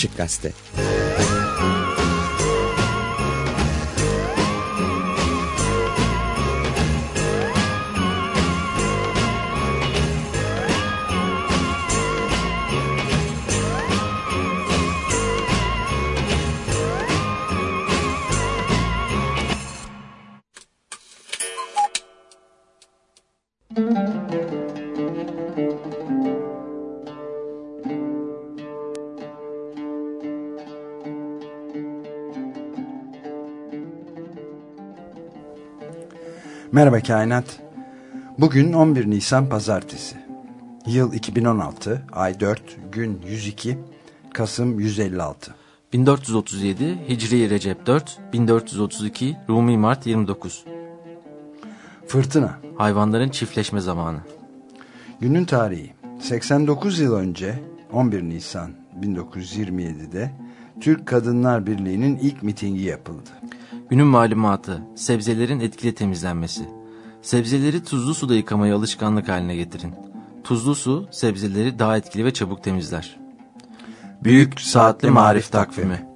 Açık Gazete Merhaba Kainat. Bugün 11 Nisan Pazartesi. Yıl 2016, ay 4, gün 102, Kasım 156. 1437 Hicri Recep 4, 1432 Rumi Mart 29. Fırtına. Hayvanların çiftleşme zamanı. Günün tarihi. 89 yıl önce 11 Nisan 1927'de Türk Kadınlar Birliği'nin ilk mitingi yapıldı. Günün malumatı, sebzelerin etkili temizlenmesi. Sebzeleri tuzlu suda yıkamayı alışkanlık haline getirin. Tuzlu su, sebzeleri daha etkili ve çabuk temizler. Büyük Saatli Marif Takvimi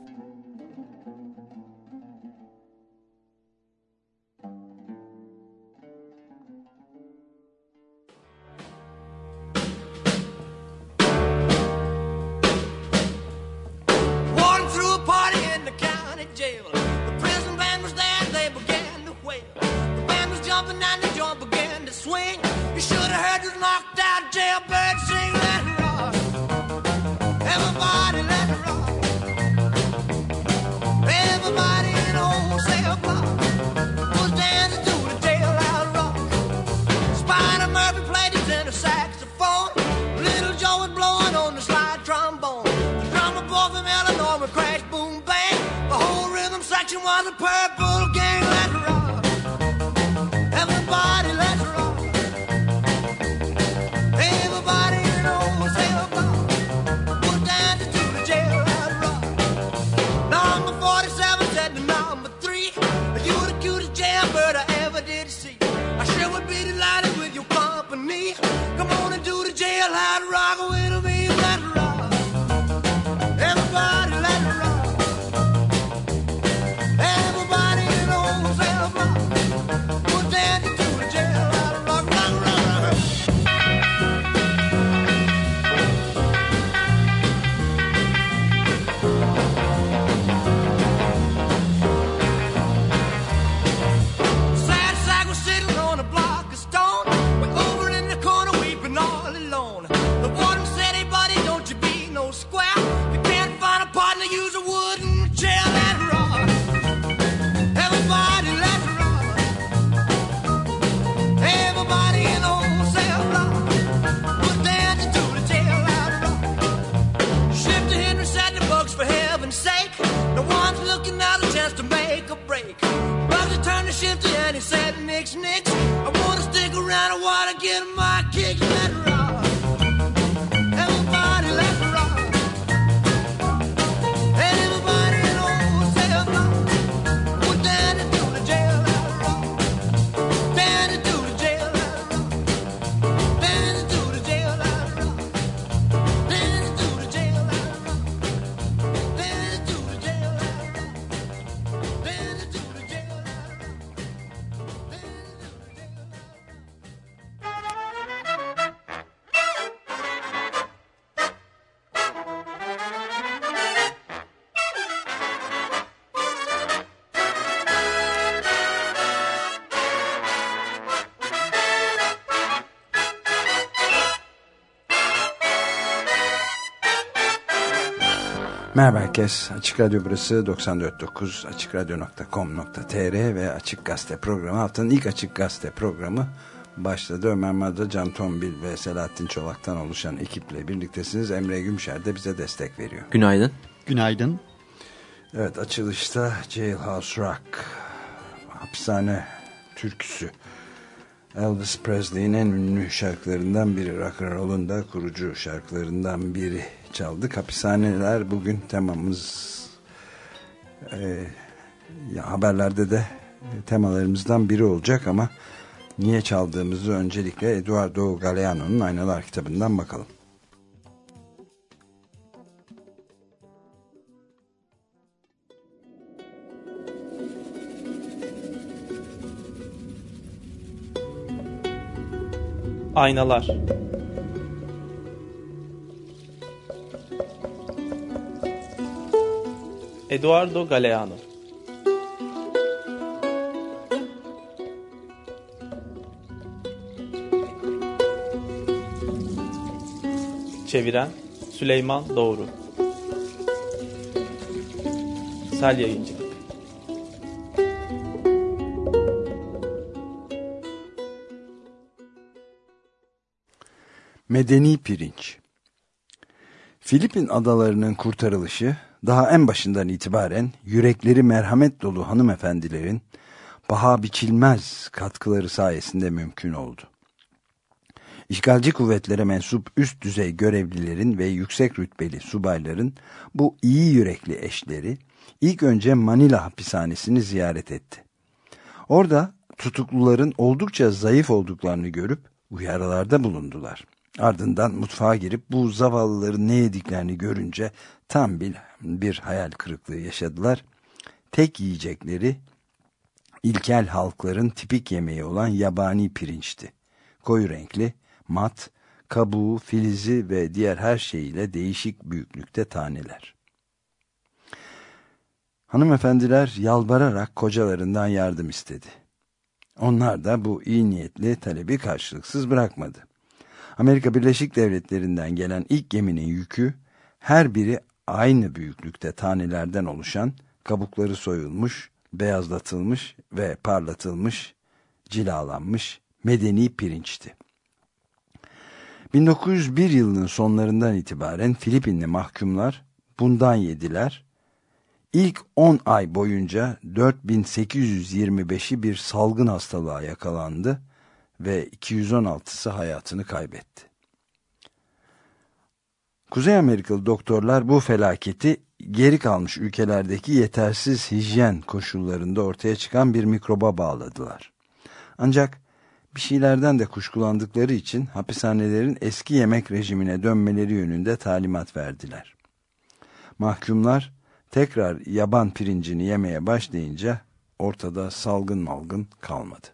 Merhaba herkes. Açık Radyo burası 94.9 açıkradyo.com.tr ve Açık Gazete programı. Haftanın ilk Açık Gazete programı başladı. Ömer Madra, Can Tombil ve Selahattin Çolak'tan oluşan ekiple birliktesiniz. Emre Gümşer de bize destek veriyor. Günaydın. Günaydın. Evet açılışta Jailhouse Rock hapishane türküsü. Elvis Presley'in en ünlü şarkılarından biri. Rock and Roll'un da kurucu şarkılarından biri çaldık. Hapishaneler bugün temamız e, ya haberlerde de e, temalarımızdan biri olacak ama niye çaldığımızı öncelikle Eduardo Galeano'nun Aynalar kitabından bakalım. Aynalar Eduardo Galeano. Çeviren Süleyman Doğru. Sel Yayıncı Medeni pirinç. Filipin adalarının kurtarılışı daha en başından itibaren yürekleri merhamet dolu hanımefendilerin paha biçilmez katkıları sayesinde mümkün oldu. İşgalci kuvvetlere mensup üst düzey görevlilerin ve yüksek rütbeli subayların bu iyi yürekli eşleri ilk önce Manila hapishanesini ziyaret etti. Orada tutukluların oldukça zayıf olduklarını görüp uyarılarda bulundular. Ardından mutfağa girip bu zavallıların ne yediklerini görünce tam bir, bir hayal kırıklığı yaşadılar. Tek yiyecekleri ilkel halkların tipik yemeği olan yabani pirinçti. Koyu renkli, mat, kabuğu, filizi ve diğer her şeyiyle değişik büyüklükte taneler. Hanımefendiler yalvararak kocalarından yardım istedi. Onlar da bu iyi niyetli talebi karşılıksız bırakmadı. Amerika Birleşik Devletleri'nden gelen ilk geminin yükü her biri aynı büyüklükte tanelerden oluşan kabukları soyulmuş, beyazlatılmış ve parlatılmış, cilalanmış medeni pirinçti. 1901 yılının sonlarından itibaren Filipinli mahkumlar bundan yediler. İlk 10 ay boyunca 4825'i bir salgın hastalığa yakalandı ve 216'sı hayatını kaybetti. Kuzey Amerikalı doktorlar bu felaketi geri kalmış ülkelerdeki yetersiz hijyen koşullarında ortaya çıkan bir mikroba bağladılar. Ancak bir şeylerden de kuşkulandıkları için hapishanelerin eski yemek rejimine dönmeleri yönünde talimat verdiler. Mahkumlar tekrar yaban pirincini yemeye başlayınca ortada salgın malgın kalmadı.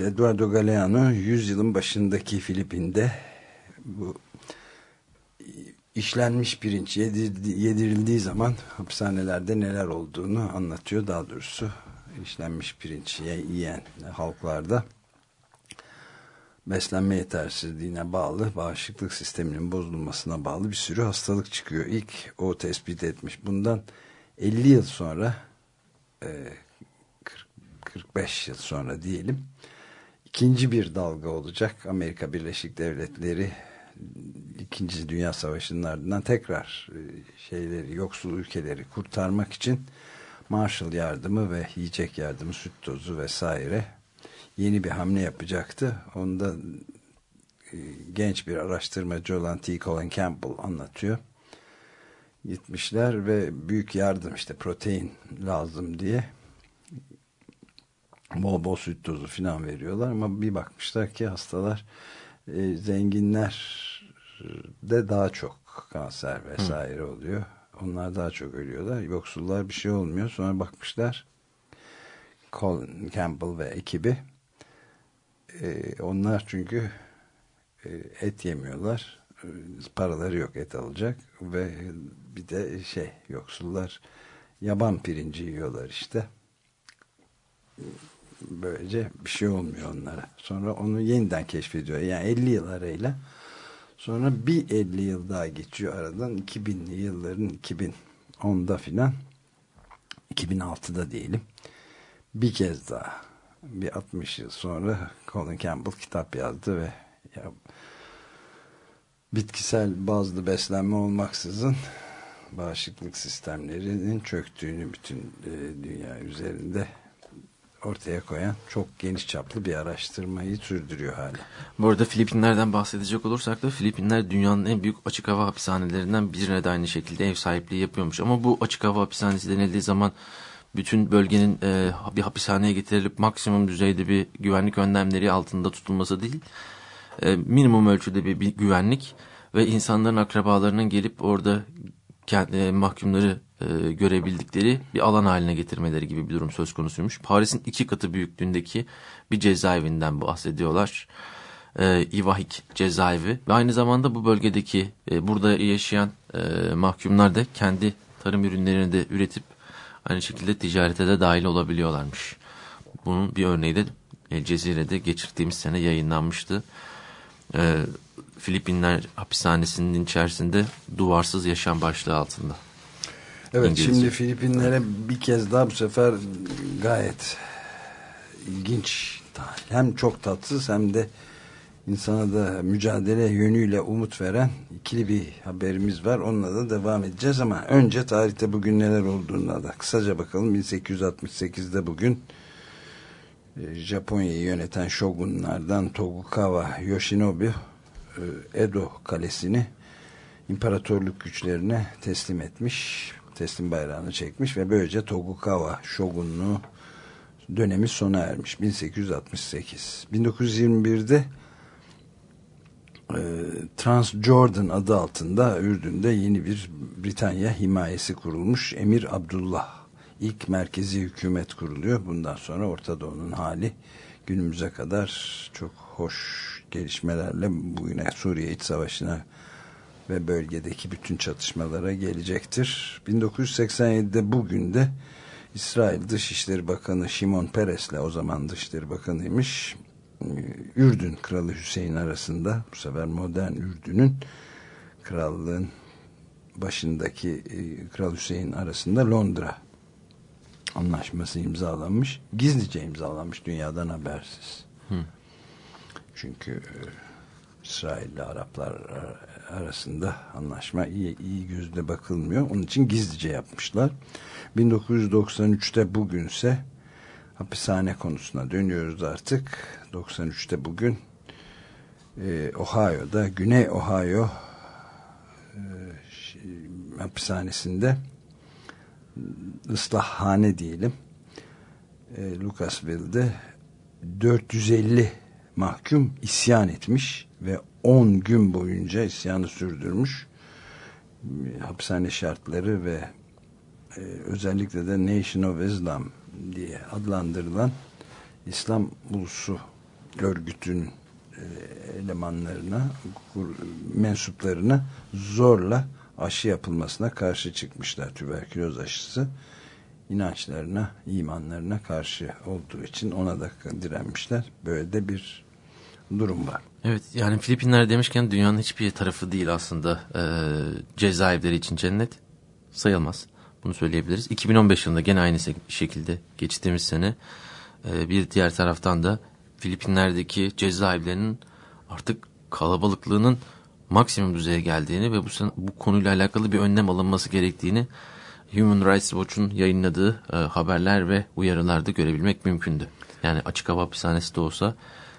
Evet Eduardo Galeano 100 yılın başındaki Filipin'de bu işlenmiş pirinç yedirildiği zaman hapishanelerde neler olduğunu anlatıyor. Daha doğrusu işlenmiş pirinç yiyen halklarda beslenme yetersizliğine bağlı, bağışıklık sisteminin bozulmasına bağlı bir sürü hastalık çıkıyor. İlk o tespit etmiş. Bundan 50 yıl sonra 45 yıl sonra diyelim ikinci bir dalga olacak. Amerika Birleşik Devletleri İkinci Dünya Savaşı'nın ardından tekrar e, şeyleri yoksul ülkeleri kurtarmak için Marshall yardımı ve yiyecek yardımı, süt tozu vesaire yeni bir hamle yapacaktı. Onda e, genç bir araştırmacı olan T. Colin Campbell anlatıyor. Gitmişler ve büyük yardım işte protein lazım diye bol bol süt tozu falan veriyorlar ama bir bakmışlar ki hastalar e, zenginler de daha çok kanser vesaire Hı. oluyor. Onlar daha çok ölüyorlar. Yoksullar bir şey olmuyor. Sonra bakmışlar Colin Campbell ve ekibi e, onlar çünkü e, et yemiyorlar. E, paraları yok et alacak ve bir de şey yoksullar yaban pirinci yiyorlar işte böylece bir şey olmuyor onlara. Sonra onu yeniden keşfediyor. Yani 50 yıl arayla. Sonra bir 50 yıl daha geçiyor aradan. 2000'li yılların 2010'da filan. 2006'da diyelim. Bir kez daha. Bir 60 yıl sonra Colin Campbell kitap yazdı ve ya, bitkisel bazlı beslenme olmaksızın bağışıklık sistemlerinin çöktüğünü bütün e, dünya üzerinde ortaya koyan çok geniş çaplı bir araştırmayı sürdürüyor hala. Bu arada Filipinler'den bahsedecek olursak da Filipinler dünyanın en büyük açık hava hapishanelerinden birine de aynı şekilde ev sahipliği yapıyormuş. Ama bu açık hava hapishanesi denildiği zaman bütün bölgenin e, bir hapishaneye getirilip maksimum düzeyde bir güvenlik önlemleri altında tutulması değil, e, minimum ölçüde bir, bir güvenlik ve insanların akrabalarının gelip orada kendi, e, mahkumları e, görebildikleri bir alan haline getirmeleri gibi bir durum söz konusuymuş. Paris'in iki katı büyüklüğündeki bir cezaevinden bahsediyorlar. E, İvahik cezaevi ve aynı zamanda bu bölgedeki e, burada yaşayan e, mahkumlar da kendi tarım ürünlerini de üretip aynı şekilde ticarete de dahil olabiliyorlarmış. Bunun bir örneği de e, Cezire'de geçirdiğimiz sene yayınlanmıştı. E, Filipinler hapishanesinin içerisinde duvarsız yaşam başlığı altında. Evet İngilizce. şimdi Filipinlere bir kez daha bu sefer gayet ilginç hem çok tatsız hem de insana da mücadele yönüyle umut veren ikili bir haberimiz var. Onunla da devam edeceğiz ama önce tarihte bugün neler olduğuna da kısaca bakalım. 1868'de bugün e, Japonya'yı yöneten şogunlardan Tokugawa Yoshinobu e, Edo kalesini imparatorluk güçlerine teslim etmiş. Teslim bayrağını çekmiş ve böylece Tokugawa şogunluğu dönemi sona ermiş. 1868. 1921'de e, Transjordan adı altında Ürdün'de yeni bir Britanya himayesi kurulmuş. Emir Abdullah ilk merkezi hükümet kuruluyor. Bundan sonra Orta Doğu'nun hali günümüze kadar çok hoş gelişmelerle bugüne Suriye İç Savaşı'na ve bölgedeki bütün çatışmalara gelecektir. 1987'de bugün de İsrail Dışişleri Bakanı Şimon Peres'le o zaman Dışişleri Bakanıymış Ürdün Kralı Hüseyin arasında bu sefer modern Ürdün'ün krallığın başındaki e, Kral Hüseyin arasında Londra anlaşması imzalanmış. Gizlice imzalanmış dünyadan habersiz. Hı. Çünkü e, İsrail ile Araplar arasında anlaşma iyi, iyi gözle bakılmıyor. Onun için gizlice yapmışlar. 1993'te bugünse hapishane konusuna dönüyoruz artık. 93'te bugün e, Ohio'da, Güney Ohio e, hapishanesinde ıslahhane diyelim e, Lucasville'de 450 mahkum isyan etmiş ve 10 gün boyunca isyanı sürdürmüş. Hapishane şartları ve e, özellikle de Nation of Islam diye adlandırılan İslam ulusu örgütün e, elemanlarına mensuplarına zorla aşı yapılmasına karşı çıkmışlar tüberküloz aşısı inançlarına, imanlarına karşı olduğu için ona da direnmişler. Böyle de bir durum var. Evet yani Filipinler demişken dünyanın hiçbir tarafı değil aslında e, cezaevleri için cennet sayılmaz. Bunu söyleyebiliriz. 2015 yılında gene aynı şekilde geçtiğimiz sene e, bir diğer taraftan da Filipinler'deki cezaevlerinin artık kalabalıklığının maksimum düzeye geldiğini ve bu, bu konuyla alakalı bir önlem alınması gerektiğini Human Rights Watch'un yayınladığı e, haberler ve uyarılarda görebilmek mümkündü. Yani açık hava hapishanesi de olsa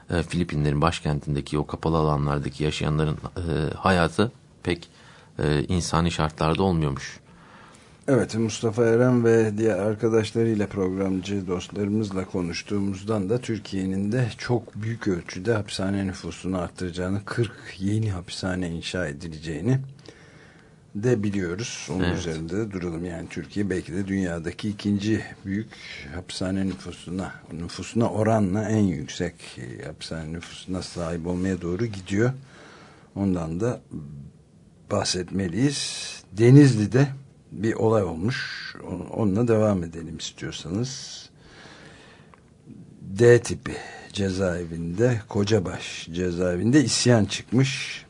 e, Filipinlerin başkentindeki o kapalı alanlardaki yaşayanların e, hayatı pek e, insani şartlarda olmuyormuş. Evet Mustafa Eren ve diğer arkadaşlarıyla programcı dostlarımızla konuştuğumuzdan da Türkiye'nin de çok büyük ölçüde hapishane nüfusunu arttıracağını 40 yeni hapishane inşa edileceğini de biliyoruz. Onun evet. üzerinde de duralım. Yani Türkiye belki de dünyadaki ikinci büyük hapishane nüfusuna nüfusuna oranla en yüksek hapishane nüfusuna sahip olmaya doğru gidiyor. Ondan da bahsetmeliyiz. Denizli'de bir olay olmuş. Onunla devam edelim istiyorsanız. D tipi cezaevinde Kocabaş cezaevinde isyan çıkmış.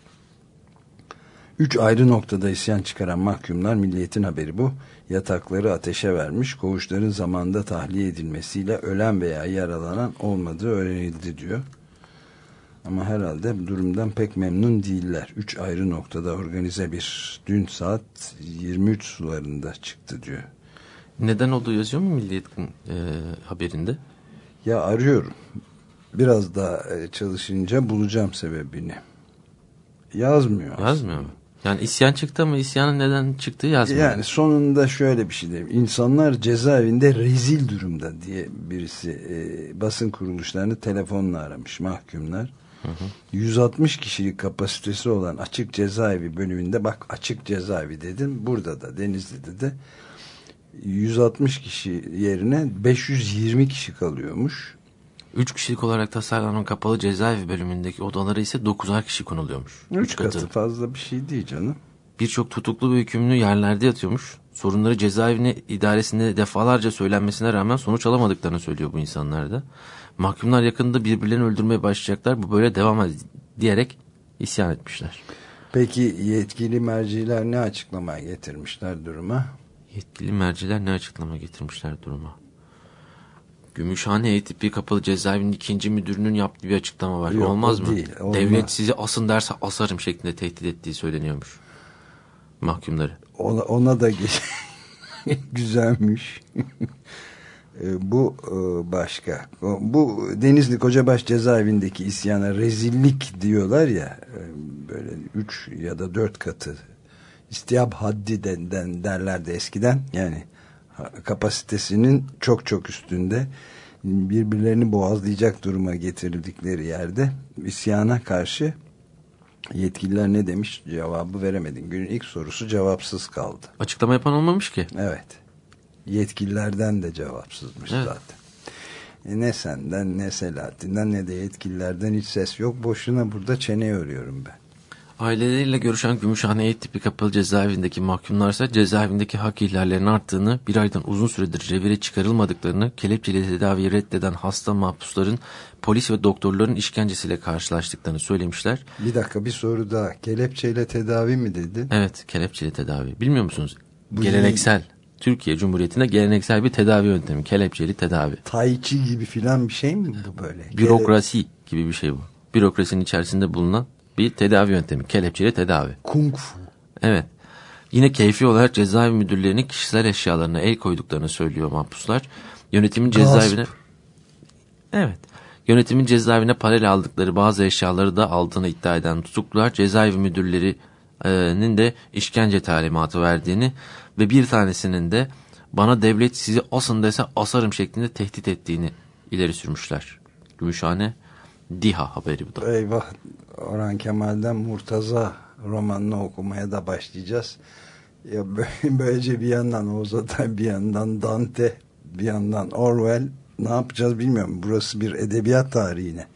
Üç ayrı noktada isyan çıkaran mahkumlar milliyetin haberi bu. Yatakları ateşe vermiş, koğuşların zamanda tahliye edilmesiyle ölen veya yaralanan olmadığı öğrenildi diyor. Ama herhalde bu durumdan pek memnun değiller. Üç ayrı noktada organize bir dün saat 23 sularında çıktı diyor. Neden olduğu yazıyor mu Milliyet'in e, haberinde? Ya arıyorum. Biraz daha e, çalışınca bulacağım sebebini. Yazmıyor. Yazmıyor mu? Yani isyan çıktı ama isyanın neden çıktığı yazmıyor. Yani sonunda şöyle bir şey diyeyim. İnsanlar cezaevinde rezil durumda diye birisi e, basın kuruluşlarını telefonla aramış mahkumlar. Hı hı. 160 kişilik kapasitesi olan açık cezaevi bölümünde bak açık cezaevi dedim. Burada da Denizli'de de 160 kişi yerine 520 kişi kalıyormuş. 3 kişilik olarak tasarlanan kapalı cezaevi bölümündeki odalara ise 9'ar kişi konuluyormuş. 3 katı. katı fazla bir şey değil canım. Birçok tutuklu ve hükümlü yerlerde yatıyormuş. Sorunları cezaevine idaresinde defalarca söylenmesine rağmen sonuç alamadıklarını söylüyor bu insanlar da. Mahkumlar yakında birbirlerini öldürmeye başlayacaklar. Bu böyle devam diyerek isyan etmişler. Peki yetkili merciler ne açıklama getirmişler duruma? Yetkili merciler ne açıklama getirmişler duruma? Gümüşhane tipi kapalı cezaevinin ikinci müdürünün yaptığı bir açıklama var. Yok, olmaz mı? Değil, olmaz. Devlet sizi asın derse asarım şeklinde tehdit ettiği söyleniyormuş. Mahkumları. Ona, ona da güzelmiş. E, bu e, başka. Bu Denizli Kocabaş cezaevindeki isyana rezillik diyorlar ya e, böyle üç ya da dört katı istiyap haddi den, derlerdi eskiden yani kapasitesinin çok çok üstünde birbirlerini boğazlayacak duruma getirildikleri yerde isyana karşı yetkililer ne demiş cevabı veremedin. Günün ilk sorusu cevapsız kaldı. Açıklama yapan olmamış ki. Evet. Yetkililerden de cevapsızmış evet. zaten. E ne senden ne Selahattin'den ne de yetkililerden hiç ses yok. Boşuna burada çene örüyorum ben. Aileleriyle görüşen Gümüşhane tipi kapalı cezaevindeki mahkumlarsa cezaevindeki hak ihlallerinin arttığını, bir aydan uzun süredir revire çıkarılmadıklarını, kelepçeli tedaviyi reddeden hasta mahpusların polis ve doktorların işkencesiyle karşılaştıklarını söylemişler. Bir dakika bir soru daha. Kelepçeyle tedavi mi dedi? Evet kelepçeli tedavi. Bilmiyor musunuz? Bu geleneksel. Değil. Türkiye Cumhuriyeti'nde geleneksel bir tedavi yöntemi. Kelepçeli tedavi. Tai Chi gibi filan bir şey mi bu böyle? Bürokrasi gibi bir şey bu. Bürokrasinin içerisinde bulunan bir tedavi yöntemi. Kelepçeli tedavi. Kung fu. Evet. Yine keyfi olarak cezaevi müdürlerinin kişisel eşyalarına el koyduklarını söylüyor mahpuslar. Yönetimin cezaevine... Gasp. Evet. Yönetimin cezaevine paralel aldıkları bazı eşyaları da aldığını iddia eden tutuklular cezaevi müdürlerinin de işkence talimatı verdiğini ve bir tanesinin de bana devlet sizi asın dese asarım şeklinde tehdit ettiğini ileri sürmüşler. Gümüşhane Diha haberi bu da. Eyvah Orhan Kemal'den Murtaza romanını okumaya da başlayacağız. Ya böylece bir yandan Oğuz Atay bir yandan Dante bir yandan Orwell ne yapacağız bilmiyorum. Burası bir edebiyat tarihine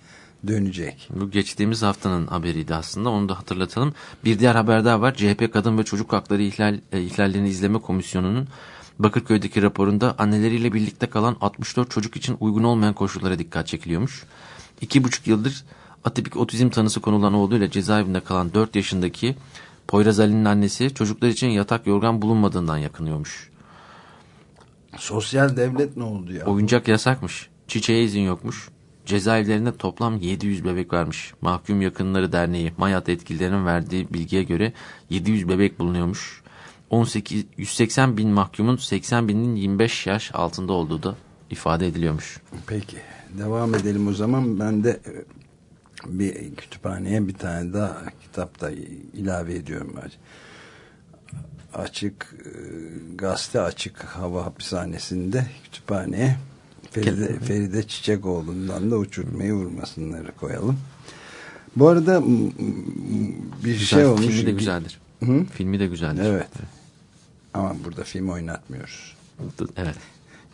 dönecek. Bu geçtiğimiz haftanın haberiydi aslında onu da hatırlatalım. Bir diğer haber daha var. CHP Kadın ve Çocuk Hakları İhlal, e, İhlallerini İzleme Komisyonu'nun Bakırköy'deki raporunda anneleriyle birlikte kalan 64 çocuk için uygun olmayan koşullara dikkat çekiliyormuş. İki buçuk yıldır atipik otizm tanısı konulan oğluyla cezaevinde kalan 4 yaşındaki Poyraz Ali'nin annesi çocuklar için yatak yorgan bulunmadığından yakınıyormuş. Sosyal devlet ne oldu ya? Oyuncak yasakmış. Çiçeğe izin yokmuş. Cezaevlerinde toplam 700 bebek varmış. Mahkum Yakınları Derneği Mayat etkililerinin verdiği bilgiye göre 700 bebek bulunuyormuş. 18 180 bin mahkumun 80 binin 25 yaş altında olduğu da ifade ediliyormuş. Peki devam edelim o zaman. Ben de e, bir kütüphaneye bir tane daha kitap da ilave ediyorum. Açık e, gazete açık hava hapishanesinde kütüphaneye Feride, Feride Çiçekoğlu'ndan da uçurtmayı vurmasınları koyalım. Bu arada bir Güzel, şey olmuş. Filmi de güzeldir. Hı? Filmi de güzeldir. Evet. Ama burada film oynatmıyoruz. Evet.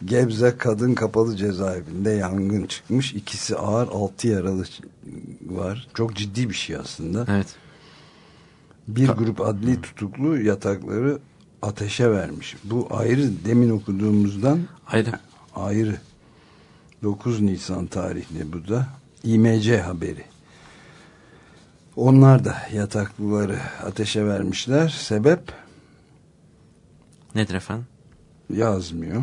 Gebze Kadın Kapalı Cezaevinde yangın çıkmış. İkisi ağır, altı yaralı var. Çok ciddi bir şey aslında. Evet. Bir grup adli tutuklu yatakları ateşe vermiş. Bu ayrı demin okuduğumuzdan ayrı. Ayrı. 9 Nisan tarihli bu da. İMC haberi. Onlar da yataklıları ateşe vermişler. Sebep? Nedir efendim? Yazmıyor.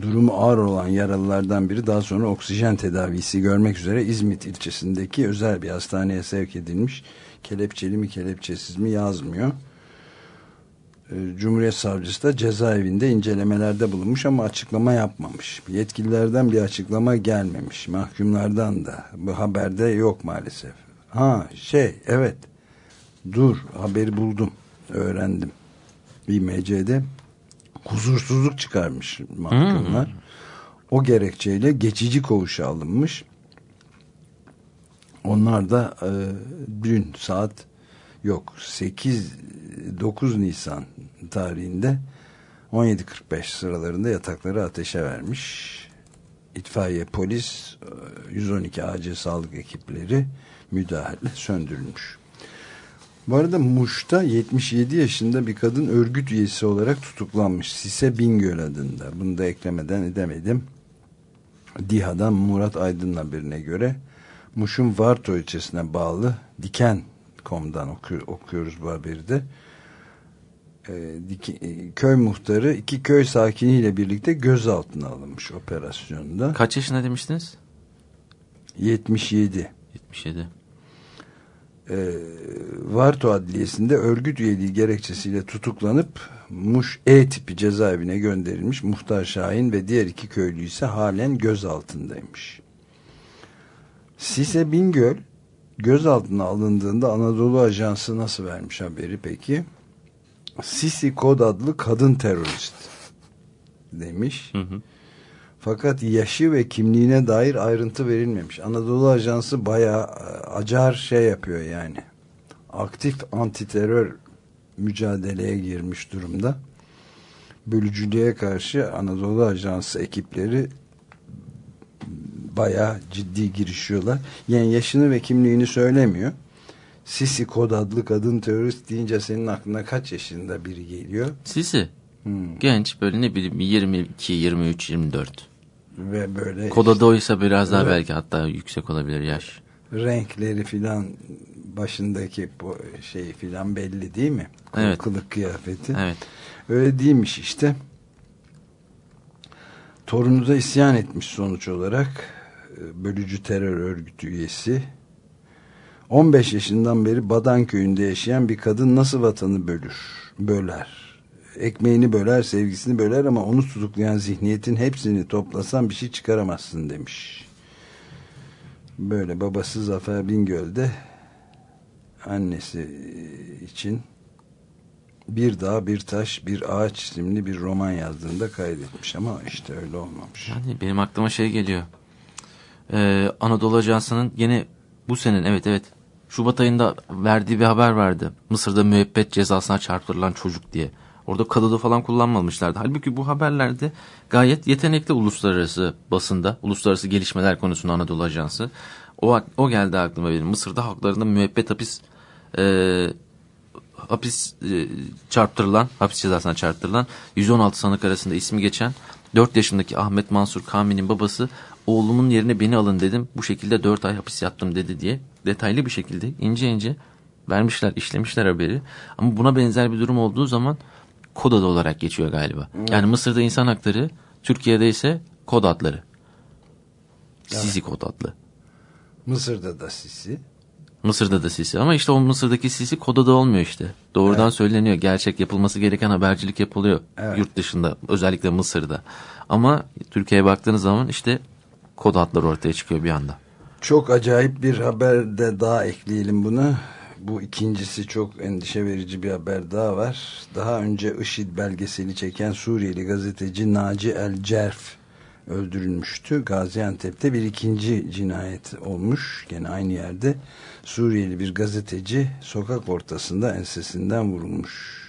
Durumu ağır olan yaralılardan biri daha sonra oksijen tedavisi görmek üzere İzmit ilçesindeki özel bir hastaneye sevk edilmiş. Kelepçeli mi kelepçesiz mi yazmıyor. Ee, Cumhuriyet Savcısı da cezaevinde incelemelerde bulunmuş ama açıklama yapmamış. Yetkililerden bir açıklama gelmemiş. Mahkumlardan da. Bu haberde yok maalesef. Ha şey evet. Dur haberi buldum. Öğrendim. İMC'de huzursuzluk çıkarmış mahkumlar. Hmm. O gerekçeyle geçici koğuşa alınmış. Onlar da e, dün saat yok 8 9 Nisan tarihinde 17.45 sıralarında yatakları ateşe vermiş. İtfaiye, polis, 112 e, acil sağlık ekipleri müdahale söndürülmüş. Bu arada Muş'ta 77 yaşında bir kadın örgüt üyesi olarak tutuklanmış. Sise Bingöl adında. Bunu da eklemeden edemedim. DİHA'dan Murat Aydın'ın haberine göre Muş'un Varto ilçesine bağlı Diken.com'dan oku, okuyoruz bu haberi de. E, dike, e, köy muhtarı iki köy sakiniyle birlikte gözaltına alınmış operasyonda. Kaç yaşında demiştiniz? 77. 77 e, Varto Adliyesi'nde örgüt üyeliği gerekçesiyle tutuklanıp Muş E tipi cezaevine gönderilmiş Muhtar Şahin ve diğer iki köylü ise halen gözaltındaymış. Sise Bingöl gözaltına alındığında Anadolu Ajansı nasıl vermiş haberi peki? Sisi Kod adlı kadın terörist demiş. Hı hı. Fakat yaşı ve kimliğine dair ayrıntı verilmemiş. Anadolu Ajansı bayağı e, acar şey yapıyor yani. Aktif antiterör mücadeleye girmiş durumda. Bölücülüğe karşı Anadolu Ajansı ekipleri bayağı ciddi girişiyorlar. Yani yaşını ve kimliğini söylemiyor. Sisi Kod adlı kadın terörist deyince senin aklına kaç yaşında biri geliyor? Sisi? Hmm. Genç böyle ne bileyim 22, 23, 24 ve böyle Kodada işte, biraz daha evet, belki hatta yüksek olabilir yaş. Renkleri filan başındaki bu şey filan belli değil mi? Evet. Kılık kıyafeti. Evet. Öyle değilmiş işte. Torunu da isyan etmiş sonuç olarak. Bölücü terör örgütü üyesi. 15 yaşından beri Badan köyünde yaşayan bir kadın nasıl vatanı bölür, böler? Ekmeğini böler, sevgisini böler ama onu tutuklayan zihniyetin hepsini toplasan bir şey çıkaramazsın demiş. Böyle babası Zafer Bingöl'de annesi için bir dağ, bir taş, bir ağaç isimli bir roman yazdığında kaydetmiş ama işte öyle olmamış. Yani benim aklıma şey geliyor. Ee, Anadolu Ajansı'nın yine bu senin evet evet Şubat ayında verdiği bir haber vardı. Mısır'da müebbet cezasına çarptırılan çocuk diye. Orada kalıdı falan kullanmamışlardı. Halbuki bu haberlerde gayet yetenekli uluslararası basında, uluslararası gelişmeler konusunda Anadolu Ajansı. O, o geldi aklıma benim. Mısır'da halklarında müebbet hapis e, hapis e, çarptırılan, hapis cezasına çarptırılan 116 sanık arasında ismi geçen 4 yaşındaki Ahmet Mansur Kami'nin babası oğlumun yerine beni alın dedim. Bu şekilde 4 ay hapis yattım dedi diye detaylı bir şekilde ince ince vermişler, işlemişler haberi. Ama buna benzer bir durum olduğu zaman kod adı olarak geçiyor galiba. Evet. Yani Mısır'da insan hakları, Türkiye'de ise kod adları. Sisi evet. kod adlı. Mısır'da da Sisi. Mısır'da da Sisi ama işte o Mısır'daki Sisi kod adı olmuyor işte. Doğrudan evet. söyleniyor. Gerçek yapılması gereken habercilik yapılıyor evet. yurt dışında özellikle Mısır'da. Ama Türkiye'ye baktığınız zaman işte kod adları ortaya çıkıyor bir anda. Çok acayip bir haber de daha ekleyelim buna bu ikincisi çok endişe verici bir haber daha var. Daha önce IŞİD belgeseli çeken Suriyeli gazeteci Naci El Cerf öldürülmüştü. Gaziantep'te bir ikinci cinayet olmuş. Gene aynı yerde Suriyeli bir gazeteci sokak ortasında ensesinden vurulmuş.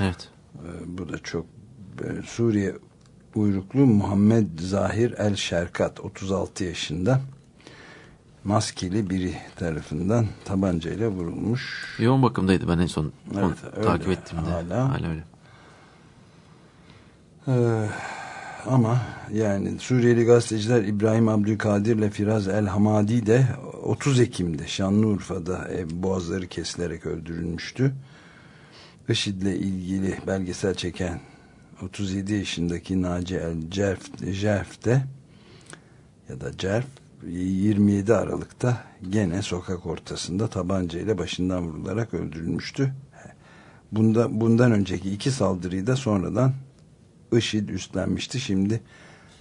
Evet. Ee, bu da çok e, Suriye uyruklu Muhammed Zahir El Şerkat 36 yaşında maskeli biri tarafından tabancayla vurulmuş. Yoğun bakımdaydı ben en son evet, öyle. takip ettiğimde. Hala, hala öyle. Ee, ama yani Suriyeli gazeteciler İbrahim Abdülkadir ile Firaz El Hamadi de 30 Ekim'de Şanlıurfa'da e, boğazları kesilerek öldürülmüştü. IŞİD'le ilgili belgesel çeken 37 yaşındaki Naci El Cerf, Cerf de ya da Cerf 27 Aralık'ta gene sokak ortasında tabancayla başından vurularak öldürülmüştü. Bunda, bundan önceki iki saldırıyı da sonradan IŞİD üstlenmişti. Şimdi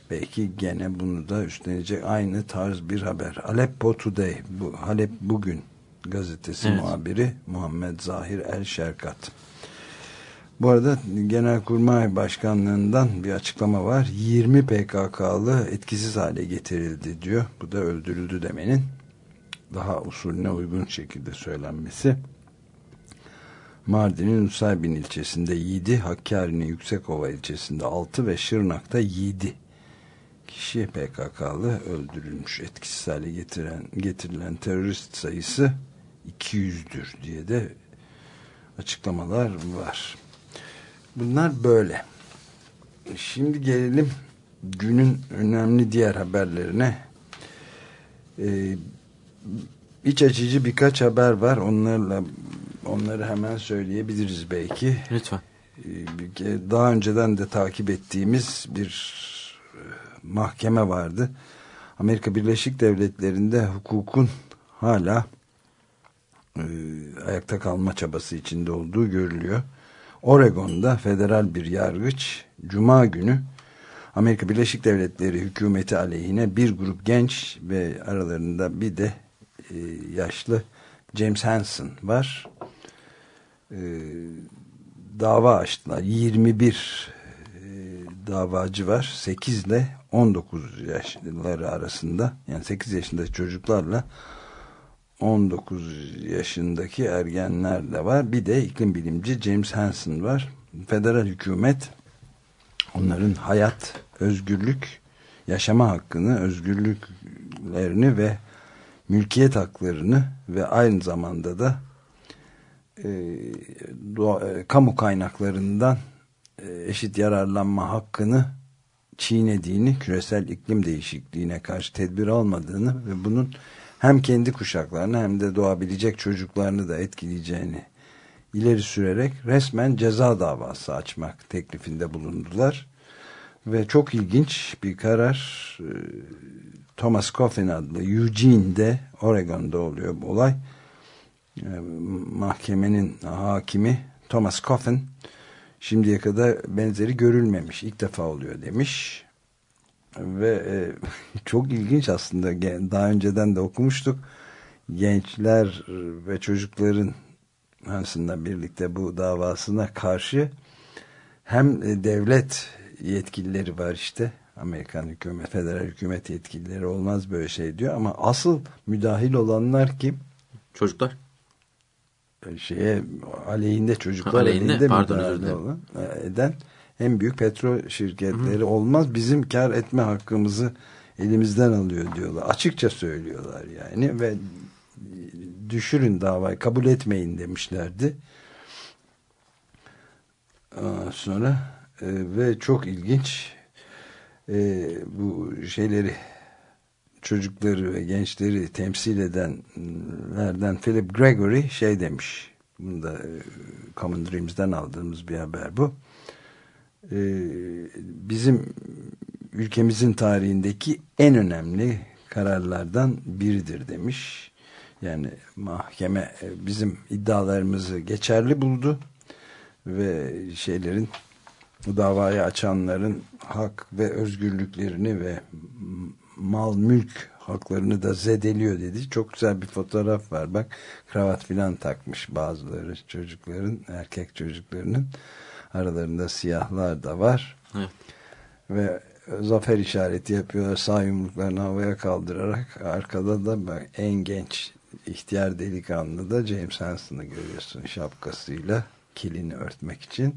belki gene bunu da üstlenecek aynı tarz bir haber. Aleppo Today, bu Halep Bugün gazetesi evet. muhabiri Muhammed Zahir El Şerkat. Bu arada Genelkurmay Başkanlığından bir açıklama var. 20 PKK'lı etkisiz hale getirildi diyor. Bu da öldürüldü demenin daha usulüne uygun şekilde söylenmesi. Mardin'in Nusaybin ilçesinde 7, Hakkari'nin Yüksekova ilçesinde 6 ve Şırnak'ta 7 kişi PKK'lı öldürülmüş. Etkisiz hale getiren, getirilen terörist sayısı 200'dür diye de açıklamalar var. Bunlar böyle. Şimdi gelelim günün önemli diğer haberlerine. Ee, iç açıcı birkaç haber var. Onlarla onları hemen söyleyebiliriz belki. Lütfen. Ee, daha önceden de takip ettiğimiz bir e, mahkeme vardı. Amerika Birleşik Devletleri'nde hukukun hala e, ayakta kalma çabası içinde olduğu görülüyor. Oregon'da federal bir yargıç Cuma günü Amerika Birleşik Devletleri hükümeti aleyhine bir grup genç ve aralarında bir de e, yaşlı James Hansen var. E, dava açtılar. 21 e, davacı var. 8 ile 19 yaşları arasında yani 8 yaşındaki çocuklarla 19 yaşındaki ergenler de var. Bir de iklim bilimci James Hansen var. Federal hükümet onların hayat, özgürlük, yaşama hakkını, özgürlüklerini ve mülkiyet haklarını ve aynı zamanda da e, doğa, e, kamu kaynaklarından e, eşit yararlanma hakkını çiğnediğini, küresel iklim değişikliğine karşı tedbir almadığını ve bunun hem kendi kuşaklarını hem de doğabilecek çocuklarını da etkileyeceğini ileri sürerek resmen ceza davası açmak teklifinde bulundular. Ve çok ilginç bir karar e, Thomas Coffin adlı Eugene'de Oregon'da oluyor bu olay. E, mahkemenin hakimi Thomas Coffin şimdiye kadar benzeri görülmemiş ilk defa oluyor demiş ve e, çok ilginç aslında. Daha önceden de okumuştuk. Gençler ve çocukların aslında birlikte bu davasına karşı hem devlet yetkilileri var işte. Amerikan hükümet, federal hükümet yetkilileri olmaz böyle şey diyor. Ama asıl müdahil olanlar kim? Çocuklar. Şeye aleyhinde çocuklar ha, aleyhinde, aleyhinde pardon, müdahale olan, e, eden en büyük petrol şirketleri Hı. olmaz. Bizim kar etme hakkımızı elimizden alıyor diyorlar. Açıkça söylüyorlar yani ve düşürün davayı kabul etmeyin demişlerdi. Sonra e, ve çok ilginç e, bu şeyleri çocukları ve gençleri temsil edenlerden Philip Gregory şey demiş. Bunu da e, Common Dreams'den aldığımız bir haber bu. Ee, bizim ülkemizin tarihindeki en önemli kararlardan biridir demiş. Yani mahkeme e, bizim iddialarımızı geçerli buldu ve şeylerin davayı açanların hak ve özgürlüklerini ve mal mülk haklarını da zedeliyor dedi. Çok güzel bir fotoğraf var. Bak kravat filan takmış bazıları çocukların, erkek çocuklarının. Aralarında siyahlar da var. Evet. Ve zafer işareti yapıyorlar. Sağ yumruklarını havaya kaldırarak arkada da en genç ihtiyar delikanlı da James Hansen'ı görüyorsun şapkasıyla kilini örtmek için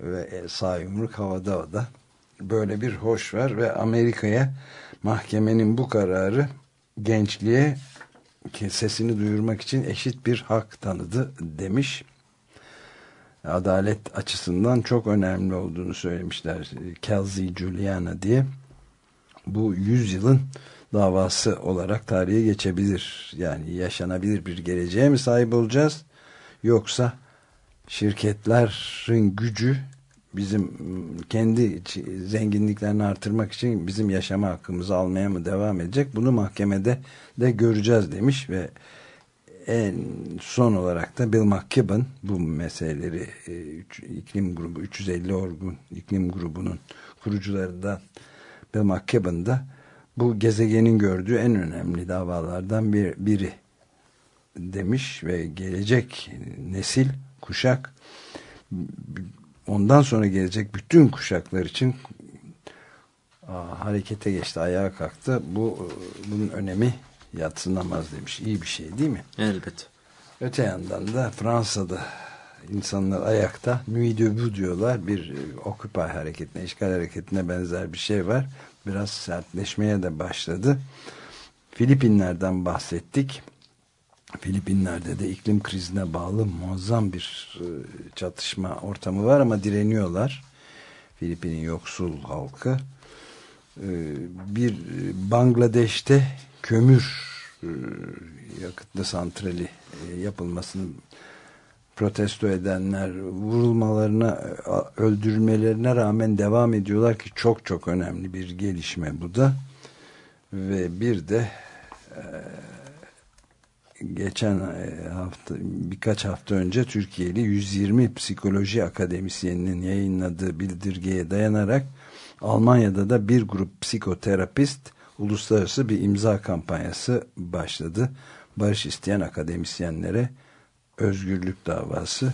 ve e, sağ yumruk havada o da böyle bir hoş var ve Amerika'ya mahkemenin bu kararı gençliğe sesini duyurmak için eşit bir hak tanıdı demiş adalet açısından çok önemli olduğunu söylemişler. Kelsey Juliana diye. Bu yüzyılın davası olarak tarihe geçebilir. Yani yaşanabilir bir geleceğe mi sahip olacağız? Yoksa şirketlerin gücü bizim kendi zenginliklerini artırmak için bizim yaşama hakkımızı almaya mı devam edecek? Bunu mahkemede de göreceğiz demiş ve en son olarak da Bill McKibben bu meseleleri e, iklim grubu 350 orgun iklim grubunun kurucularından Bill McKibben da bu gezegenin gördüğü en önemli davalardan bir, biri demiş ve gelecek nesil kuşak ondan sonra gelecek bütün kuşaklar için aa, harekete geçti ayağa kalktı. Bu bunun önemi yatsınamaz demiş iyi bir şey değil mi? Elbet. Öte yandan da Fransa'da insanlar ayakta debout diyorlar bir e, Occupy hareketine işgal hareketine benzer bir şey var biraz sertleşmeye de başladı Filipinler'den bahsettik Filipinler'de de iklim krizine bağlı muazzam bir e, çatışma ortamı var ama direniyorlar. Filipin'in yoksul halkı. E, bir Bangladeş'te kömür e, yakıtlı santrali yapılmasını protesto edenler vurulmalarına öldürülmelerine rağmen devam ediyorlar ki çok çok önemli bir gelişme bu da. Ve bir de geçen e, hafta birkaç hafta önce Türkiye'li 120 psikoloji akademisyeninin yayınladığı bildirgeye dayanarak Almanya'da da bir grup psikoterapist uluslararası bir imza kampanyası başladı. Barış isteyen akademisyenlere özgürlük davası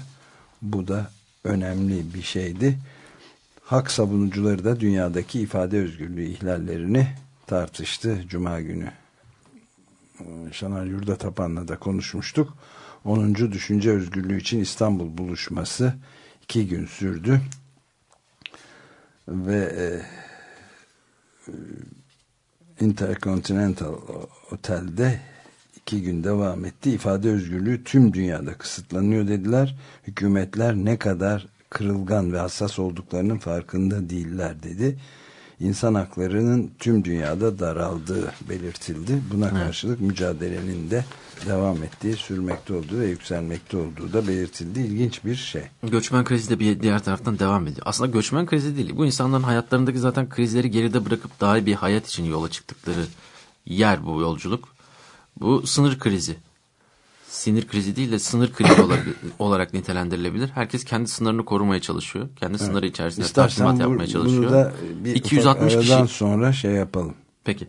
bu da önemli bir şeydi. Hak savunucuları da dünyadaki ifade özgürlüğü ihlallerini tartıştı Cuma günü Şanar Yurda Tapan'la da konuşmuştuk. 10. Düşünce Özgürlüğü için İstanbul buluşması iki gün sürdü. Ve e Intercontinental Otel'de iki gün devam etti. İfade özgürlüğü tüm dünyada kısıtlanıyor dediler. Hükümetler ne kadar kırılgan ve hassas olduklarının farkında değiller dedi insan haklarının tüm dünyada daraldığı belirtildi. Buna evet. karşılık mücadelenin de devam ettiği, sürmekte olduğu ve yükselmekte olduğu da belirtildi. İlginç bir şey. Göçmen krizi de bir diğer taraftan devam ediyor. Aslında göçmen krizi değil. Bu insanların hayatlarındaki zaten krizleri geride bırakıp daha iyi bir hayat için yola çıktıkları yer bu yolculuk. Bu sınır krizi sinir krizi değil de sınır krizi olarak, olarak nitelendirilebilir. Herkes kendi sınırını korumaya çalışıyor. Kendi evet. sınırı içerisinde İstersen yapmaya çalışıyor. Bunu da bir 260 kişi. sonra şey yapalım. Peki.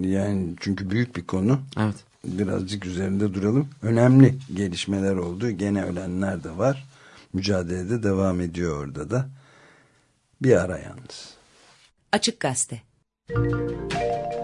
Yani çünkü büyük bir konu. Evet. Birazcık üzerinde duralım. Önemli gelişmeler oldu. Gene ölenler de var. Mücadelede devam ediyor orada da. Bir ara yalnız. Açık Gazete Müzik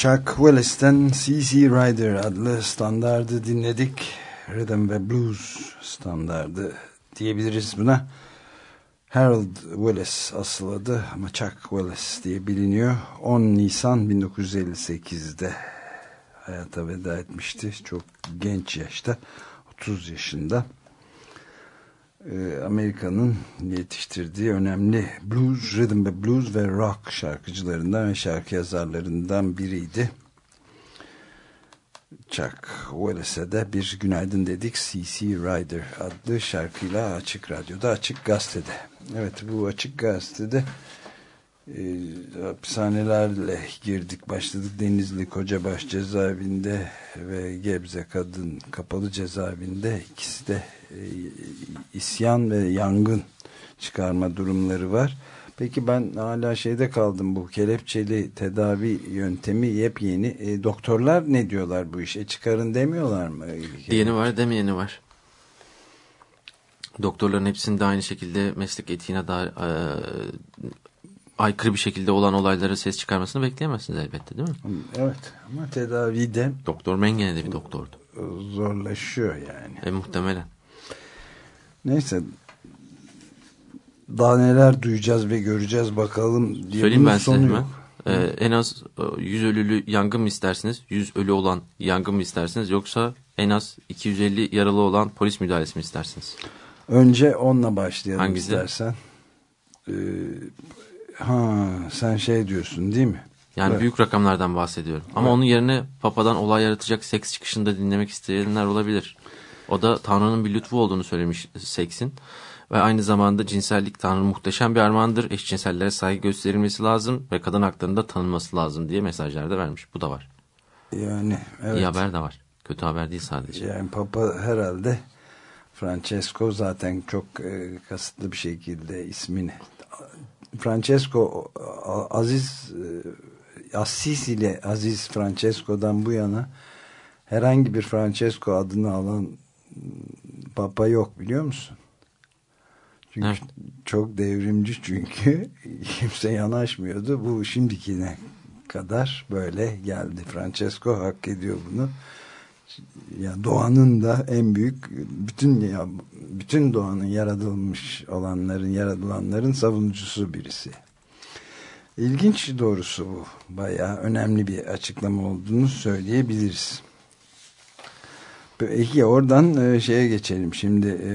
Chuck Wallace'ten CC Rider adlı standardı dinledik. Rhythm ve Blues standardı diyebiliriz buna. Harold Wallace asıl adı ama Chuck Wallace diye biliniyor. 10 Nisan 1958'de hayata veda etmişti. Çok genç yaşta 30 yaşında. Ee, Amerika'nın yetiştirdiği önemli blues, rhythm ve blues ve rock şarkıcılarından ve şarkı yazarlarından biriydi. Chuck Wallace'e de bir günaydın dedik. C.C. Rider adlı şarkıyla Açık Radyo'da, Açık Gazete'de. Evet bu Açık Gazete'de e, hapishanelerle girdik başladık Denizli Kocabaş cezaevinde ve Gebze Kadın Kapalı cezaevinde ikisi de isyan ve yangın çıkarma durumları var. Peki ben hala şeyde kaldım bu kelepçeli tedavi yöntemi yepyeni. E, doktorlar ne diyorlar bu işe? Çıkarın demiyorlar mı? Diyeni var demeyeni var. Doktorların hepsinin de aynı şekilde meslek etiğine dair e, aykırı bir şekilde olan olaylara ses çıkarmasını bekleyemezsiniz elbette değil mi? Evet ama tedavide Doktor Mengene de bir doktordu. zorlaşıyor yani. E, muhtemelen. Neyse daha neler duyacağız ve göreceğiz bakalım diye Söyleyeyim ben size hemen. Ee, en az e, 100 ölülü yangın mı istersiniz? 100 ölü olan yangın mı istersiniz? Yoksa en az 250 yaralı olan polis müdahalesi mi istersiniz? Önce onunla başlayalım Hangisi? istersen. Ee, ha sen şey diyorsun değil mi? Yani Evet. büyük rakamlardan bahsediyorum. Ama onun yerine Papa'dan olay yaratacak seks çıkışında dinlemek isteyenler olabilir. O da Tanrı'nın bir lütfu olduğunu söylemiş seksin. Ve aynı zamanda cinsellik Tanrı'nın muhteşem bir armağandır. Eşcinsellere saygı gösterilmesi lazım ve kadın haklarının da tanınması lazım diye mesajlar da vermiş. Bu da var. Yani evet. İyi haber de var. Kötü haber değil sadece. Yani Papa herhalde Francesco zaten çok e, kasıtlı bir şekilde ismini Francesco Aziz e, Assis ile Aziz Francesco'dan bu yana herhangi bir Francesco adını alan Papa yok biliyor musun? Çünkü Evet. çok devrimci çünkü kimse yanaşmıyordu. Bu şimdikine kadar böyle geldi. Francesco hak ediyor bunu. Ya doğanın da en büyük bütün ya bütün doğanın yaratılmış olanların yaratılanların savunucusu birisi. İlginç doğrusu bu. Bayağı önemli bir açıklama olduğunu söyleyebiliriz. Peki oradan e, şeye geçelim. Şimdi e,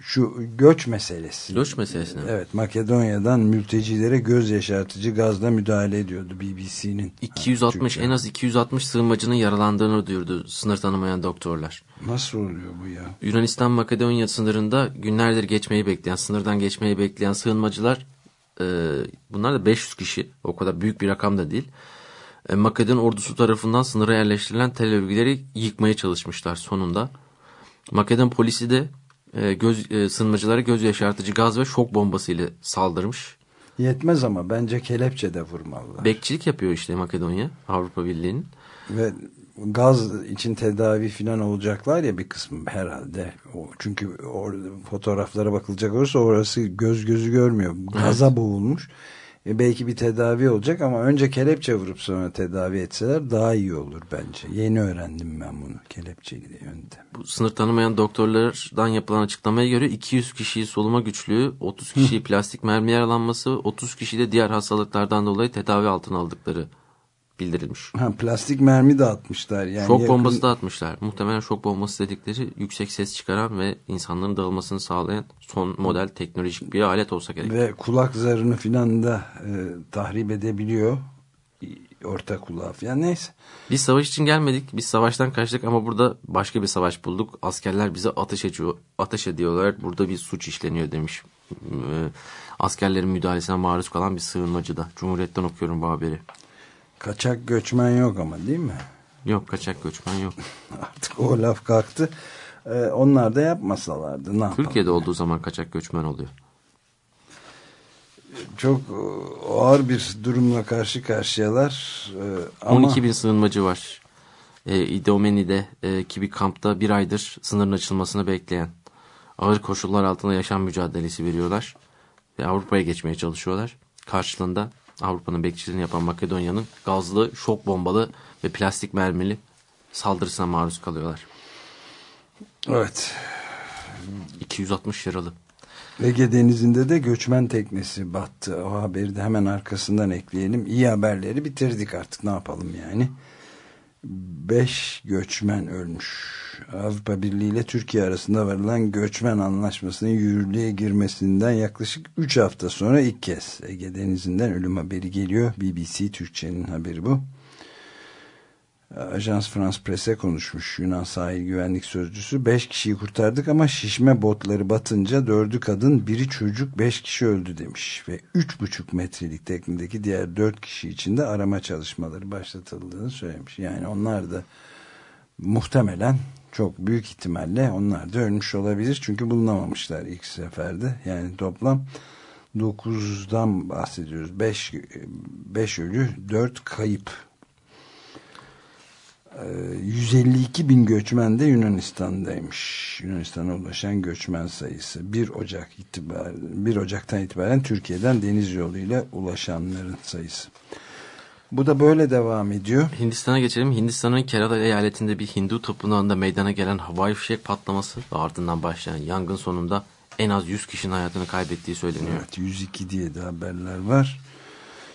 şu göç meselesi. Göç meselesine? Evet Makedonya'dan mültecilere göz yaşartıcı gazla müdahale ediyordu BBC'nin. 260 en az 260 sığınmacının yaralandığını duyurdu sınır tanımayan doktorlar. Nasıl oluyor bu ya? Yunanistan Makedonya sınırında günlerdir geçmeyi bekleyen, sınırdan geçmeyi bekleyen sığınmacılar e, bunlar da 500 kişi. O kadar büyük bir rakam da değil. E, Makedon ordusu tarafından sınıra yerleştirilen tel örgüleri yıkmaya çalışmışlar sonunda. Makedon polisi de e, göz, e, sığınmacılara göz yaşartıcı gaz ve şok bombası ile saldırmış. Yetmez ama bence kelepçe de vurmalılar. Bekçilik yapıyor işte Makedonya Avrupa Birliği'nin. Ve gaz için tedavi falan olacaklar ya bir kısmı herhalde. O, çünkü orada fotoğraflara bakılacak olursa orası göz gözü görmüyor. Gaza boğulmuş. E belki bir tedavi olacak ama önce kelepçe vurup sonra tedavi etseler daha iyi olur bence. Yeni öğrendim ben bunu kelepçeli yöntem. Bu sınır tanımayan doktorlardan yapılan açıklamaya göre 200 kişiyi soluma güçlüğü, 30 kişiyi plastik mermi yaralanması, 30 kişi de diğer hastalıklardan dolayı tedavi altına aldıkları bildirilmiş. Ha, plastik mermi de atmışlar. Yani şok yakın- bombası da atmışlar. Muhtemelen şok bombası dedikleri yüksek ses çıkaran ve insanların dağılmasını sağlayan son model teknolojik bir alet olsa gerek. Ve kulak zarını filan da e, tahrip edebiliyor. Orta kulağı falan neyse. Biz savaş için gelmedik. Biz savaştan kaçtık ama burada başka bir savaş bulduk. Askerler bize ateş ediyor, ateş ediyorlar. Burada bir suç işleniyor demiş. Ee, askerlerin müdahalesine maruz kalan bir sığınmacı da. Cumhuriyet'ten okuyorum bu haberi. Kaçak göçmen yok ama değil mi? Yok kaçak göçmen yok. Artık o laf kalktı. E, onlar da yapmasalardı ne yapalım? Türkiye'de olduğu zaman kaçak göçmen oluyor. Çok e, ağır bir durumla karşı karşıyalar. E, ama 12 bin sığınmacı var. E, İdomeni'de e, ki bir kampta bir aydır sınırın açılmasını bekleyen. Ağır koşullar altında yaşam mücadelesi veriyorlar. Ve Avrupa'ya geçmeye çalışıyorlar. Karşılığında Avrupa'nın bekçiliğini yapan Makedonya'nın gazlı, şok bombalı ve plastik mermili saldırısına maruz kalıyorlar. Evet. 260 yaralı. Ege Denizi'nde de göçmen teknesi battı. O haberi de hemen arkasından ekleyelim. İyi haberleri bitirdik artık ne yapalım yani. Beş göçmen ölmüş. Avrupa Birliği ile Türkiye arasında varılan göçmen anlaşmasının yürürlüğe girmesinden yaklaşık 3 hafta sonra ilk kez Ege Denizi'nden ölüm haberi geliyor. BBC Türkçe'nin haberi bu. Ajans France Presse konuşmuş Yunan sahil güvenlik sözcüsü. Beş kişiyi kurtardık ama şişme botları batınca dördü kadın, biri çocuk, beş kişi öldü demiş. Ve üç buçuk metrelik teknedeki diğer dört kişi için de arama çalışmaları başlatıldığını söylemiş. Yani onlar da muhtemelen çok büyük ihtimalle onlar da ölmüş olabilir. Çünkü bulunamamışlar ilk seferde. Yani toplam 9'dan bahsediyoruz. 5 5 ölü, 4 kayıp 152 bin göçmen de Yunanistan'daymış. Yunanistan'a ulaşan göçmen sayısı 1 Ocak itibaren 1 Ocak'tan itibaren Türkiye'den deniz yoluyla ulaşanların sayısı. Bu da böyle devam ediyor. Hindistan'a geçelim. Hindistan'ın Kerala eyaletinde bir Hindu tapınağında meydana gelen havai fişek patlaması ve ardından başlayan yangın sonunda en az 100 kişinin hayatını kaybettiği söyleniyor. Evet 102 diye de haberler var.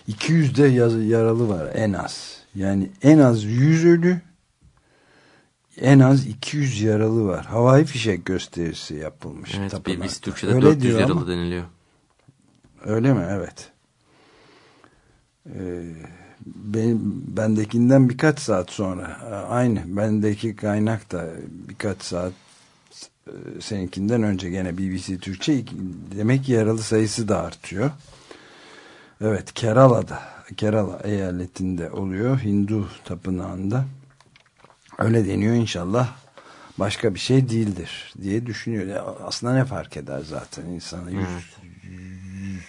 200 de yaralı var en az. Yani en az 100 ölü en az 200 yaralı var. Havai fişek gösterisi yapılmış. Evet tapınakta. BBC Türkçe'de Öyle 400 diyor yaralı ama, deniliyor. Öyle mi? Evet. Ee, benim, bendekinden birkaç saat sonra aynı bendeki kaynak da birkaç saat e, seninkinden önce gene BBC Türkçe demek ki yaralı sayısı da artıyor. Evet Kerala'da Kerala eyaletinde oluyor Hindu tapınağında öyle deniyor inşallah başka bir şey değildir diye düşünüyor. Aslında ne fark eder zaten insana yüz, Evet. yüz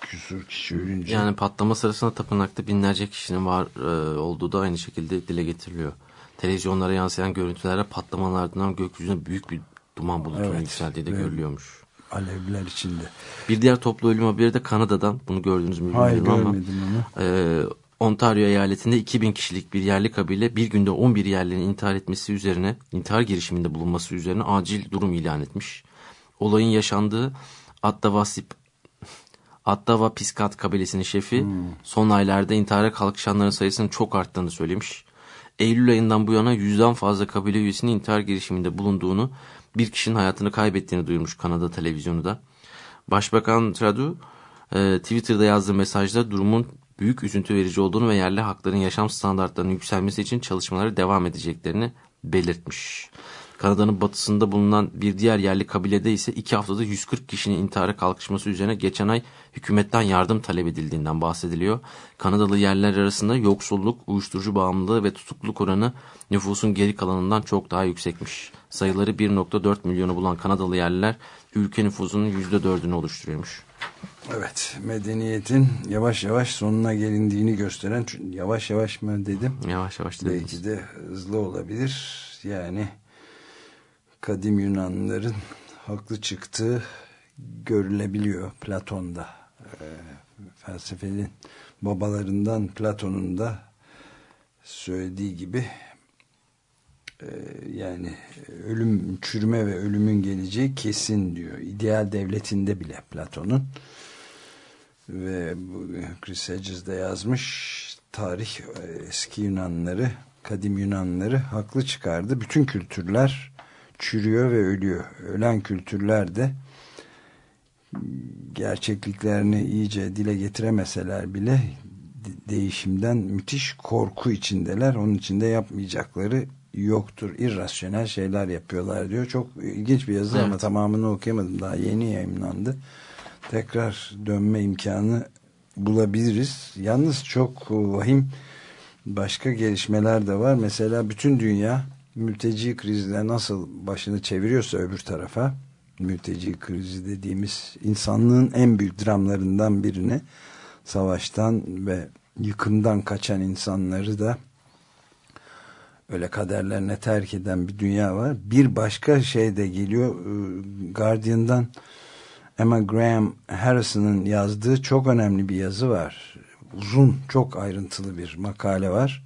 küsur kişi ölünce. Yani patlama sırasında tapınakta binlerce kişinin var e, olduğu da aynı şekilde dile getiriliyor. Televizyonlara yansıyan görüntülerde patlamalardan gökyüzüne büyük bir duman bulutunun Evet. yükseldiği de Evet. görülüyormuş. Alevler içinde. Bir diğer toplu ölüm haberi de Kanada'dan. Bunu gördünüz mü Hayır bilmiyorum ama. görmedim onu. e, Ontario eyaletinde 2000 kişilik bir yerli kabile bir günde 11 yerlinin intihar etmesi üzerine, intihar girişiminde bulunması üzerine acil durum ilan etmiş. Olayın yaşandığı Attavasip Attava Piskat kabilesinin şefi son aylarda intihara kalkışanların sayısının çok arttığını söylemiş. Eylül ayından bu yana yüzden fazla kabile üyesinin intihar girişiminde bulunduğunu, bir kişinin hayatını kaybettiğini duyurmuş Kanada televizyonu da. Başbakan Trudeau e, Twitter'da yazdığı mesajda durumun büyük üzüntü verici olduğunu ve yerli hakların yaşam standartlarının yükselmesi için çalışmaları devam edeceklerini belirtmiş. Kanada'nın batısında bulunan bir diğer yerli kabilede ise iki haftada 140 kişinin intihara kalkışması üzerine geçen ay hükümetten yardım talep edildiğinden bahsediliyor. Kanadalı yerler arasında yoksulluk, uyuşturucu bağımlılığı ve tutukluluk oranı nüfusun geri kalanından çok daha yüksekmiş. Sayıları 1.4 milyonu bulan Kanadalı yerliler ülke nüfusunun %4'ünü oluşturuyormuş. Evet medeniyetin yavaş yavaş sonuna gelindiğini gösteren çünkü yavaş yavaş mı dedim? Yavaş yavaş dediniz. belki de hızlı olabilir. Yani kadim Yunanlıların haklı çıktığı görülebiliyor Platon'da. Ee, felsefenin babalarından Platon'un da söylediği gibi e, yani ölüm çürüme ve ölümün geleceği kesin diyor. İdeal devletinde bile Platon'un. Ve Chris Hedges de yazmış tarih e, eski Yunanları kadim Yunanları haklı çıkardı. Bütün kültürler çürüyor ve ölüyor. Ölen kültürler de gerçekliklerini iyice dile getiremeseler bile de- değişimden müthiş korku içindeler. Onun içinde yapmayacakları yoktur irrasyonel şeyler yapıyorlar diyor çok ilginç bir yazı ama Evet. tamamını okuyamadım daha yeni yayınlandı tekrar dönme imkanı bulabiliriz. Yalnız çok vahim başka gelişmeler de var. Mesela bütün dünya mülteci krizle nasıl başını çeviriyorsa öbür tarafa mülteci krizi dediğimiz insanlığın en büyük dramlarından birini savaştan ve yıkımdan kaçan insanları da öyle kaderlerine terk eden bir dünya var. Bir başka şey de geliyor. Ee, Guardian'dan Emma Graham Harrison'ın yazdığı çok önemli bir yazı var. uzun çok ayrıntılı bir makale var.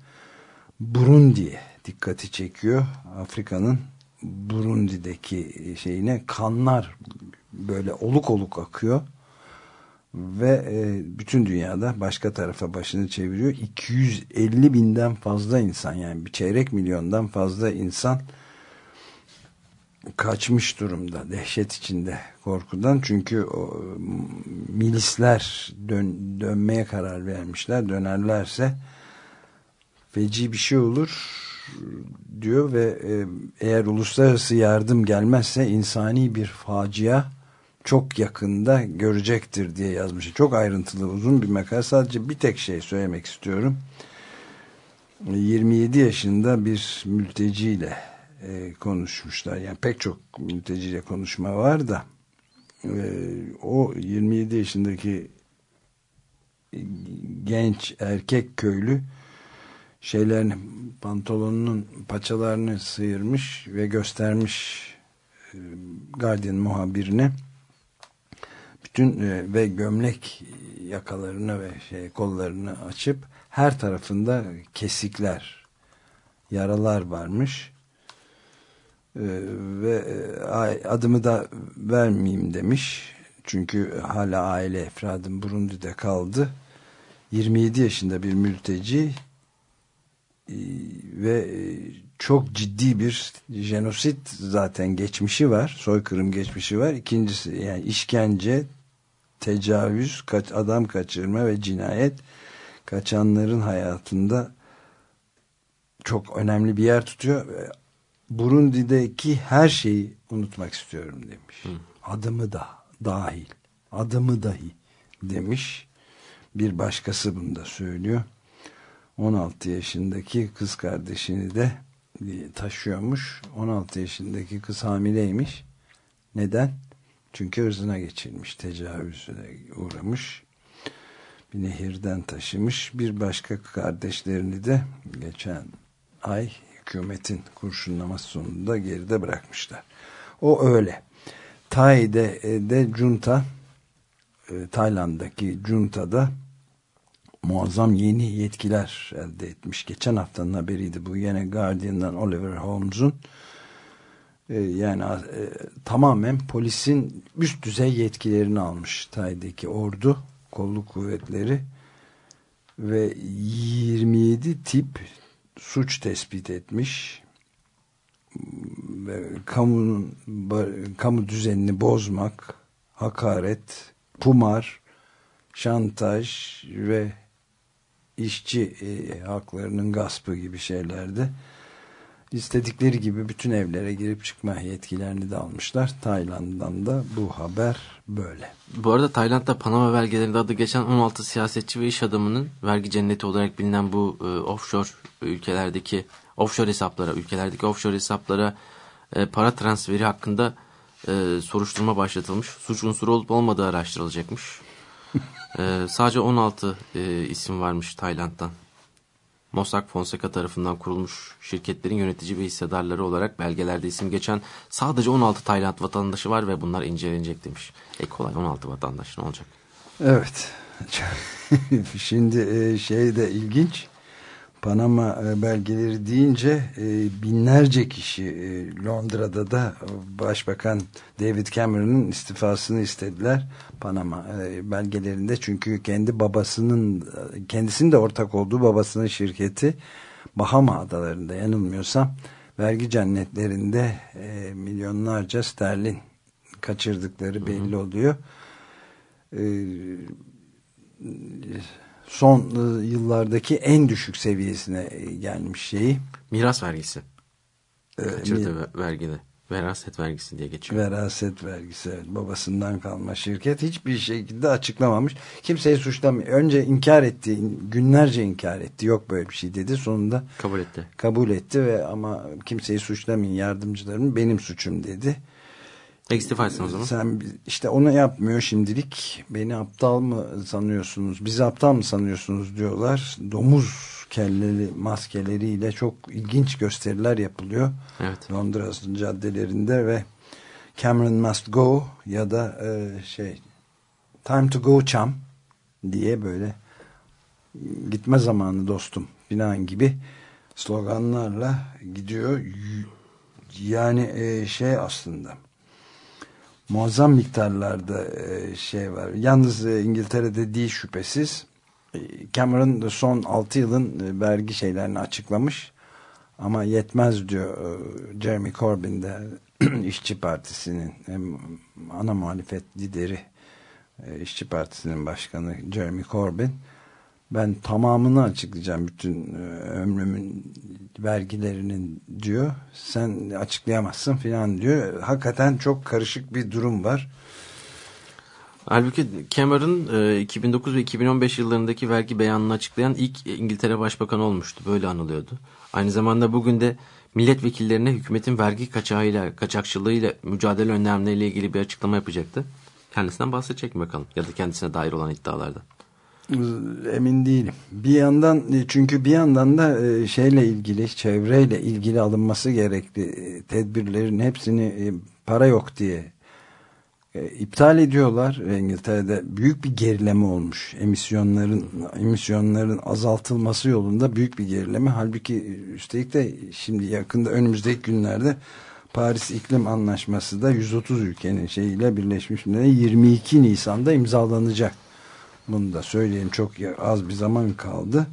Burundi'ye dikkati çekiyor. Afrika'nın Burundi'deki şeyine kanlar böyle oluk oluk akıyor ve e, bütün dünyada başka tarafa başını çeviriyor. 250 binden fazla insan yani bir çeyrek milyondan fazla insan kaçmış durumda dehşet içinde korkudan çünkü milisler dön, dönmeye karar vermişler dönerlerse feci bir şey olur diyor ve e, eğer uluslararası yardım gelmezse insani bir facia çok yakında görecektir diye yazmış. Çok ayrıntılı uzun bir makale. Sadece bir tek şey söylemek istiyorum. 27 yaşında bir mülteciyle e, konuşmuşlar. Yani pek çok mülteciyle konuşma var da e, o 27 yaşındaki genç erkek köylü şeylerini pantolonunun paçalarını sıyırmış ve göstermiş e, Guardian muhabirine bütün e, ve gömlek yakalarını ve şey kollarını açıp her tarafında kesikler yaralar varmış. E, ve e, adımı da vermeyeyim demiş. Çünkü hala aile efradım Burundi'de kaldı. 27 yaşında bir mülteci e, ve e, çok ciddi bir jenosit zaten geçmişi var soykırım geçmişi var. İkincisi yani işkence tecavüz, kaç, adam kaçırma ve cinayet kaçanların hayatında çok önemli bir yer tutuyor. Burundi'deki her şeyi unutmak istiyorum demiş. Hı. Adımı da dahil, adımı dahi demiş. Bir başkası bunu da söylüyor. 16 yaşındaki kız kardeşini de taşıyormuş. 16 yaşındaki kız hamileymiş. Neden? Çünkü ırzına geçirmiş, tecavüzüne uğramış. Bir nehirden taşımış. Bir başka kardeşlerini de geçen ay hükümetin kurşunlaması sonunda geride bırakmışlar. O öyle. Tay'de e, de junta e, Tayland'daki junta'da muazzam yeni yetkiler elde etmiş. Geçen haftanın haberiydi bu. Yine Guardian'dan Oliver Holmes'un yani e, tamamen polisin üst düzey yetkilerini almış Tay'daki ordu, kolluk kuvvetleri ve 27 tip suç tespit etmiş. Ve kamunun kamu düzenini bozmak, hakaret, pumar, şantaj ve işçi e, haklarının gaspı gibi şeylerde istedikleri gibi bütün evlere girip çıkma yetkilerini de almışlar. Tayland'dan da bu haber böyle. Bu arada Tayland'da Panama belgelerinde adı geçen 16 siyasetçi ve iş adamının vergi cenneti olarak bilinen bu e, offshore ülkelerdeki offshore hesaplara, ülkelerdeki offshore hesaplara e, para transferi hakkında e, soruşturma başlatılmış. Suç unsuru olup olmadığı araştırılacakmış. e, sadece 16 e, isim varmış Tayland'dan. Mossack Fonseca tarafından kurulmuş şirketlerin yönetici ve hissedarları olarak belgelerde isim geçen sadece 16 Tayland vatandaşı var ve bunlar incelenecek demiş. E kolay 16 vatandaş ne olacak? Evet. Şimdi e, şey de ilginç. Panama e, belgeleri deyince e, binlerce kişi e, Londra'da da Başbakan David Cameron'ın istifasını istediler Panama belgelerinde çünkü kendi babasının kendisinin de ortak olduğu babasının şirketi Bahama adalarında yanılmıyorsam vergi cennetlerinde milyonlarca sterlin kaçırdıkları belli oluyor. E, son e, yıllardaki en düşük seviyesine e, gelmiş şeyi. Miras vergisi. Ee, Kaçırdı mi, vergide. Veraset vergisi diye geçiyor. Veraset vergisi evet. Babasından kalma şirket hiçbir şekilde açıklamamış. Kimseyi suçlamıyor. Önce inkar etti. Günlerce inkar etti. Yok böyle bir şey dedi. Sonunda kabul etti. Kabul etti ve ama kimseyi suçlamayın yardımcılarım benim suçum dedi. İstifa etsin o zaman. Sen işte onu yapmıyor şimdilik. Beni aptal mı sanıyorsunuz? Bizi aptal mı sanıyorsunuz diyorlar. Domuz kelleli maskeleriyle çok ilginç gösteriler yapılıyor. Evet. Londra'nın caddelerinde ve Cameron Must Go ya da e, şey Time to Go Chum diye böyle gitme zamanı dostum filan gibi sloganlarla gidiyor. Yani e, şey aslında muazzam miktarlarda e, şey var. Yalnız e, İngiltere'de değil şüphesiz. E, Cameron son 6 yılın e, vergi şeylerini açıklamış. Ama yetmez diyor e, Jeremy Corbyn de İşçi Partisi'nin ana muhalefet lideri e, İşçi Partisi'nin başkanı Jeremy Corbyn ben tamamını açıklayacağım bütün e, ömrümün vergilerinin diyor. Sen açıklayamazsın filan diyor. Hakikaten çok karışık bir durum var. Halbuki Cameron 2009 ve 2015 yıllarındaki vergi beyanını açıklayan ilk İngiltere Başbakanı olmuştu. Böyle anılıyordu. Aynı zamanda bugün de milletvekillerine hükümetin vergi kaçağıyla, kaçakçılığıyla mücadele önlemleriyle ilgili bir açıklama yapacaktı. Kendisinden bahsedecek mi bakalım ya da kendisine dair olan iddialardan. Emin değilim. Bir yandan çünkü bir yandan da e, şeyle ilgili çevreyle ilgili alınması gerekli e, tedbirlerin hepsini e, para yok diye iptal ediyorlar İngiltere'de büyük bir gerileme olmuş. Emisyonların emisyonların azaltılması yolunda büyük bir gerileme. Halbuki üstelik de şimdi yakında önümüzdeki günlerde Paris İklim Anlaşması da 130 ülkenin şeyiyle Birleşmiş Milletler 22 Nisan'da imzalanacak. Bunu da söyleyeyim çok az bir zaman kaldı.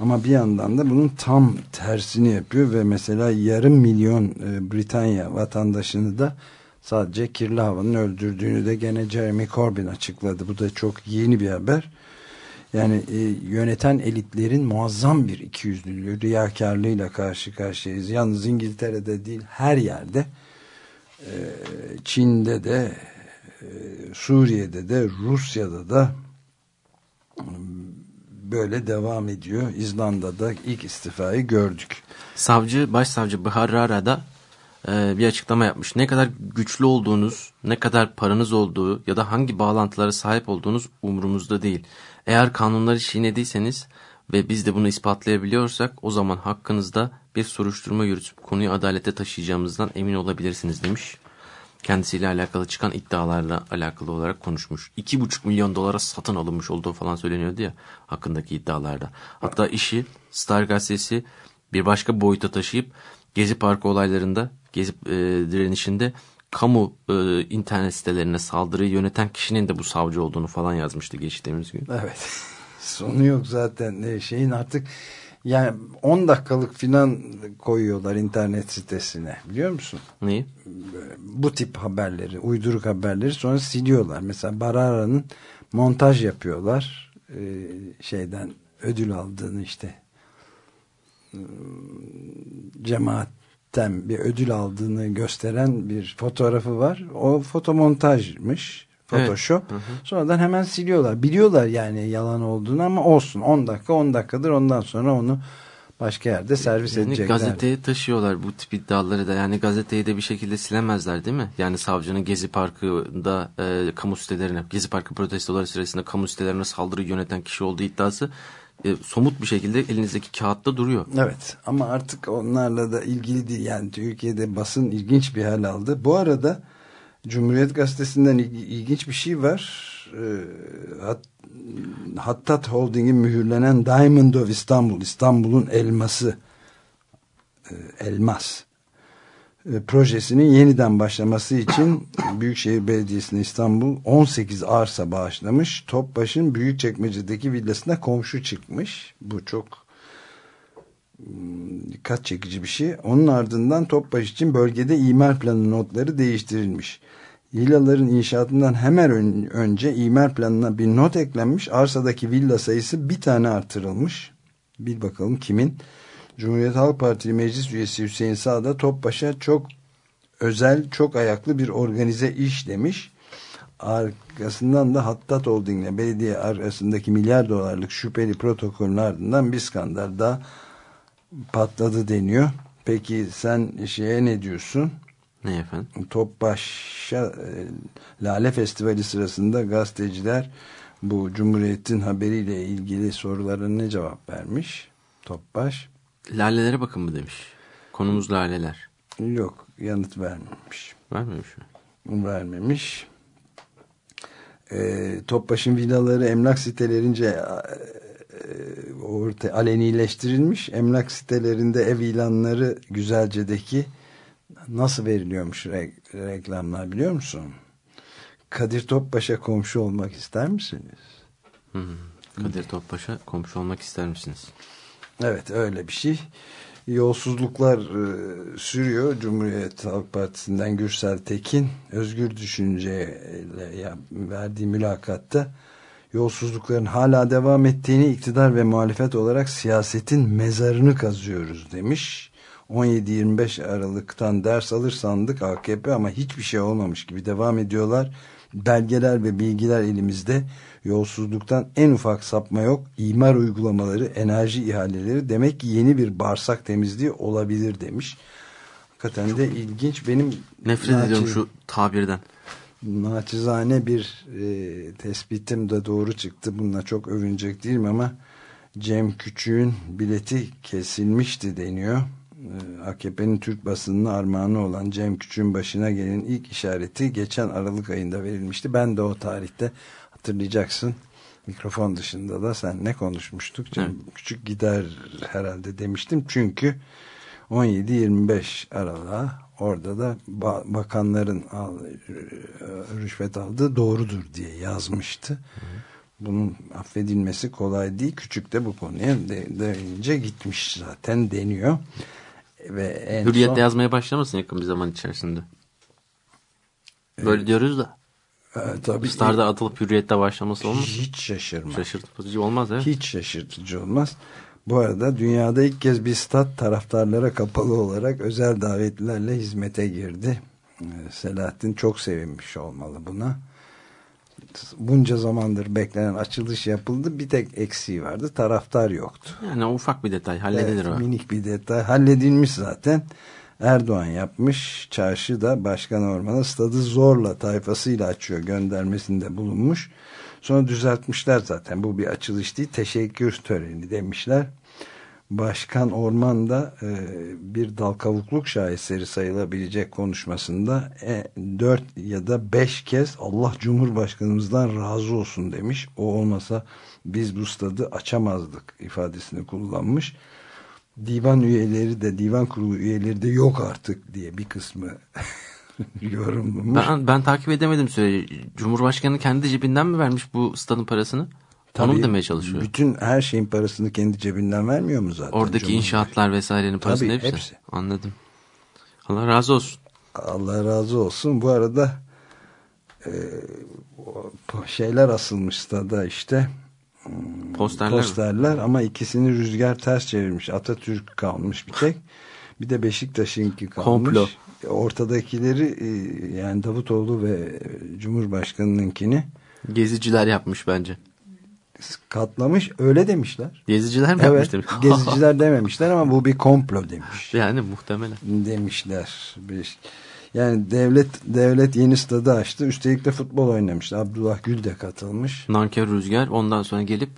Ama bir yandan da bunun tam tersini yapıyor ve mesela yarım milyon e, Britanya vatandaşını da sadece kirli havanın öldürdüğünü de gene Jeremy Corbyn açıkladı. Bu da çok yeni bir haber. Yani e, yöneten elitlerin muazzam bir ikiyüzlülüğü, riyakarlığıyla karşı karşıyayız. Yalnız İngiltere'de değil her yerde e, Çin'de de e, Suriye'de de Rusya'da da böyle devam ediyor. İzlanda'da ilk istifayı gördük. Savcı, başsavcı Baharara da e, bir açıklama yapmış. Ne kadar güçlü olduğunuz, ne kadar paranız olduğu ya da hangi bağlantılara sahip olduğunuz umurumuzda değil. Eğer kanunları çiğnediyseniz ve biz de bunu ispatlayabiliyorsak o zaman hakkınızda bir soruşturma yürütüp konuyu adalete taşıyacağımızdan emin olabilirsiniz demiş kendisiyle alakalı çıkan iddialarla alakalı olarak konuşmuş. 2,5 milyon dolara satın alınmış olduğu falan söyleniyordu ya hakkındaki iddialarda. Hatta işi Star gazetesi bir başka boyuta taşıyıp Gezi Parkı olaylarında, Gezi e, direnişinde kamu e, internet sitelerine saldırıyı yöneten kişinin de bu savcı olduğunu falan yazmıştı geçtiğimiz gün. Evet. Sonu yok zaten şeyin artık yani 10 dakikalık filan koyuyorlar internet sitesine biliyor musun? Neyi? Bu tip haberleri, uyduruk haberleri sonra siliyorlar. Mesela Barara'nın montaj yapıyorlar. Ee, şeyden ödül aldığını işte ıı, cemaatten bir ödül aldığını gösteren bir fotoğrafı var. O fotomontajmış. Photoshop. Evet. Hı hı. Sonradan hemen siliyorlar. Biliyorlar yani yalan olduğunu ama olsun. 10 dakika 10 dakikadır ondan sonra onu başka yerde servis yani edecekler. Gazeteye taşıyorlar bu tip iddiaları da. Yani gazeteyi de bir şekilde silemezler değil mi? Yani savcının Gezi Parkı'nda e, kamu sitelerine, Gezi Parkı protestoları sırasında kamu sitelerine saldırı yöneten kişi olduğu iddiası e, somut bir şekilde elinizdeki kağıtta duruyor. Evet ama artık onlarla da ilgili değil. Yani Türkiye'de basın ilginç bir hal aldı. Bu arada Cumhuriyet Gazetesi'nden ilginç bir şey var. Ee, Hat, Hattat Holding'in mühürlenen Diamond of İstanbul, İstanbul'un elması, e, elmas e, projesinin yeniden başlaması için Büyükşehir Belediyesi'ne İstanbul 18 arsa bağışlamış. Topbaş'ın Büyükçekmece'deki villasına komşu çıkmış. Bu çok dikkat çekici bir şey. Onun ardından Topbaş için bölgede imar planı notları değiştirilmiş. Villaların inşaatından hemen önce imar planına bir not eklenmiş. Arsadaki villa sayısı bir tane artırılmış. Bir bakalım kimin? Cumhuriyet Halk Partili Meclis Üyesi Hüseyin Sağda Topbaş'a çok özel, çok ayaklı bir organize iş demiş. Arkasından da Hattat Holding ile belediye arasındaki milyar dolarlık şüpheli protokolün ardından bir skandal daha patladı deniyor. Peki sen şeye ne diyorsun? Ne efendim? Topbaş'a e, Lale Festivali sırasında gazeteciler bu Cumhuriyet'in haberiyle ilgili sorulara ne cevap vermiş? Topbaş. Lalelere bakın mı demiş. Konumuz laleler. Yok yanıt vermemiş. Vermemiş mi? Vermemiş. E, Topbaş'ın villaları emlak sitelerince orta alenileştirilmiş emlak sitelerinde ev ilanları güzelcedeki nasıl veriliyormuş re reklamlar biliyor musun? Kadir Topbaş'a komşu olmak ister misiniz? Hı hı. Kadir Topbaş'a komşu olmak ister misiniz? Evet öyle bir şey. Yolsuzluklar e, sürüyor. Cumhuriyet Halk Partisi'nden Gürsel Tekin özgür düşünceyle verdiği mülakatta yolsuzlukların hala devam ettiğini iktidar ve muhalefet olarak siyasetin mezarını kazıyoruz demiş. 17-25 Aralık'tan ders alır sandık AKP ama hiçbir şey olmamış gibi devam ediyorlar. Belgeler ve bilgiler elimizde yolsuzluktan en ufak sapma yok. İmar uygulamaları, enerji ihaleleri demek ki yeni bir bağırsak temizliği olabilir demiş. Hakikaten de ilginç. Benim nefret ediyorum şu tabirden. Naçizane bir e, tespitim de doğru çıktı. Bununla çok övünecek değilim ama Cem Küçük'ün bileti kesilmişti deniyor. E, AKP'nin Türk basınına armağanı olan Cem Küçük'ün başına gelen ilk işareti geçen Aralık ayında verilmişti. Ben de o tarihte hatırlayacaksın mikrofon dışında da sen ne konuşmuştuk Cem evet. Küçük gider herhalde demiştim çünkü 17-25 Aralık'a orada da bakanların al, rüşvet aldığı doğrudur diye yazmıştı. Bunun affedilmesi kolay değil. Küçük de bu konuya de, gitmiş zaten deniyor. Ve en Hürriyet'te son... yazmaya başlamasın yakın bir zaman içerisinde. Böyle ee, diyoruz da. E, tabii Star'da atılıp hürriyette başlaması olmaz Hiç şaşırmaz. Şaşırtıcı olmaz evet. Hiç şaşırtıcı olmaz. Bu arada dünyada ilk kez bir stat taraftarlara kapalı olarak özel davetlilerle hizmete girdi. E, Selahattin çok sevinmiş olmalı buna. Bunca zamandır beklenen açılış yapıldı. Bir tek eksiği vardı. Taraftar yoktu. Yani ufak bir detay halledilir evet, o. Minik bir detay halledilmiş zaten. Erdoğan yapmış. Çarşı da Başkan Orman'a stadı zorla tayfasıyla açıyor göndermesinde bulunmuş. Sonra düzeltmişler zaten. Bu bir açılış değil teşekkür töreni demişler. Başkan Orman da e, bir dal kavukluk şaheseri sayılabilecek konuşmasında e, 4 ya da 5 kez Allah Cumhurbaşkanımızdan razı olsun demiş. O olmasa biz bu stadı açamazdık ifadesini kullanmış divan üyeleri de divan kurulu üyeleri de yok artık diye bir kısmı yorumlamış. Ben, ben takip edemedim süreci. Cumhurbaşkanı kendi cebinden mi vermiş bu stadın parasını? Tabii, Onu mu demeye çalışıyor? Bütün her şeyin parasını kendi cebinden vermiyor mu zaten? Oradaki inşaatlar vesairenin parasını Tabii, hepsi. hepsi. Anladım. Allah razı olsun. Allah razı olsun. Bu arada e, şeyler asılmış stada işte Posterler, posterler ama ikisini rüzgar ters çevirmiş. Atatürk kalmış bir tek. Bir de Beşiktaş'ınki kalmış. Komplo. Ortadakileri e, yani Davutoğlu ve Cumhurbaşkanı'nınkini geziciler yapmış bence. Katlamış öyle demişler. Geziciler mi evet, yapmış demiş. geziciler dememişler ama bu bir komplo demiş. Yani muhtemelen. Demişler. Yani devlet devlet yeni stadı açtı. Üstelik de futbol oynamıştı. Abdullah Gül de katılmış. Nankör Rüzgar ondan sonra gelip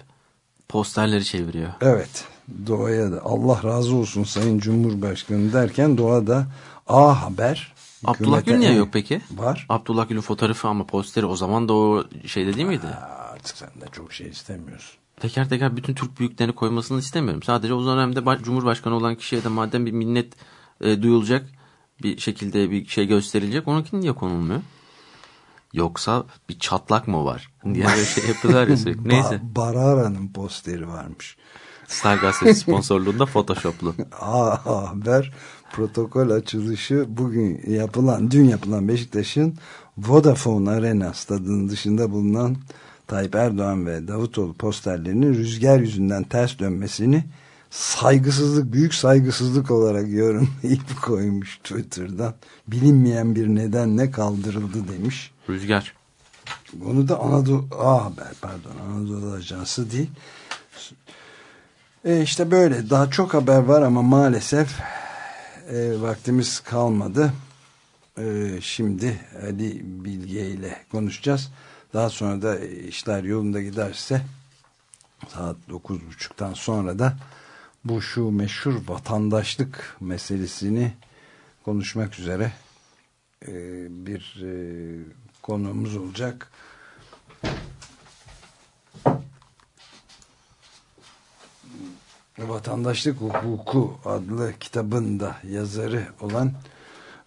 posterleri çeviriyor. Evet. Doğa'ya da Allah razı olsun Sayın Cumhurbaşkanı derken Doğa'da A Haber Abdullah Gül niye yok peki? Var. Abdullah Gül'ün fotoğrafı ama posteri o zaman da o şeyde değil miydi? Aa, artık sen de çok şey istemiyorsun. Teker teker bütün Türk büyüklerini koymasını istemiyorum. Sadece o dönemde Cumhurbaşkanı olan kişiye de madem bir minnet e, duyulacak bir şekilde bir şey gösterilecek. Onunkini niye konulmuyor? Yoksa bir çatlak mı var? Diye böyle şey yapıyorlar ya sürekli. Neyse. Ba Barara'nın posteri varmış. Star Gazetesi sponsorluğunda Photoshop'lu. Aa, haber protokol açılışı bugün yapılan, dün yapılan Beşiktaş'ın Vodafone Arena stadının dışında bulunan Tayyip Erdoğan ve Davutoğlu posterlerinin rüzgar yüzünden ters dönmesini saygısızlık, büyük saygısızlık olarak yorumlayıp koymuş Twitter'dan. Bilinmeyen bir nedenle kaldırıldı demiş. Rüzgar. Bunu da Anadolu A Haber pardon Anadolu Ajansı değil. E işte böyle daha çok haber var ama maalesef e, vaktimiz kalmadı. E, şimdi Ali Bilge ile konuşacağız. Daha sonra da işler yolunda giderse saat 9.30'dan sonra da bu şu meşhur vatandaşlık meselesini konuşmak üzere e, bir e, konuğumuz olacak. Vatandaşlık Hukuku adlı kitabın yazarı olan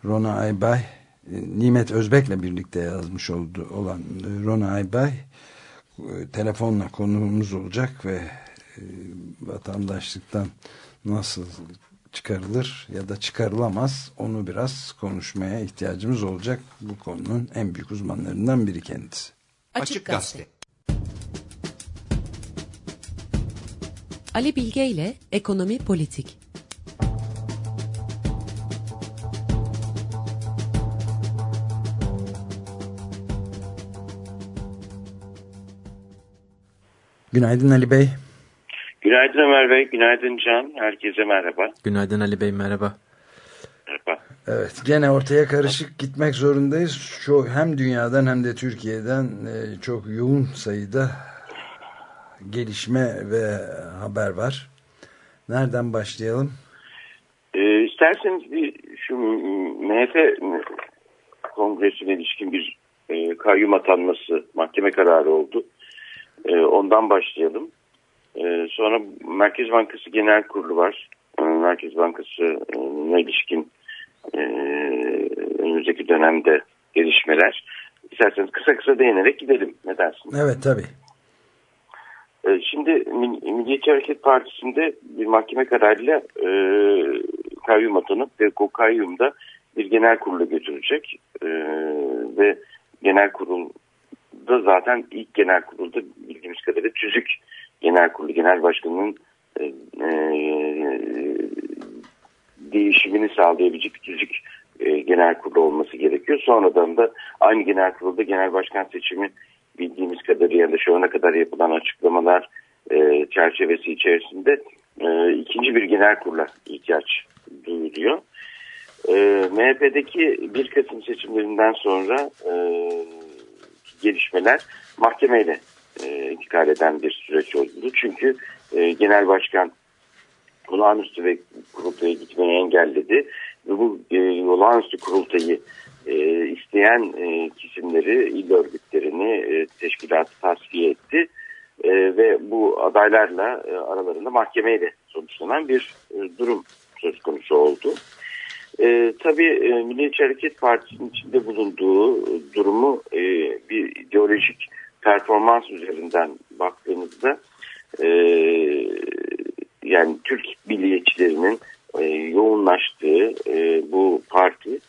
Rona Aybay e, Nimet Özbek'le birlikte yazmış oldu olan Rona Aybay e, telefonla konuğumuz olacak ve e, vatandaşlıktan nasıl çıkarılır ya da çıkarılamaz onu biraz konuşmaya ihtiyacımız olacak. Bu konunun en büyük uzmanlarından biri kendisi. Açık Gazete. Ali Bilge ile Ekonomi Politik. Günaydın Ali Bey. Günaydın Ömer Bey, günaydın Can. Herkese merhaba. Günaydın Ali Bey, merhaba. Merhaba. Evet, gene ortaya karışık gitmek zorundayız. Şu hem dünyadan hem de Türkiye'den e, çok yoğun sayıda gelişme ve haber var. Nereden başlayalım? Ee, isterseniz bir şu MHP kongresine ilişkin bir e, kayyum atanması mahkeme kararı oldu. E, ondan başlayalım. E, sonra Merkez Bankası Genel Kurulu var. E, Merkez Bankası'na ilişkin e, önümüzdeki dönemde gelişmeler. İsterseniz kısa kısa değinerek gidelim. Ne dersiniz? Evet tabii. E, şimdi Milliyetçi Hareket Partisi'nde bir mahkeme kararıyla e, kayyum atanıp ve o kayyumda bir genel kurulu götürecek e, ve genel kurulda zaten ilk genel kurulda bildiğimiz kadarıyla tüzük genel kurulu genel başkanının e, e, değişimini sağlayabilecek bir tüzük e, genel kurulu olması gerekiyor. Sonradan da aynı genel kurulda genel başkan seçimi bildiğimiz kadarıyla şu ana kadar yapılan açıklamalar e, çerçevesi içerisinde e, ikinci bir genel kurula ihtiyaç duyuluyor. E, MHP'deki 1 Kasım seçimlerinden sonra e, gelişmeler mahkemeyle e, intikal eden bir süreç oldu. Çünkü e, genel başkan olağanüstü ve kurultaya gitmeyi engelledi. Ve bu e, olağanüstü kurultayı e, isteyen e, kesimleri, il örgütlerini, e, teşkilatı tasfiye etti. E, ve bu adaylarla e, aralarında mahkemeyle sonuçlanan bir e, durum söz konusu oldu. E, tabii e, Milliyetçi Hareket Partisi'nin içinde bulunduğu durumu e, bir ideolojik performans üzerinden baktığımızda e, yani Türk milliyetçilerinin e, yoğunlaştığı e, bu parti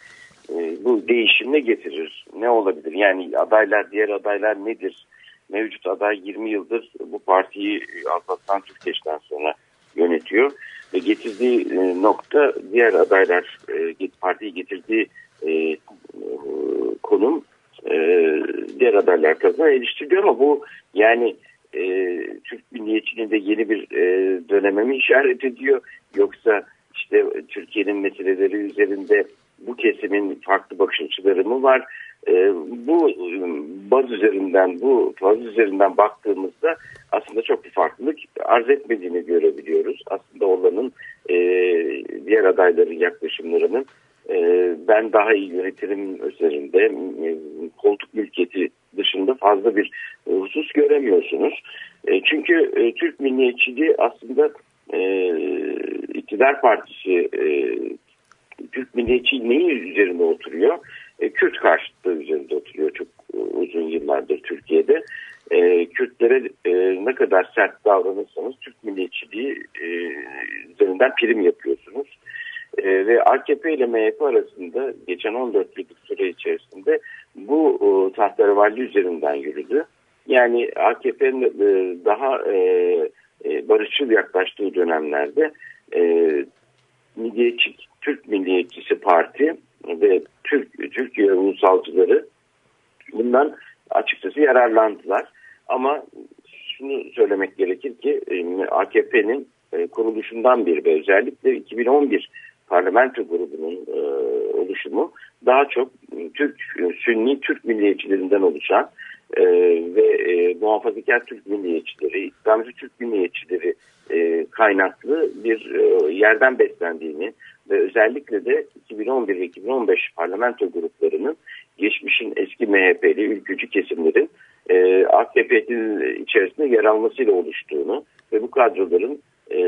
e, bu değişimle getirir. Ne olabilir? Yani adaylar, diğer adaylar nedir? Mevcut aday 20 yıldır bu partiyi Alparslan Türkeş'ten sonra yönetiyor. Ve getirdiği e, nokta diğer adaylar e, partiyi getirdiği e, konum e, diğer adaylar tarafından eleştiriliyor ama bu yani e, Türk milliyetçiliğinde yeni bir e, döneme mi işaret ediyor yoksa işte Türkiye'nin meseleleri üzerinde bu kesimin farklı bakış açıları mı var? E, bu baz üzerinden bu baz üzerinden baktığımızda aslında çok bir farklılık arz etmediğini görebiliyoruz. Aslında olanın e, diğer adayların yaklaşımlarının e, ben daha iyi yönetirim üzerinde e, koltuk mülkiyeti dışında fazla bir husus göremiyorsunuz. E, çünkü e, Türk milliyetçiliği aslında e, iktidar partisi e, Türk milliyetçiliği neyi üzerine oturuyor? E, Kürt karşıtlığı üzerinde oturuyor çok uzun yıllardır Türkiye'de. E, Kürtlere e, ne kadar sert davranırsanız Türk milliyetçiliği e, üzerinden prim yapıyorsunuz. E, ve AKP ile MHP arasında geçen 14 yıllık süre içerisinde bu e, tahterevalli üzerinden yürüdü. Yani AKP'nin e, daha e, e, barışçıl yaklaştığı dönemlerde e, milliyetçi, Türk Milliyetçisi Parti ve Türk Türkiye ulusalcıları bundan açıkçası yararlandılar. Ama şunu söylemek gerekir ki e, AKP'nin e, kuruluşundan beri ve özellikle 2011 parlamento grubunun e, oluşumu daha çok Türk Sünni Türk milliyetçilerinden oluşan e, ve e, muhafazakar Türk milliyetçileri, İslamcı Türk milliyetçileri e, kaynaklı bir e, yerden beslendiğini ve özellikle de 2011 ve 2015 parlamento gruplarının geçmişin eski MHP'li ülkücü kesimlerin e, AKP'nin içerisinde yer almasıyla oluştuğunu ve bu kadroların e,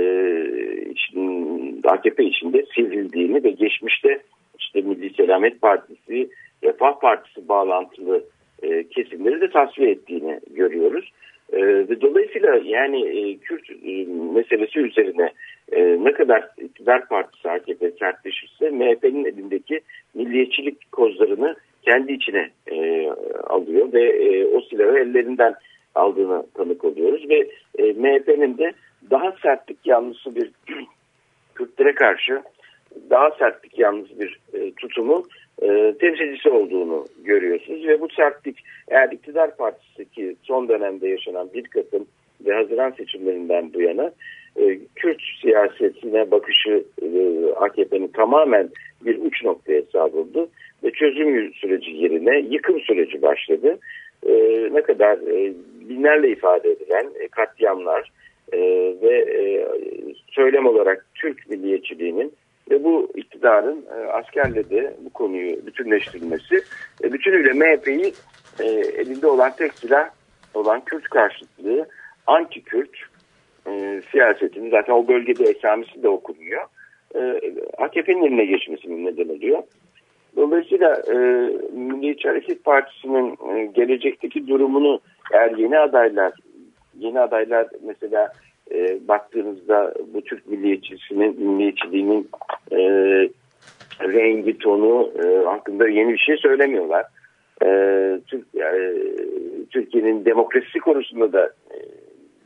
için, AKP içinde sivrildiğini ve geçmişte işte Milli Selamet Partisi, Refah Partisi bağlantılı e, kesimleri de tasfiye ettiğini görüyoruz. E, ve dolayısıyla yani e, Kürt meselesi üzerine ne kadar iktidar partisi AKP sertleşirse MHP'nin elindeki milliyetçilik kozlarını kendi içine alıyor ve o silahı ellerinden aldığını tanık oluyoruz ve MHP'nin de daha sertlik yanlısı bir Kürtlere karşı daha sertlik yalnız bir tutumu e, temsilcisi olduğunu görüyorsunuz ve bu sertlik eğer iktidar partisi ki son dönemde yaşanan bir Kasım ve Haziran seçimlerinden bu yana e, Kürt siyasetine bakışı e, AKP'nin tamamen bir uç noktaya savruldu ve çözüm süreci yerine yıkım süreci başladı. E, ne kadar e, binlerle ifade edilen e, katliamlar ve söylem olarak Türk milliyetçiliğinin ve bu iktidarın e, askerle de bu konuyu bütünleştirilmesi e, bütünüyle MHP'yi e, elinde olan tek silah olan Kürt karşıtlığı anti-Kürt e, siyasetini zaten o bölgede esamesi de okunuyor. E, AKP'nin eline geçmesinin neden oluyor. Dolayısıyla e, Milliyetçi Hareket Partisi'nin e, gelecekteki durumunu eğer yeni adaylar yeni adaylar mesela e, baktığınızda bu Türk milliyetçisinin milliyetçiliğinin e, rengi tonu e, hakkında yeni bir şey söylemiyorlar. E, Türk, e, Türkiye'nin demokrasi konusunda da e,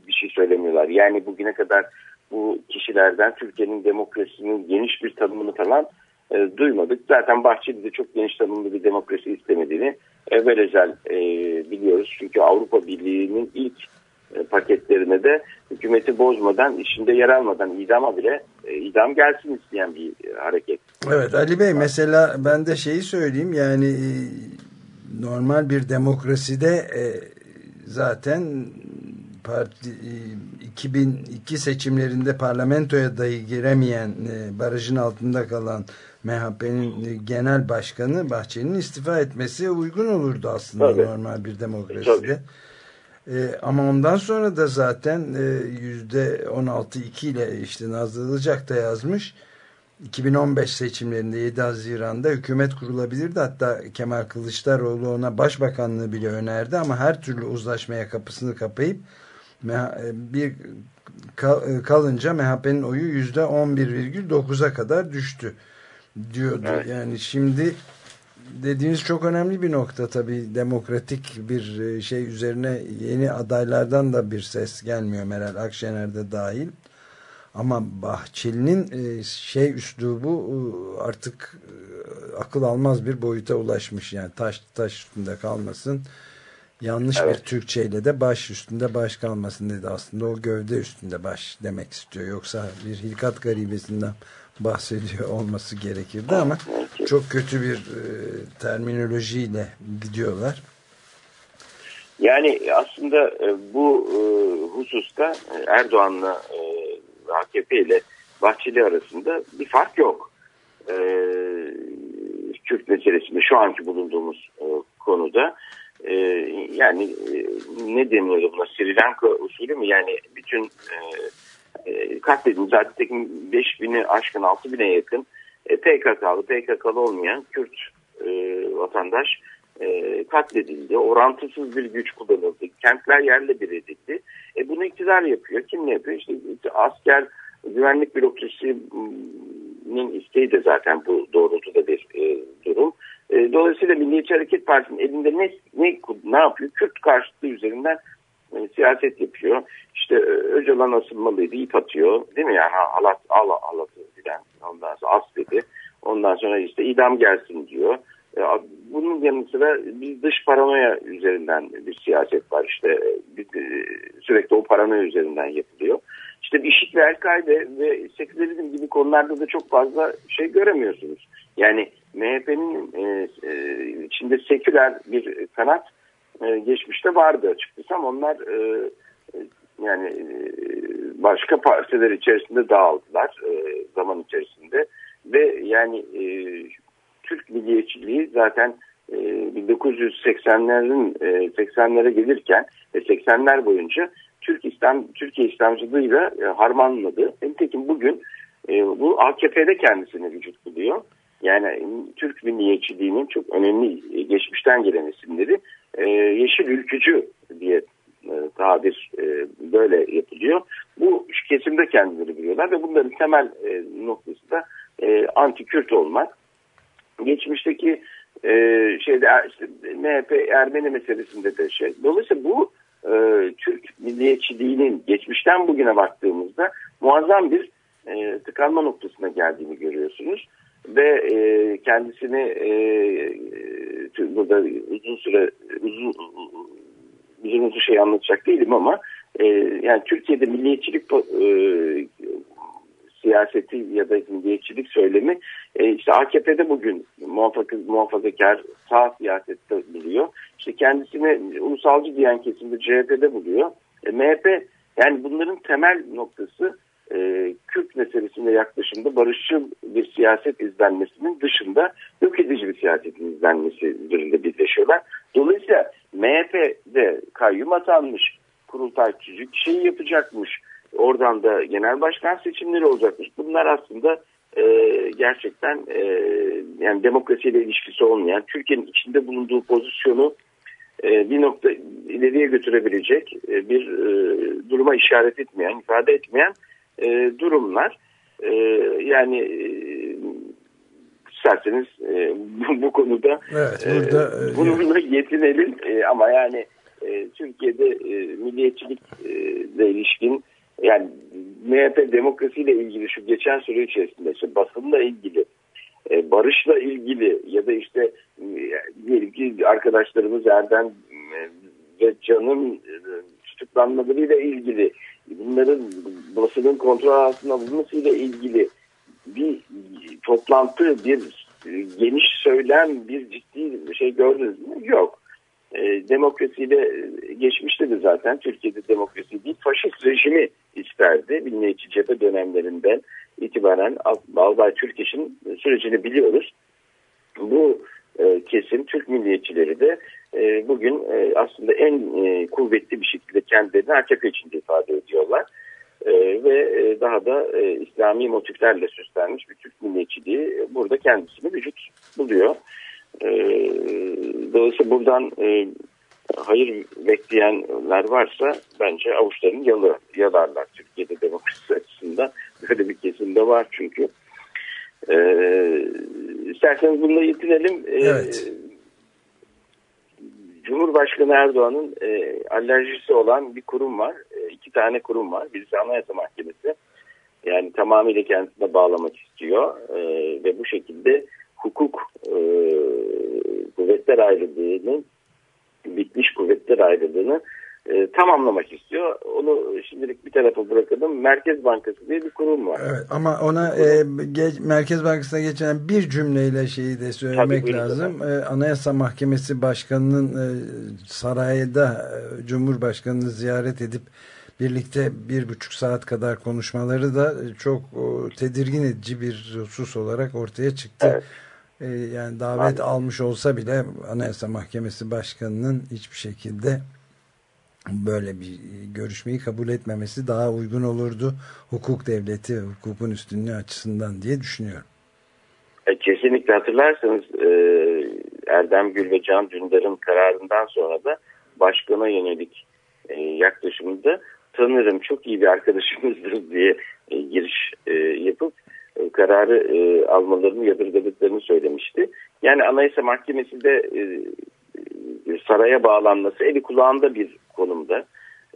bir şey söylemiyorlar. Yani bugüne kadar bu kişilerden Türkiye'nin demokrasinin geniş bir tanımını falan e, duymadık. Zaten Bahçeli de çok geniş tanımlı bir demokrasi istemediğini evvel e, biliyoruz. Çünkü Avrupa Birliği'nin ilk paketlerine de hükümeti bozmadan, işinde yer almadan idama bile e, idam gelsin isteyen bir e, hareket. Evet Ali Bey mesela ben de şeyi söyleyeyim yani e, normal bir demokraside e, zaten parti 2002 seçimlerinde parlamentoya dahi giremeyen barajın altında kalan MHP'nin genel başkanı Bahçeli'nin istifa etmesi uygun olurdu aslında Tabii. normal bir demokraside. Tabii. E, ama ondan sonra da zaten e, yüzde 16-2 ile işte Nazlı Ilıcak da yazmış. 2015 seçimlerinde 7 Haziran'da hükümet kurulabilirdi. Hatta Kemal Kılıçdaroğlu ona başbakanlığı bile önerdi ama her türlü uzlaşmaya kapısını kapayıp e, bir e, kalınca MHP'nin oyu yüzde 11,9'a kadar düştü diyordu. Evet. Yani şimdi dediğiniz çok önemli bir nokta tabii demokratik bir e, şey üzerine yeni adaylardan da bir ses gelmiyor Meral Akşener de dahil. Ama Bahçeli'nin e, şey üslubu e, artık akıl almaz bir boyuta ulaşmış. Yani taş taş üstünde kalmasın. Yanlış evet. bir Türkçeyle de baş üstünde baş kalmasın dedi. Aslında o gövde üstünde baş demek istiyor. Yoksa bir hilkat garibesinden bahsediyor olması gerekirdi ama çok kötü bir e, terminolojiyle gidiyorlar. Yani aslında e, bu e, hususta Erdoğan'la e, AKP ile Bahçeli arasında bir fark yok. E, Kürt meselesinde şu anki bulunduğumuz e, konuda e, yani e, ne deniyor buna Sri Lanka usulü mü yani bütün e, e, katledilmiş zaten 5000'i aşkın 6000'e yakın e, PKK'lı PKK'lı olmayan Kürt e, vatandaş e, katledildi. Orantısız bir güç kullanıldı. Kentler yerle bir edildi. E, bunu iktidar yapıyor. Kim ne yapıyor? İşte, asker güvenlik bürokrasisinin isteği de zaten bu doğrultuda bir e, durum. E, dolayısıyla Milliyetçi Hareket Partisi'nin elinde ne, ne, ne yapıyor? Kürt karşıtlığı üzerinden e, siyaset yapıyor. İşte e, Öcalan asılmalıydı, ip atıyor. Değil mi yani? Halat, al, halatı bilen. Ondan sonra as dedi. Ondan sonra işte idam gelsin diyor. E, bunun yanı sıra bir dış paranoya üzerinden bir siyaset var. İşte bir, sürekli o paranoya üzerinden yapılıyor. İşte IŞİD ve El-Kaide ve sekülerizm gibi konularda da çok fazla şey göremiyorsunuz. Yani MHP'nin e, e, içinde seküler bir kanat e, geçmişte vardı açıkçası ama onlar e, yani e, başka partiler içerisinde dağıldılar zaman içerisinde ve yani Türk milliyetçiliği zaten e, 1980'lerin e, 80'lere gelirken ve 80'ler boyunca Türk İslam Türkiye İslamcılığıyla e, harmanladı. Nitekim bugün e, bu AKP'de kendisini vücut buluyor. Yani Türk milliyetçiliğinin çok önemli geçmişten gelen isimleri e, yeşil ülkücü diye e, tabir e, böyle yapılıyor. Bu kesimde kendileri biliyorlar ve bunların temel e, noktası da e, anti-Kürt olmak. Geçmişteki e, şeyde işte, MHP Ermeni meselesinde de şey. Dolayısıyla bu e, Türk milliyetçiliğinin geçmişten bugüne baktığımızda muazzam bir e, tıkanma noktasına geldiğini görüyorsunuz ve e, kendisini e, burada uzun süre uzun uzun uzun şey anlatacak değilim ama e, yani Türkiye'de milliyetçilik e, siyaseti ya da milliyetçilik söylemi e, işte AKP'de bugün muhafaza, muhafazakar sağ siyasette buluyor. İşte kendisini ulusalcı diyen kesimde CHP'de buluyor. E, MHP yani bunların temel noktası e, Kürt meselesinde yaklaşımda barışçıl bir siyaset izlenmesinin dışında yok edici bir siyasetin izlenmesi üzerinde birleşiyorlar. Dolayısıyla MHP'de kayyum atanmış, kurultay çocuk şey yapacakmış, oradan da genel başkan seçimleri olacakmış. Bunlar aslında e, gerçekten e, yani demokrasiyle ilişkisi olmayan, Türkiye'nin içinde bulunduğu pozisyonu e, bir nokta ileriye götürebilecek e, bir e, duruma işaret etmeyen, ifade etmeyen e, durumlar. E, yani e, isterseniz e, bu, bu konuda evet, burada, e, bununla yetinelim e, ama yani e, Türkiye'de e, milliyetçilikle ilişkin yani MHP demokrasiyle ilgili şu geçen süre içerisinde işte basınla ilgili e, barışla ilgili ya da işte e, diyelim ki arkadaşlarımız Erdem e, ve Can'ın e, tutuklanmalarıyla ilgili bunların basının kontrol altına alınmasıyla ilgili bir toplantı, bir geniş söylem, bir ciddi bir şey gördünüz mü? Yok. E, demokrasiyle geçmişte de zaten Türkiye'de demokrasi değil, faşist rejimi isterdi. Milliyetçi cephe dönemlerinden itibaren Albay Türkeş'in sürecini biliyoruz. Bu e, kesim Türk milliyetçileri de e, bugün e, aslında en e, kuvvetli bir şekilde kendilerini AKP içinde ifade ediyorlar. Ve daha da İslami motiflerle süslenmiş bir Türk milliyetçiliği burada kendisini vücut buluyor. E, dolayısıyla buradan hayır bekleyenler varsa bence avuçlarını yalı, yalarlar. Türkiye'de demokrasi açısından böyle bir kesimde var çünkü. E, isterseniz bununla yetinelim. E, evet. Cumhurbaşkanı Erdoğan'ın e, alerjisi olan bir kurum var. E, iki tane kurum var. Birisi Anayasa Mahkemesi. Yani tamamıyla kendisine bağlamak istiyor. E, ve bu şekilde hukuk e, kuvvetler ayrılığının bitmiş kuvvetler ayrılığını e, tamamlamak istiyor. Onu şimdilik bir tarafa bırakalım. Merkez Bankası diye bir kurum var. Evet, ama ona e, geç, Merkez Bankası'na geçen bir cümleyle şeyi de söylemek Tabii, lazım. E, Anayasa Mahkemesi Başkanı'nın e, sarayda e, Cumhurbaşkanı'nı ziyaret edip birlikte bir buçuk saat kadar konuşmaları da çok o, tedirgin edici bir husus olarak ortaya çıktı. Evet. E, yani davet Maalesef. almış olsa bile Anayasa Mahkemesi Başkanı'nın hiçbir şekilde böyle bir görüşmeyi kabul etmemesi daha uygun olurdu hukuk devleti, hukukun üstünlüğü açısından diye düşünüyorum. E, kesinlikle hatırlarsanız e, Erdem Gül ve Can Dündar'ın kararından sonra da başkana yönelik e, yaklaşımında tanırım çok iyi bir arkadaşımızdır diye giriş yapıp kararı almalarını yadırgadıklarını söylemişti. Yani Anayasa Mahkemesi de saraya bağlanması eli kulağında bir konumda.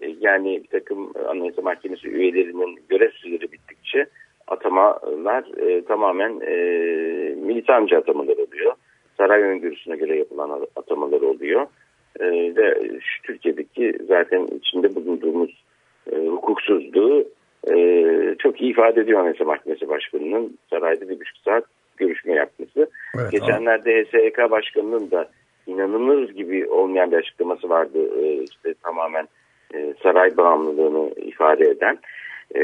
E, yani bir takım Anayasa Mahkemesi üyelerinin görev süreleri bittikçe atamalar e, tamamen e, militanca atamalar oluyor. Saray öngörüsüne göre yapılan atamalar oluyor. E, ve şu Türkiye'deki zaten içinde bulunduğumuz e, hukuksuzluğu e, çok iyi ifade ediyor Anayasa Mahkemesi Başkanı'nın sarayda bir buçuk saat görüşme yapması. Evet, Geçenlerde HSYK Başkanı'nın da inanılır gibi olmayan bir açıklaması vardı. E, işte tamamen e, saray bağımlılığını ifade eden. E,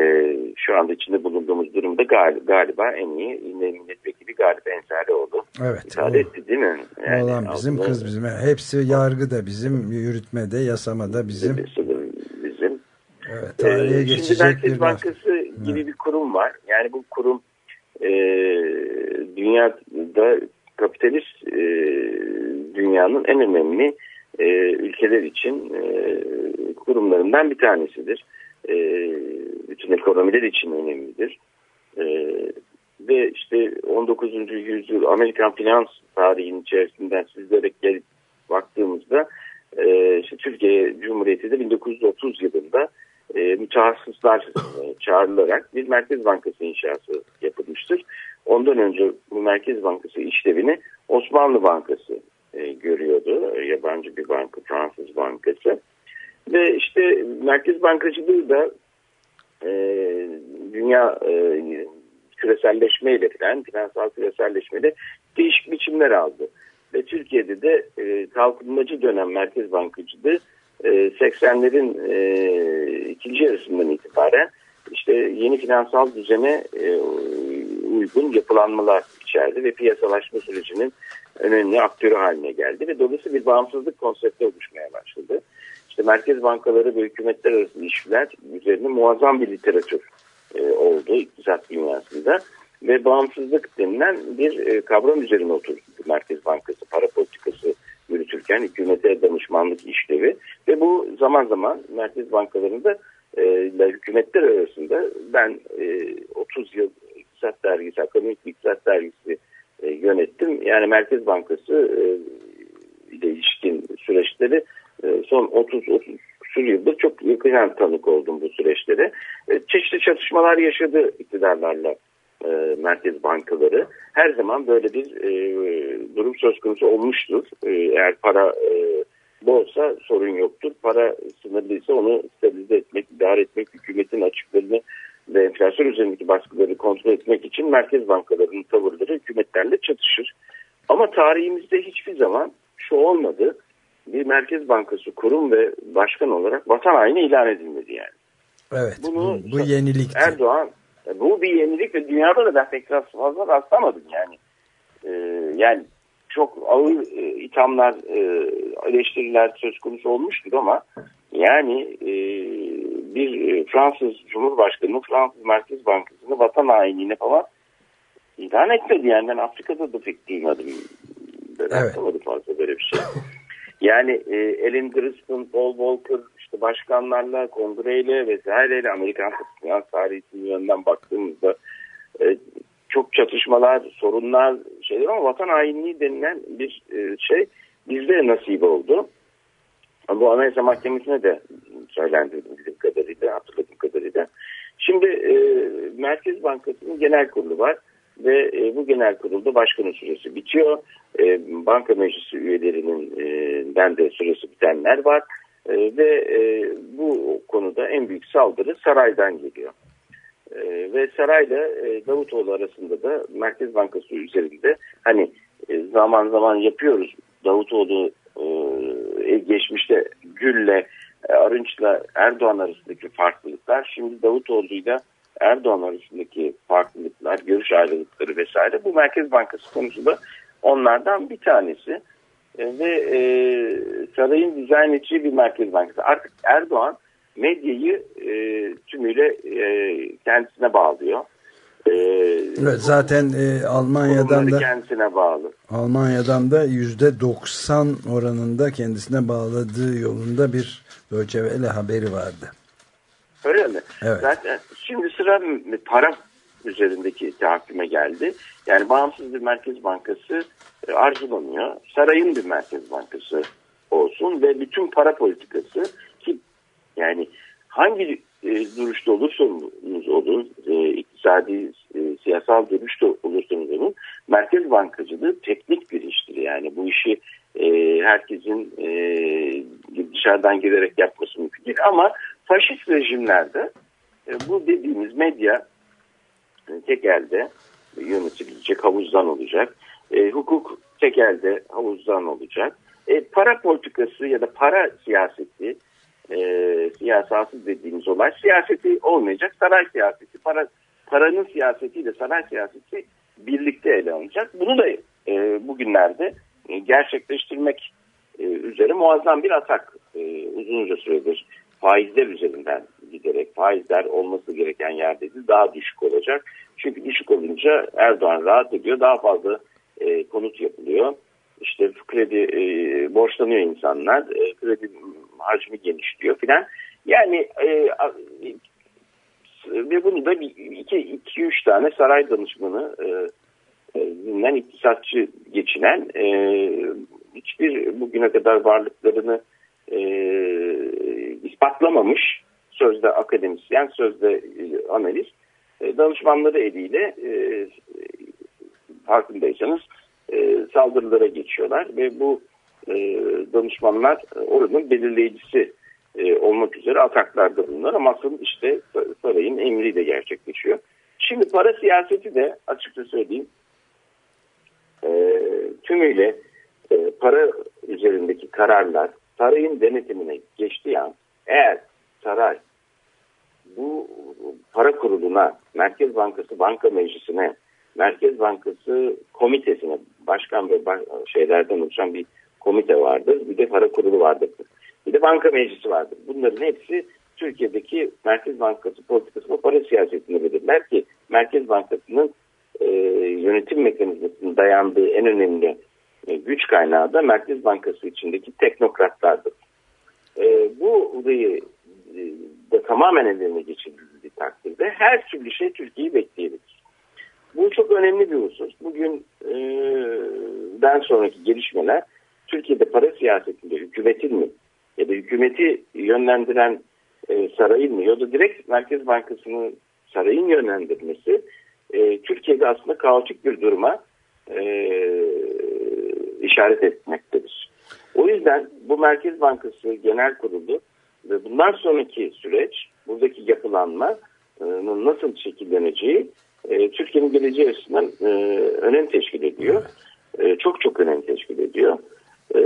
şu anda içinde bulunduğumuz durumda gal galiba en iyi milletvekili Galip Ensarioğlu. Evet. İfade etti değil mi? Yani Olan bizim altında, kız bizim. Hepsi yargı da bizim, yürütmede, yasama da bizim. Bizim. tarihe Ee, geçecek Merkez bir Bankası gibi bir kurum var. Yani bu kurum e, dünyada kapitalist e, dünyanın en önemli e, ülkeler için e, kurumlarından bir tanesidir. E, bütün ekonomiler için önemlidir. E, ve işte 19. yüzyıl Amerikan finans tarihinin içerisinden sizlere gelip baktığımızda e, işte Türkiye Cumhuriyeti de 1930 yılında e, mütehassıslar e, çağrılarak bir Merkez Bankası inşası yapılmıştır. Ondan önce bu Merkez Bankası işlevini Osmanlı Bankası e, görüyordu. Yabancı bir banka, Fransız Bankası. Ve işte Merkez Bankacılığı da e, dünya e, küreselleşmeyle falan, finansal küreselleşmeyle değişik biçimler aldı. Ve Türkiye'de de e, kalkınmacı dönem Merkez Bankacılığı e, 80'lerin e, ikinci yarısından itibaren işte yeni finansal düzene e, uygun yapılanmalar içerdi ve piyasalaşma sürecinin önemli aktörü haline geldi ve dolayısıyla bir bağımsızlık konsepti oluşmaya başladı. İşte merkez bankaları ve hükümetler arası ilişkiler üzerine muazzam bir literatür e, oldu iktisat dünyasında ve bağımsızlık denilen bir e, kavram üzerine oturdu Merkez Bankası para politikası yürütürken hükümete danışmanlık işlevi ve bu zaman zaman merkez bankalarında e, ile hükümetler arasında ben e, 30 yıl iktisat dergisi, akademik iktisat dergisi e, yönettim. Yani Merkez Bankası e, ile ilişkin süreçleri e, son 30-30 küsur yıldır çok yakından tanık oldum bu süreçlere. E, çeşitli çatışmalar yaşadı iktidarlarla e, merkez bankaları. Her zaman böyle bir e, durum söz konusu olmuştur. E, eğer para e, bolsa sorun yoktur. Para sınırlıysa onu stabilize etmek, idare etmek, hükümetin açıklarını ve enflasyon üzerindeki baskıları kontrol etmek için merkez bankalarının tavırları hükümetlerle çatışır. Ama tarihimizde hiçbir zaman şu olmadı. Bir merkez bankası kurum ve başkan olarak vatan haini ilan edilmedi yani. Evet Bunu bu, bu yenilik. Erdoğan bu bir yenilik ve dünyada da ben pek fazla rastlamadım yani. Ee, yani çok ağır e, ithamlar, e, eleştiriler söz konusu olmuştur ama yani e, bir e, Fransız Cumhurbaşkanı Fransız Merkez Bankası'nı vatan hainliğine falan ilan etmedi yani ben Afrika'da da pek duymadım. Ben Evet. fazla böyle bir şey. Yani e, Ellen Griston, Paul Volcker işte başkanlarla, kongreyle vesaireyle Amerikan finans tarihinin yönünden baktığımızda e, çok çatışmalar, sorunlar, şeyler ama vatan hainliği denilen bir e, şey bizde nasip oldu. Bu Anayasa Mahkemesi'ne de söylendi bildiğim kadarıyla, hatırladığım kadarıyla. Şimdi e, Merkez Bankası'nın genel kurulu var ve e, bu genel kurulda başkanın süresi bitiyor. E, banka meclisi üyelerinin e, den de süresi bitenler var. E, ve e, bu konuda en büyük saldırı saraydan geliyor. E, ve sarayla e, Davutoğlu arasında da Merkez Bankası üzerinde hani e, zaman zaman yapıyoruz. Davutoğlu e, geçmişte Gül'le e, Arınç'la Erdoğan arasındaki farklılıklar şimdi Davutoğlu'yla Erdoğan arasındaki farklılıklar, görüş ayrılıkları vesaire bu Merkez Bankası konusunda onlardan bir tanesi. E, ve e, sarayın dizayn edeceği bir Merkez Bankası. Artık Erdoğan medyayı e, tümüyle e, kendisine bağlıyor. E, Evet, zaten e, Almanya'dan da kendisine bağlı. Almanya'dan da yüzde 90 oranında kendisine bağladığı yolunda bir Deutsche Welle haberi vardı. Öyle mi? Evet. Zaten şimdi sıra para üzerindeki tahakküme geldi. Yani bağımsız bir merkez bankası e, arzulanıyor. Sarayın bir merkez bankası olsun ve bütün para politikası ki yani hangi e, duruşta olursanız olun, e, iktisadi, e, siyasal duruşta olursanız olun, merkez bankacılığı teknik bir iştir. Yani bu işi herkesin dışarıdan gelerek yapması mümkün değil. Ama faşist rejimlerde bu dediğimiz medya e, tek elde yönetilecek, havuzdan olacak. E, hukuk tek elde havuzdan olacak. E, para politikası ya da para siyaseti e, siyasası dediğimiz olay siyaseti olmayacak. Saray siyaseti, para paranın siyasetiyle saray siyaseti birlikte ele alınacak. Bunu da e, bugünlerde e, gerçekleştirmek e, üzere muazzam bir atak e, uzunca süredir faizler üzerinden gerek. Faizler olması gereken yerde de daha düşük olacak. Çünkü düşük olunca Erdoğan rahat ediyor. Daha fazla e, konut yapılıyor. İşte kredi e, borçlanıyor insanlar. E, kredi hacmi genişliyor filan. Yani e, ve bunu da bir, iki, iki üç tane saray danışmanı e, e, iktisatçı geçinen e, hiçbir bugüne kadar varlıklarını e, ispatlamamış sözde akademisyen, sözde e, analist e, danışmanları eliyle e, farkındaysanız e, saldırılara geçiyorlar ve bu e, danışmanlar e, oranın belirleyicisi olmak üzere ataklarda bulunuyor ama asıl işte sarayın emriyle gerçekleşiyor. Şimdi para siyaseti de açıkça söyleyeyim tümüyle para üzerindeki kararlar sarayın denetimine geçtiği an eğer saray bu para kuruluna, Merkez Bankası Banka Meclisi'ne, Merkez Bankası komitesine, başkan ve şeylerden oluşan bir komite vardır. Bir de para kurulu vardır. Bir de banka meclisi vardır. Bunların hepsi Türkiye'deki Merkez Bankası politikası ve para siyasetini belirler ki Merkez Bankası'nın e, yönetim mekanizmasının dayandığı en önemli e, güç kaynağı da Merkez Bankası içindeki teknokratlardır. E, bu olayı e, da tamamen ellerine geçirildiği takdirde her türlü şey Türkiye'yi bekleyebilir. Bu çok önemli bir husus. Bugün e, sonraki gelişmeler Türkiye'de para siyasetinde hükümetin mi ya da hükümeti yönlendiren e, sarayın mı ya da direkt Merkez Bankası'nın sarayın yönlendirmesi e, Türkiye'de aslında kaotik bir duruma e, işaret etmektedir. O yüzden bu Merkez Bankası Genel Kurulu ve bundan sonraki süreç buradaki yapılanmanın nasıl şekilleneceği e, Türkiye'nin geleceği açısından e, önem teşkil ediyor. E, çok çok önem teşkil ediyor. E,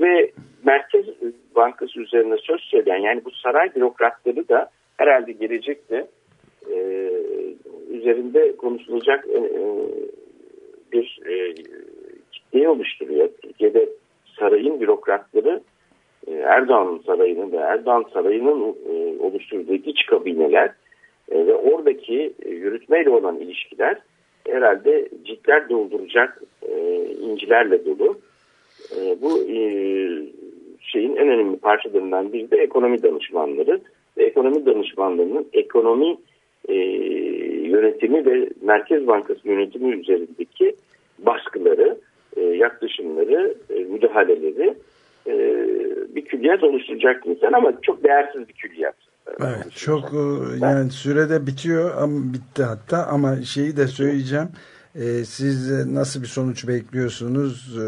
ve Merkez Bankası üzerine söz söyleyen yani bu saray bürokratları da herhalde gelecekte e, üzerinde konuşulacak e, e, bir kitleyi oluşturuyor. Türkiye'de sarayın bürokratları e, Erdoğan sarayının ve Erdoğan sarayının e, oluşturduğu iç kabineler e, ve oradaki yürütmeyle olan ilişkiler herhalde ciltler dolduracak incilerle dolu. Bu şeyin en önemli parçalarından biri de ekonomi danışmanları ve ekonomi danışmanlarının ekonomi yönetimi ve Merkez Bankası yönetimi üzerindeki baskıları, e, yaklaşımları, e, müdahaleleri e, bir külliyat oluşturacak insan ama çok değersiz bir külliyat. Evet çok yani sürede bitiyor ama bitti hatta ama şeyi de söyleyeceğim. Siz nasıl bir sonuç bekliyorsunuz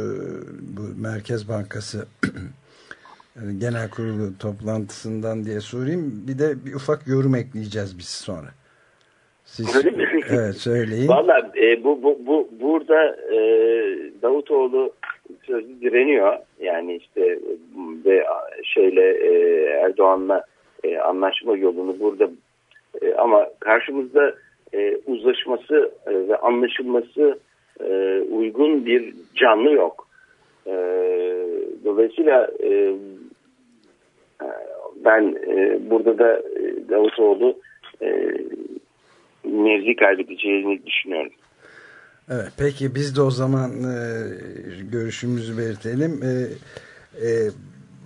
bu Merkez Bankası Genel Kurulu toplantısından diye sorayım. Bir de bir ufak yorum ekleyeceğiz biz sonra. Siz, Öyle mi? Evet söyleyin. Valla e, bu, bu, bu, burada e, Davutoğlu sözlü direniyor. Yani işte ve şeyle e, Erdoğan'la e, anlaşma yolunu burada e, ama karşımızda e, uzlaşması e, ve anlaşılması e, uygun bir canlı yok. E, dolayısıyla e, ben e, burada da e, Davutoğlu e, mevzi kaybedeceğini düşünüyorum. Evet, peki biz de o zaman e, görüşümüzü belirtelim. E, e,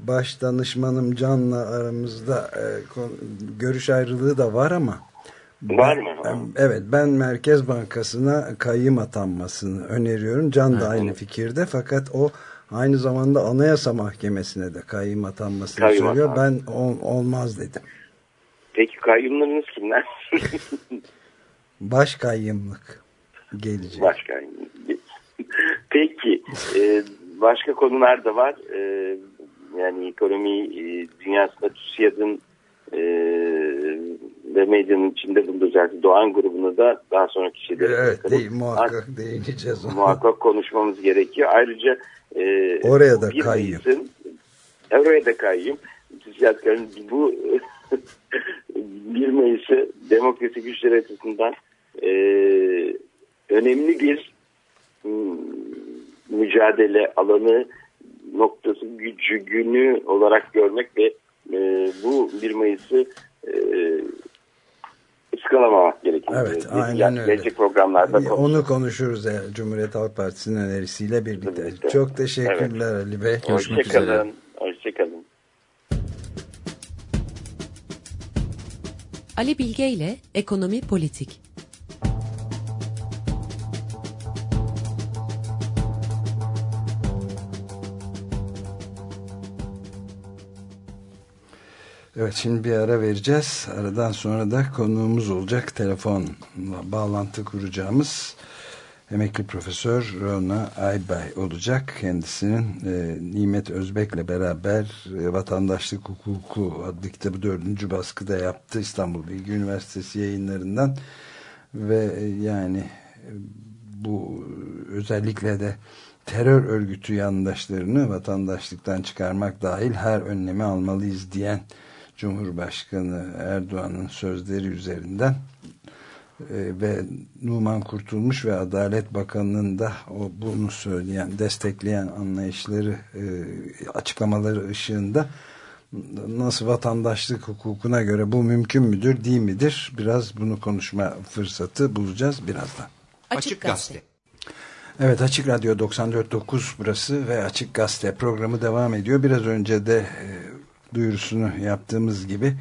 baş danışmanım Can'la aramızda e, kon- görüş ayrılığı da var ama Var mı? Ben- evet ben Merkez Bankası'na kayyım atanmasını öneriyorum. Can da aynı fikirde fakat o aynı zamanda Anayasa Mahkemesi'ne de kayyım atanmasını Kayyum söylüyor. atan. Ben ol- olmaz dedim. Peki kayyumlarınız kimler? Baş kayyımlık gelecek. Başka. Peki e, başka konular da var. E, yani ekonomi e, dünyasında TÜSİAD'ın e, ve medyanın içinde bulunduğu özellikle Doğan grubunu da daha sonraki şeylere Evet değil, muhakkak değineceğiz ona. muhakkak konuşmamız gerekiyor. Ayrıca e, Oraya da kayyum. Mayıs'ın- oraya da kayyum. TÜSİAD kayyum. Bu 1 Mayıs'ı demokrasi güçleri açısından e, önemli bir m, mücadele alanı noktası gücü günü olarak görmek ve e, bu 1 Mayıs'ı e, ıskalamamak gerekiyor. Evet, aynen öyle. Gelecek programlarda Onu konuşuruz. konuşuruz yani Cumhuriyet Halk Partisi'nin önerisiyle birlikte. Birlikte. Çok teşekkürler Ali Bey. Görüşmek üzere. Hoşçakalın. Hoşçakalın. Ali Bilge ile Ekonomi Politik. Evet şimdi bir ara vereceğiz. Aradan sonra da konuğumuz olacak. Telefonla bağlantı kuracağımız emekli profesör Rona Aybay olacak. Kendisinin e, Nimet Özbek'le beraber e, Vatandaşlık Hukuku adlı kitabı dördüncü baskıda yaptı. İstanbul Bilgi Üniversitesi yayınlarından ve e, yani e, bu özellikle de terör örgütü yandaşlarını vatandaşlıktan çıkarmak dahil her önlemi almalıyız diyen Cumhurbaşkanı Erdoğan'ın sözleri üzerinden e, ve Numan Kurtulmuş ve Adalet Bakanı'nın da o bunu söyleyen, destekleyen anlayışları, e, açıklamaları ışığında nasıl vatandaşlık hukukuna göre bu mümkün müdür, değil midir? Biraz bunu konuşma fırsatı bulacağız birazdan. Açık Gazete. Evet Açık Radyo 94.9 burası ve Açık Gazete programı devam ediyor. Biraz önce de e, duyurusunu yaptığımız gibi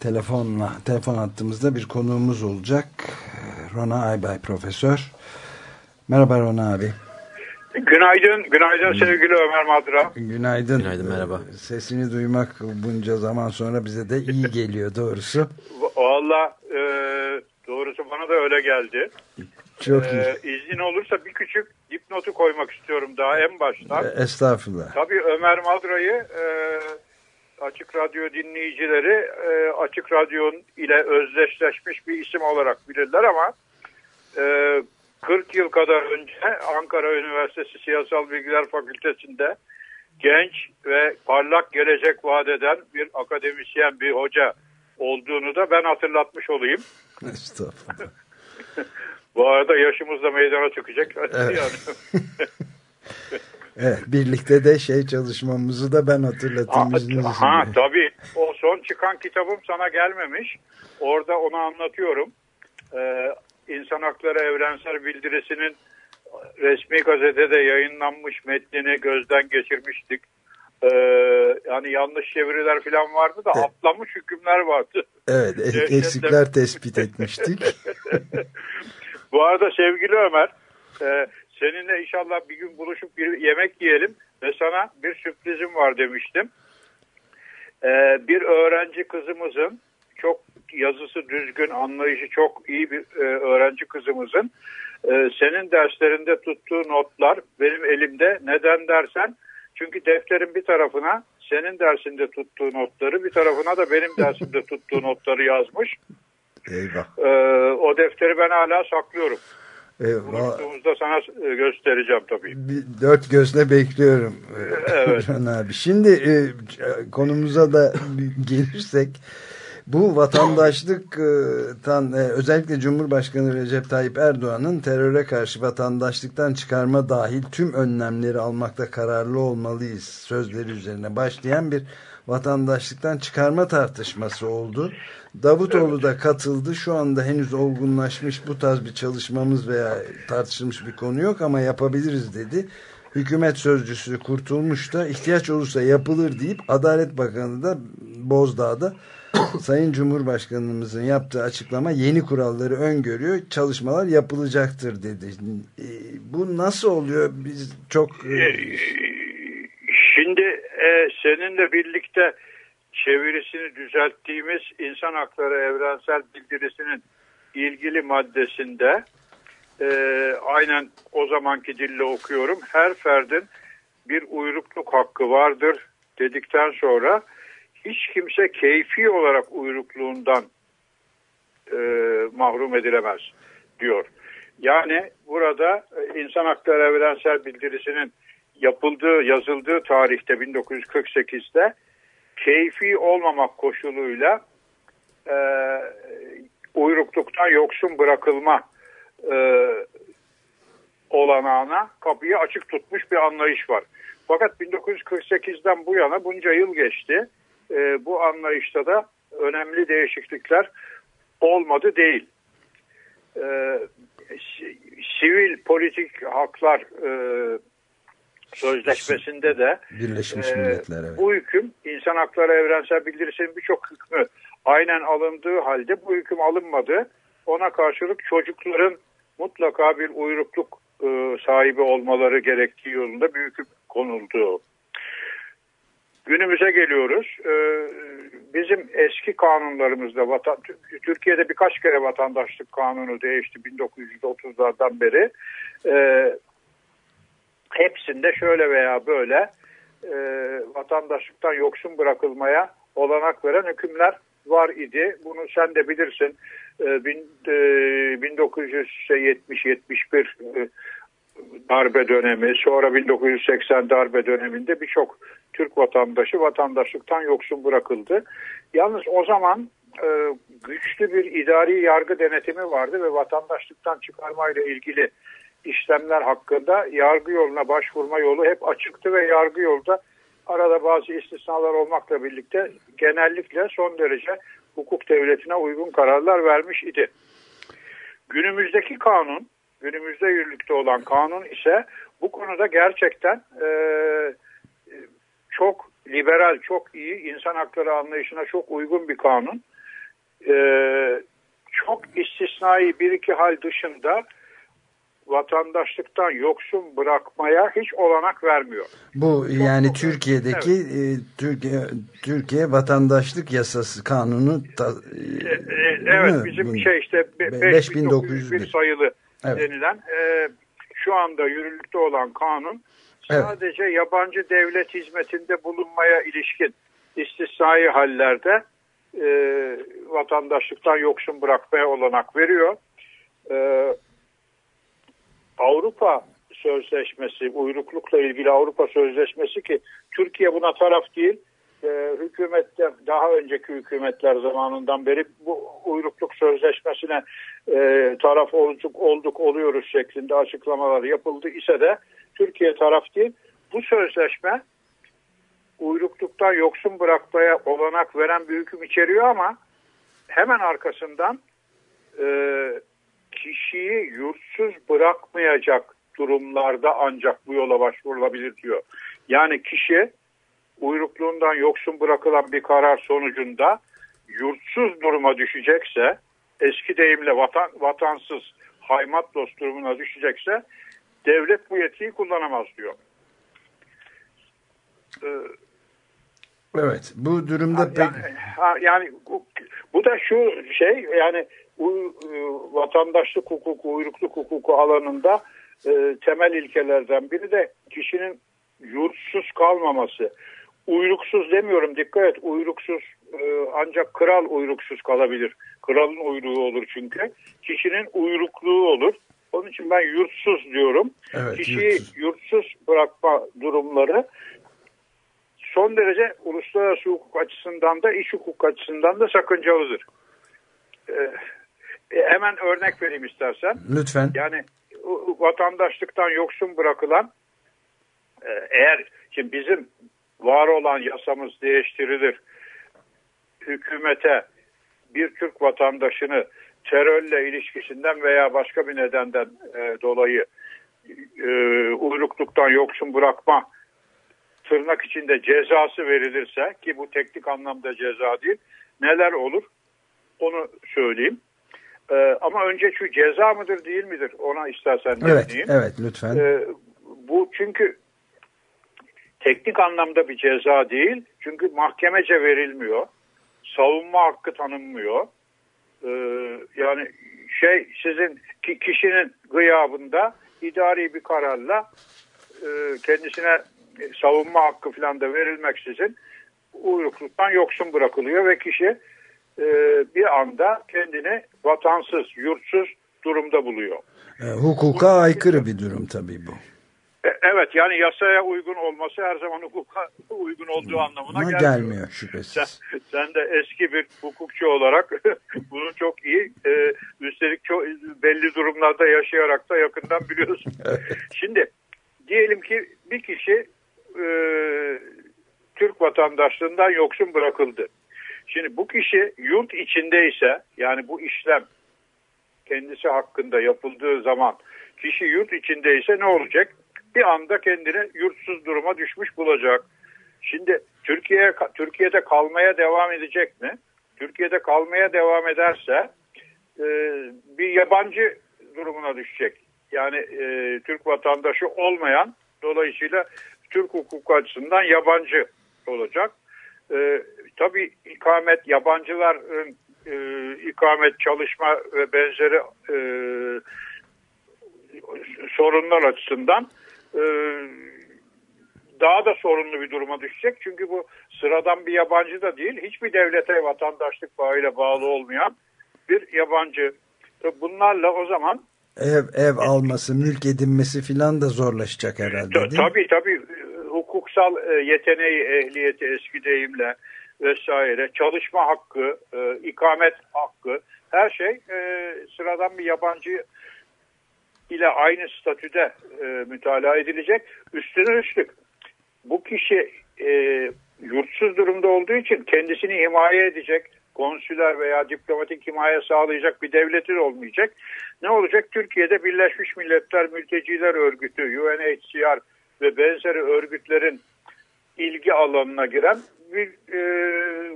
telefonla telefon attığımızda bir konuğumuz olacak. E, Rona Aybay Profesör. Merhaba Rona abi. Günaydın, günaydın sevgili Ömer Madra. Günaydın. Günaydın, merhaba. E, Sesini duymak bunca zaman sonra bize de iyi geliyor doğrusu. Valla e, doğrusu bana da öyle geldi. Çok iyi. E, izin olursa bir küçük dipnotu koymak istiyorum daha en baştan. E, Estağfurullah. Tabii Ömer Madra'yı e, Açık Radyo dinleyicileri e, Açık Radyo ile özdeşleşmiş bir isim olarak bilirler ama e, 40 yıl kadar önce Ankara Üniversitesi Siyasal Bilgiler Fakültesi'nde genç ve parlak gelecek vaat eden bir akademisyen, bir hoca olduğunu da ben hatırlatmış olayım. Estağfurullah. Bu arada yaşımız da meydana çıkacak. Evet. Yani. Evet, birlikte de şey çalışmamızı da ben hatırlatayım. Ha, ha tabii o son çıkan kitabım sana gelmemiş. Orada onu anlatıyorum. Ee, İnsan Hakları Evrensel Bildirisi'nin resmi gazetede yayınlanmış metnini gözden geçirmiştik. Ee, yani yanlış çeviriler falan vardı da Evet. atlanmış hükümler vardı. Evet, Evet, eksikler tespit etmiştik. Bu arada sevgili Ömer, e, seninle inşallah bir gün buluşup bir yemek yiyelim ve sana bir sürprizim var demiştim. E, bir öğrenci kızımızın çok yazısı düzgün, anlayışı çok iyi bir e, öğrenci kızımızın e, senin derslerinde tuttuğu notlar benim elimde. Neden dersen çünkü defterin bir tarafına senin dersinde tuttuğu notları bir tarafına da benim dersimde tuttuğu notları yazmış. Eyvah. Ee, o defteri ben hala saklıyorum. Eyvah. Buluştuğumuzda sana e, göstereceğim tabii. Bir dört gözle bekliyorum. Evet. Can abi. Şimdi e, konumuza da gelirsek bu vatandaşlıktan e, özellikle Cumhurbaşkanı Recep Tayyip Erdoğan'ın teröre karşı vatandaşlıktan çıkarma dahil tüm önlemleri almakta kararlı olmalıyız sözleri üzerine başlayan bir vatandaşlıktan çıkarma tartışması oldu. Davutoğlu da katıldı. Şu anda henüz olgunlaşmış bu tarz bir çalışmamız veya tartışılmış bir konu yok ama yapabiliriz dedi. Hükümet sözcüsü Kurtulmuş da ihtiyaç olursa yapılır deyip Adalet Bakanı da Bozdağ'da Sayın Cumhurbaşkanımızın yaptığı açıklama yeni kuralları öngörüyor. Çalışmalar yapılacaktır dedi. E, bu nasıl oluyor? Biz çok e, Şimdi e, seninle birlikte çevirisini düzelttiğimiz İnsan Hakları Evrensel Bildirisi'nin ilgili maddesinde e, aynen o zamanki dille okuyorum. Her ferdin bir uyrukluk hakkı vardır dedikten sonra hiç kimse keyfi olarak uyrukluğundan e, mahrum edilemez diyor. Yani burada e, İnsan Hakları Evrensel Bildirisi'nin yapıldığı, yazıldığı tarihte 1948'de keyfi olmamak koşuluyla e, uyrukluktan yoksun bırakılma e, olanağına kapıyı açık tutmuş bir anlayış var. Fakat 1948'den bu yana bunca yıl geçti. e, bu anlayışta da önemli değişiklikler olmadı değil. E, sivil politik haklar e, sözleşmesinde de Birleşmiş e, Milletler evet. bu hüküm insan hakları evrensel bildirisinin birçok hükmü aynen alındığı halde bu hüküm alınmadı. Ona karşılık çocukların mutlaka bir uyrukluk e, sahibi olmaları gerektiği yolunda bir hüküm konuldu. Günümüze geliyoruz. E, bizim eski kanunlarımızda vatan, Türkiye'de birkaç kere vatandaşlık kanunu değişti 1930'lardan beri. E, hepsinde şöyle veya böyle e, vatandaşlıktan yoksun bırakılmaya olanak veren hükümler var idi. Bunu sen de bilirsin. E, e, 1970-71 e, darbe dönemi, sonra 1980 darbe döneminde birçok Türk vatandaşı vatandaşlıktan yoksun bırakıldı. Yalnız o zaman e, güçlü bir idari yargı denetimi vardı ve vatandaşlıktan çıkarmayla ilgili işlemler hakkında yargı yoluna başvurma yolu hep açıktı ve yargı yolda arada bazı istisnalar olmakla birlikte genellikle son derece hukuk devletine uygun kararlar vermiş idi. Günümüzdeki kanun, günümüzde yürürlükte olan kanun ise bu konuda gerçekten e, çok liberal, çok iyi, insan hakları anlayışına çok uygun bir kanun. E, çok istisnai bir iki hal dışında vatandaşlıktan yoksun bırakmaya hiç olanak vermiyor. Bu yani çok- Türkiye'deki e, Türkiye Türkiye vatandaşlık yasası kanunu ta, E, e, değil evet mi? bizim şey işte be- Be- 5901 sayılı Evet. denilen e, şu anda yürürlükte olan kanun Evet. sadece yabancı devlet hizmetinde bulunmaya ilişkin istisnai hallerde e, vatandaşlıktan yoksun bırakmaya olanak veriyor. E, Avrupa Sözleşmesi, uyruklukla ilgili Avrupa Sözleşmesi ki Türkiye buna taraf değil, e, hükümetler daha önceki hükümetler zamanından beri bu uyrukluk sözleşmesine e, taraf olduk, olduk oluyoruz şeklinde açıklamalar yapıldı ise de Türkiye taraf değil. Bu sözleşme uyrukluktan yoksun bırakmaya olanak veren bir hüküm içeriyor ama hemen arkasından e, kişiyi yurtsuz bırakmayacak durumlarda ancak bu yola başvurulabilir diyor. Yani kişi uyrukluğundan yoksun bırakılan bir karar sonucunda yurtsuz duruma düşecekse eski deyimle vatan, vatansız haymatlos durumuna düşecekse devlet bu yetkiyi kullanamaz diyor. Ee, Evet. Bu durumda pek yani, ha, yani bu, bu da şu şey yani vatandaşlık hukuku, uyrukluk hukuku alanında e, temel ilkelerden biri de kişinin yurtsuz kalmaması. Uyruksuz demiyorum dikkat et uyruksuz e, ancak kral uyruksuz kalabilir. Kralın uyruğu olur çünkü. Kişinin uyrukluğu olur. Onun için ben yurtsuz diyorum. Evet, Kişiyi yurtsuz. yurtsuz bırakma durumları son derece uluslararası hukuk açısından da iş hukuk açısından da sakıncalıdır. Ee, e, hemen örnek vereyim istersen. lütfen. Yani vatandaşlıktan yoksun bırakılan e, eğer şimdi bizim var olan yasamız değiştirilir hükümete bir Türk vatandaşını terörle ilişkisinden veya başka bir nedenden e, dolayı e, uyrukluktan yoksun bırakma tırnak içinde cezası verilirse ki bu teknik anlamda ceza değil neler olur onu söyleyeyim. E, ama önce şu ceza mıdır değil midir ona istersen Evet, değineyim. evet lütfen. Ee, bu çünkü teknik anlamda bir ceza değil. Çünkü mahkemece verilmiyor. Savunma hakkı tanınmıyor. Ee, yani şey sizin ki kişinin gıyabında idari bir kararla e, kendisine savunma hakkı falan da verilmeksizin uyrukluktan yoksun bırakılıyor ve kişi e, bir anda kendini vatansız, yurtsuz durumda buluyor. E, hukuka aykırı bir durum tabii bu. E, Evet yani yasaya uygun olması her zaman hukuka uygun olduğu anlamına gelmiyor. gelmiyor Sen, şüphesiz. sen de eski bir hukukçu olarak bunu çok iyi e, üstelik çok belli durumlarda yaşayarak da yakından biliyorsun. Şimdi diyelim ki bir kişi e, Türk vatandaşlığından yoksun bırakıldı. Şimdi bu kişi yurt içindeyse yani bu işlem kendisi hakkında yapıldığı zaman kişi yurt içindeyse ne olacak? Bir anda kendini yurtsuz duruma düşmüş bulacak. Şimdi Türkiye Türkiye'de kalmaya devam edecek mi? Türkiye'de kalmaya devam ederse e, bir yabancı durumuna düşecek. Yani e, Türk vatandaşı olmayan dolayısıyla Türk hukuku açısından yabancı olacak. E, tabii ikamet yabancıların e, ikamet çalışma ve benzeri e, sorunlar açısından e, daha da sorunlu bir duruma düşecek. Çünkü bu sıradan bir yabancı da değil. Hiçbir devlete vatandaşlık bağıyla bağlı olmayan bir yabancı. Tabii bunlarla o zaman ev ev alması, mülk edinmesi filan da zorlaşacak herhalde değil mi? Tabii tabii hukuksal e, yeteneği, ehliyeti eski deyimle vesaire, çalışma hakkı, e, ikamet hakkı her şey e, sıradan bir yabancı ile aynı statüde mütalaa edilecek. Üstüne üstlük bu kişi yurtsuz durumda olduğu için kendisini himaye edecek, konsüler veya diplomatik himaye sağlayacak bir devletin olmayacak. Ne olacak? Türkiye'de Birleşmiş Milletler Mülteciler Örgütü, UNHCR ve benzeri örgütlerin ilgi alanına giren bir e,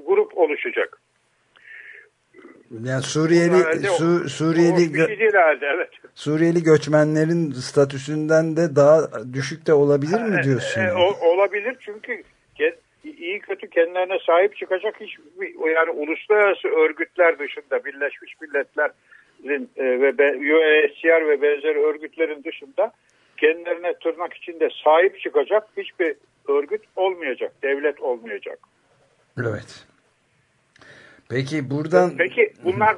grup oluşacak. Yani Suriyeli Su, Suriyeli gö şey herhalde, evet. Suriyeli göçmenlerin statüsünden de daha düşük de olabilir mi diyorsun? E, e, olabilir çünkü iyi kötü kendilerine sahip çıkacak hiç yani uluslararası örgütler dışında Birleşmiş Milletler'in e, ve UNHCR ve benzeri örgütlerin dışında kendilerine tırnak içinde sahip çıkacak hiçbir örgüt olmayacak, devlet olmayacak. Evet. Peki buradan... Peki bunlar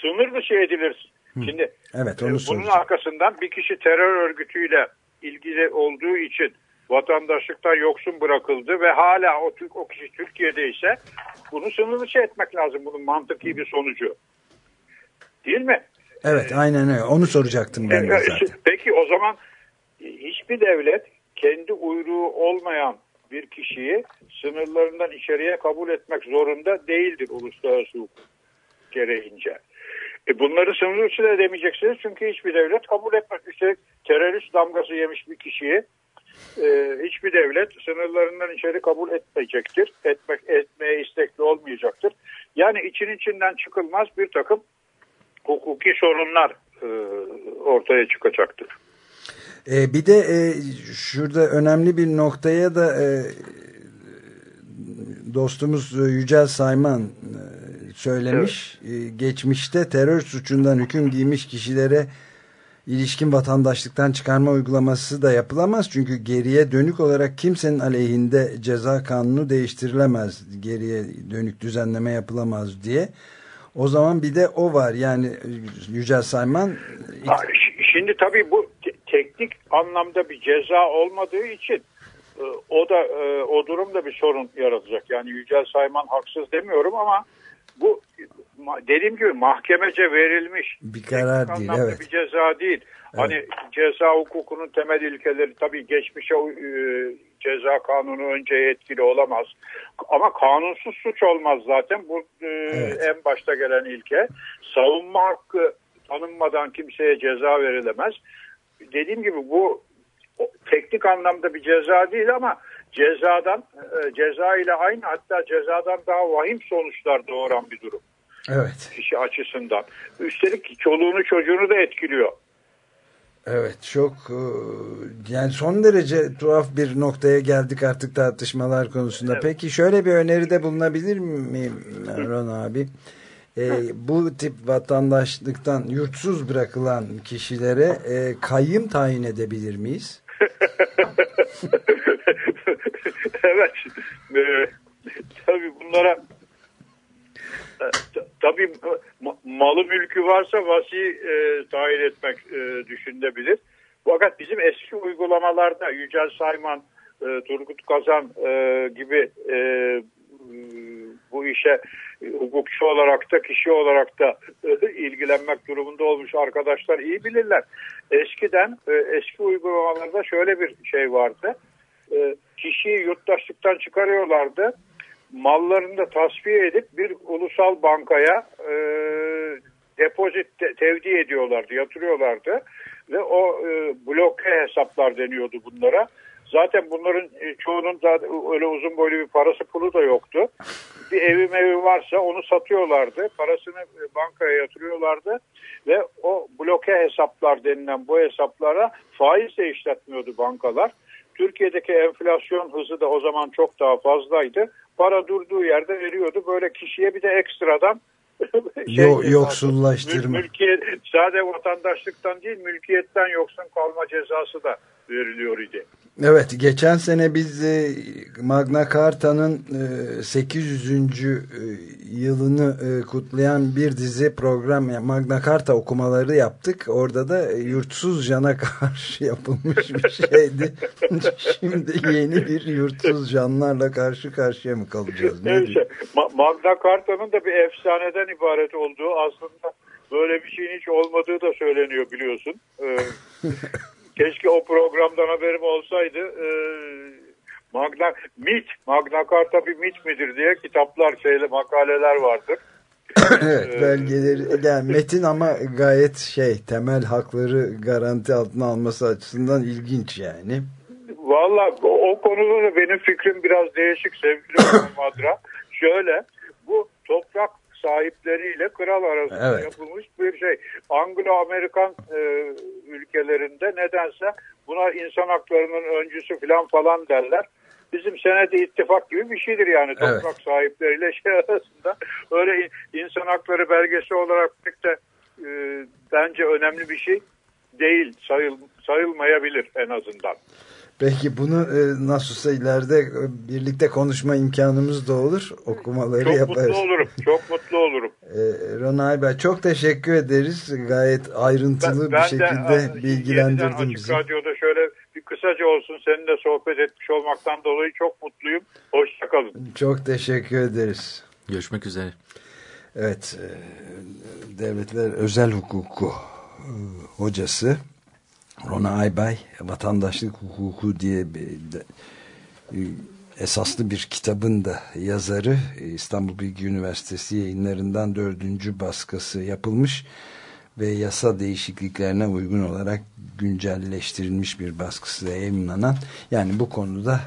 sınır dışı edilir. Şimdi evet, onu bunun arkasından bir kişi terör örgütüyle ilgili olduğu için vatandaşlıktan yoksun bırakıldı ve hala o, o kişi Türkiye'de ise bunu sınır dışı etmek lazım bunun mantıki bir sonucu. Değil mi? Evet aynen öyle. Onu soracaktım ben de e, zaten. Peki o zaman hiçbir devlet kendi uyruğu olmayan bir kişiyi sınırlarından içeriye kabul etmek zorunda değildir uluslararası hukuk gereğince. E bunları sınır dışı da edemeyeceksiniz çünkü hiçbir devlet kabul etmez. Üstelik terörist damgası yemiş bir kişiyi e, hiçbir devlet sınırlarından içeri kabul etmeyecektir. Etmek, etmeye istekli olmayacaktır. Yani için içinden çıkılmaz bir takım hukuki sorunlar e, ortaya çıkacaktır. E, bir de e, şurada önemli bir noktaya da e, dostumuz Yücel Sayman e, söylemiş. Evet. E, geçmişte terör suçundan hüküm giymiş kişilere ilişkin vatandaşlıktan çıkarma uygulaması da yapılamaz. Çünkü geriye dönük olarak kimsenin aleyhinde ceza kanunu değiştirilemez. Geriye dönük düzenleme yapılamaz diye. O zaman bir de o var. Yani Yücel Sayman... Şimdi tabii bu teknik anlamda bir ceza olmadığı için e, o da e, o durumda bir sorun yaratacak. Yani Yücel Sayman haksız demiyorum ama bu dediğim gibi mahkemece verilmiş bir karar değil evet. bir ceza değil. Evet. Hani ceza hukukunun temel ilkeleri tabii geçmişe e, ceza kanunu önce etkili olamaz. Ama kanunsuz suç olmaz zaten. Bu e, evet. en başta gelen ilke. Savunma hakkı tanınmadan kimseye ceza verilemez. Dediğim gibi bu teknik anlamda bir ceza değil ama cezadan e, ceza ile aynı hatta cezadan daha vahim sonuçlar doğuran bir durum. Evet. Kişi açısından. Üstelik çoluğunu çocuğunu da etkiliyor. Evet çok e, yani son derece tuhaf bir noktaya geldik artık tartışmalar konusunda. Evet. Peki şöyle bir öneride bulunabilir miyim Ron abi? Ee, bu tip vatandaşlıktan yurtsuz bırakılan kişilere e, kayyım tayin edebilir miyiz? evet. Ee, tabii bunlara e, tabii malı mülkü varsa vasi e, tayin etmek e, düşünülebilir. Fakat bizim eski uygulamalarda Yücel Sayman, e, Turgut Kazan e, gibi e, bu işe hukukçu olarak da kişi olarak da e, ilgilenmek durumunda olmuş arkadaşlar iyi bilirler. Eskiden e, eski uygulamalarda şöyle bir şey vardı. e, kişiyi yurttaşlıktan çıkarıyorlardı. Mallarını da tasfiye edip bir ulusal bankaya e, depozit te- tevdi ediyorlardı, yatırıyorlardı. Ve o e, bloke hesaplar deniyordu bunlara. Zaten bunların e, çoğunun da öyle uzun boylu bir parası pulu da yoktu. Bir evi mevi varsa onu satıyorlardı. Parasını e, bankaya yatırıyorlardı. Ve o bloke hesaplar denilen bu hesaplara faiz de işletmiyordu bankalar. Türkiye'deki enflasyon hızı da o zaman çok daha fazlaydı. Para durduğu yerde veriyordu. Böyle kişiye bir de ekstradan Yo- şey- yoksullaştırma. Mül- mülkiyet, sade vatandaşlıktan değil mülkiyetten yoksun kalma cezası da veriliyor idi. Evet geçen sene biz e, Magna Carta'nın e, 800. e, yılını e, kutlayan bir dizi program yani Magna Carta okumaları yaptık. Orada da e, yurtsuz cana karşı yapılmış bir şeydi. Şimdi yeni bir yurtsuz canlarla karşı karşıya mı kalacağız? Ne? Ma- Magna Carta'nın da bir efsaneden ibaret olduğu aslında böyle bir şeyin hiç olmadığı da söyleniyor biliyorsun. Ee, keşke o programdan haberim olsaydı. Ee, Magna mit, Magna Carta bir mit midir diye kitaplar, şeyle makaleler vardır. evet belgeleri yani metin ama gayet şey temel hakları garanti altına alması açısından ilginç yani. Valla o, o konuda da benim fikrim biraz değişik sevgili Madra. Şöyle bu toprak sahipleriyle kral arasında Evet. yapılmış bir şey. Anglo-Amerikan e, ülkelerinde nedense buna insan haklarının öncüsü falan falan derler. Bizim senede ittifak gibi bir şeydir yani toprak Evet. sahipleriyle şey arasında. Öyle in- insan hakları belgesi olarak pek de e, bence önemli bir şey değil sayıl, sayılmayabilir en azından. Peki bunu e, nasılsa ileride e, birlikte konuşma imkanımız da olur. Okumaları Çok yaparız. mutlu olurum. Çok mutlu olurum. E, Ronay Bey çok teşekkür ederiz. Gayet ayrıntılı bir şekilde yeniden bilgilendirdin Açık bizi. Radyo'da şöyle bir kısaca olsun seninle sohbet etmiş olmaktan dolayı çok mutluyum. Hoşçakalın. Çok teşekkür ederiz. Görüşmek üzere. Evet, e, devletler özel hukuku e, hocası Rona Aybay vatandaşlık hukuku diye bir de, e, esaslı bir kitabın da yazarı İstanbul Bilgi Üniversitesi yayınlarından dördüncü baskısı yapılmış ve yasa değişikliklerine uygun olarak güncelleştirilmiş bir baskısı da yayınlanan yani bu konuda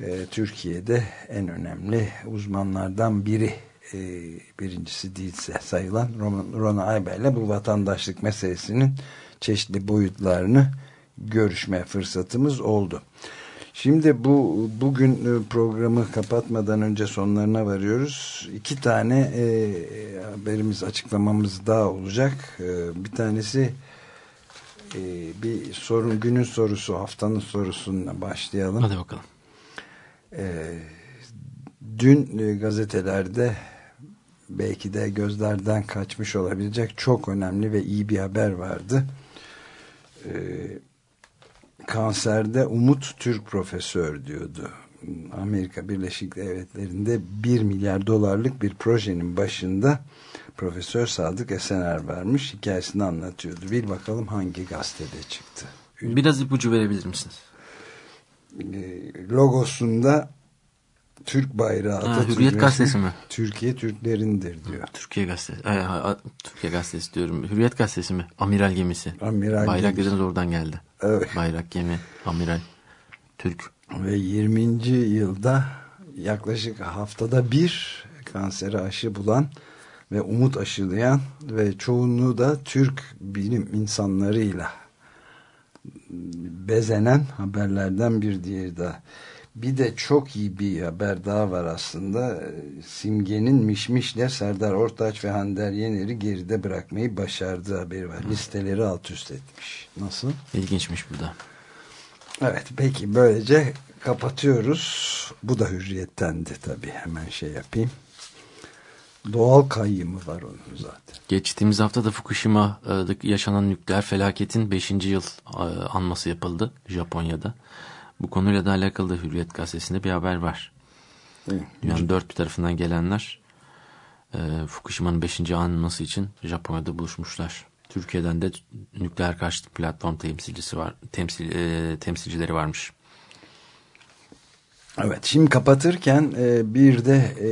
e, Türkiye'de en önemli uzmanlardan biri e, birincisi değilse sayılan Rona, Aybel'le bu vatandaşlık meselesinin çeşitli boyutlarını görüşme fırsatımız oldu. Şimdi bu bugün e, programı kapatmadan önce sonlarına varıyoruz. İki tane e, haberimiz açıklamamız daha olacak. E, bir tanesi e, bir sorun günün sorusu haftanın sorusuna başlayalım. Hadi bakalım. Ee, dün e, gazetelerde belki de gözlerden kaçmış olabilecek çok önemli ve iyi bir haber vardı. Ee, kanserde Umut Türk profesör diyordu. Amerika Birleşik Devletleri'nde 1 milyar dolarlık bir projenin başında Profesör Sadık Esener vermiş. Hikayesini anlatıyordu. Bir bakalım hangi gazetede çıktı. Biraz ipucu verebilir misiniz? e, logosunda Türk bayrağı Atatürk Hürriyet gazetesi mi? Türkiye Türklerindir diyor. Türkiye gazetesi. Ay, ay, Türkiye gazetesi diyorum. Hürriyet gazetesi mi? Amiral gemisi. Amiral Bayrak gemisi. dediniz oradan geldi. Evet. Bayrak gemi, amiral, Türk. Ve 20. yılda yaklaşık haftada bir kansere aşı bulan ve umut aşılayan ve çoğunluğu da Türk bilim insanlarıyla bezenen haberlerden bir diğeri daha. Bir de çok iyi bir haber daha var aslında. Simge'nin Mişmiş'le Serdar Ortaç ve Hande Yener'i geride bırakmayı başardığı haberi var. Listeleri alt üst etmiş. Nasıl? İlginçmiş bu da. Evet peki böylece kapatıyoruz. Bu da hürriyettendi tabii. Hemen şey yapayım. Doğal kayyımı var onun zaten. Geçtiğimiz hafta da Fukushima'da yaşanan nükleer felaketin 5. yıl e, anması yapıldı Japonya'da. Bu konuyla da alakalı da Hürriyet gazetesinde bir haber var. Evet. Dünyanın dört bir tarafından gelenler e, Fukushima'nın 5. anması için Japonya'da buluşmuşlar. Türkiye'den de nükleer karşıtı platform temsilcisi var, temsil, e, temsilcileri varmış. Evet şimdi kapatırken e, bir de e,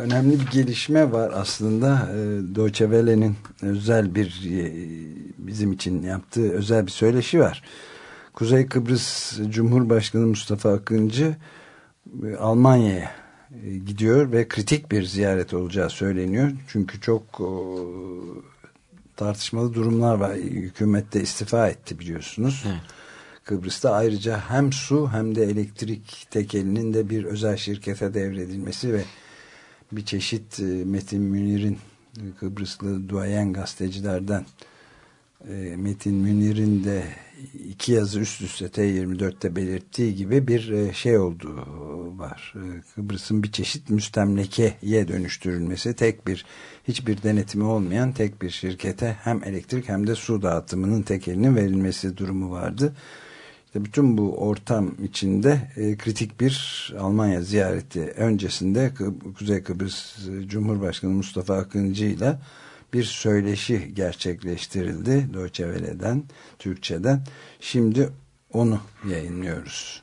önemli bir gelişme var aslında. E, Deutsche Welle'nin özel bir e, bizim için yaptığı özel bir söyleşi var. Kuzey Kıbrıs Cumhurbaşkanı Mustafa Akıncı e, Almanya'ya e, gidiyor ve kritik bir ziyaret olacağı söyleniyor. Çünkü çok o, tartışmalı durumlar var. Hükümette istifa etti biliyorsunuz. Evet. Kıbrıs'ta ayrıca hem su hem de elektrik tekelinin de bir özel şirkete devredilmesi ve bir çeşit e, Metin Münir'in Kıbrıslı duayen gazetecilerden Metin Münir'in de iki yazı üst üste T24'te belirttiği gibi bir e, şey olduğu var. E, Kıbrıs'ın bir çeşit müstemlekeye dönüştürülmesi tek bir hiçbir denetimi olmayan tek bir şirkete hem elektrik hem de su dağıtımının tekelinin verilmesi durumu vardı. İşte bütün bu ortam içinde e, kritik bir Almanya ziyareti öncesinde Kuzey Kıbrıs Cumhurbaşkanı Mustafa Akıncı ile bir söyleşi gerçekleştirildi Deutsche Welle'den, Türkçeden. Şimdi onu yayınlıyoruz.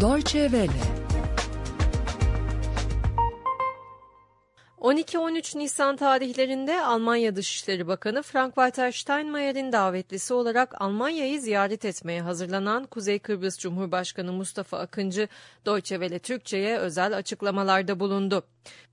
Deutsche Welle 12-13 Nisan tarihlerinde Almanya Dışişleri Bakanı Frank-Walter Steinmeier'in davetlisi olarak Almanya'yı ziyaret etmeye hazırlanan Kuzey Kıbrıs Cumhurbaşkanı Mustafa Akıncı, Deutsche Welle Türkçe'ye özel açıklamalarda bulundu.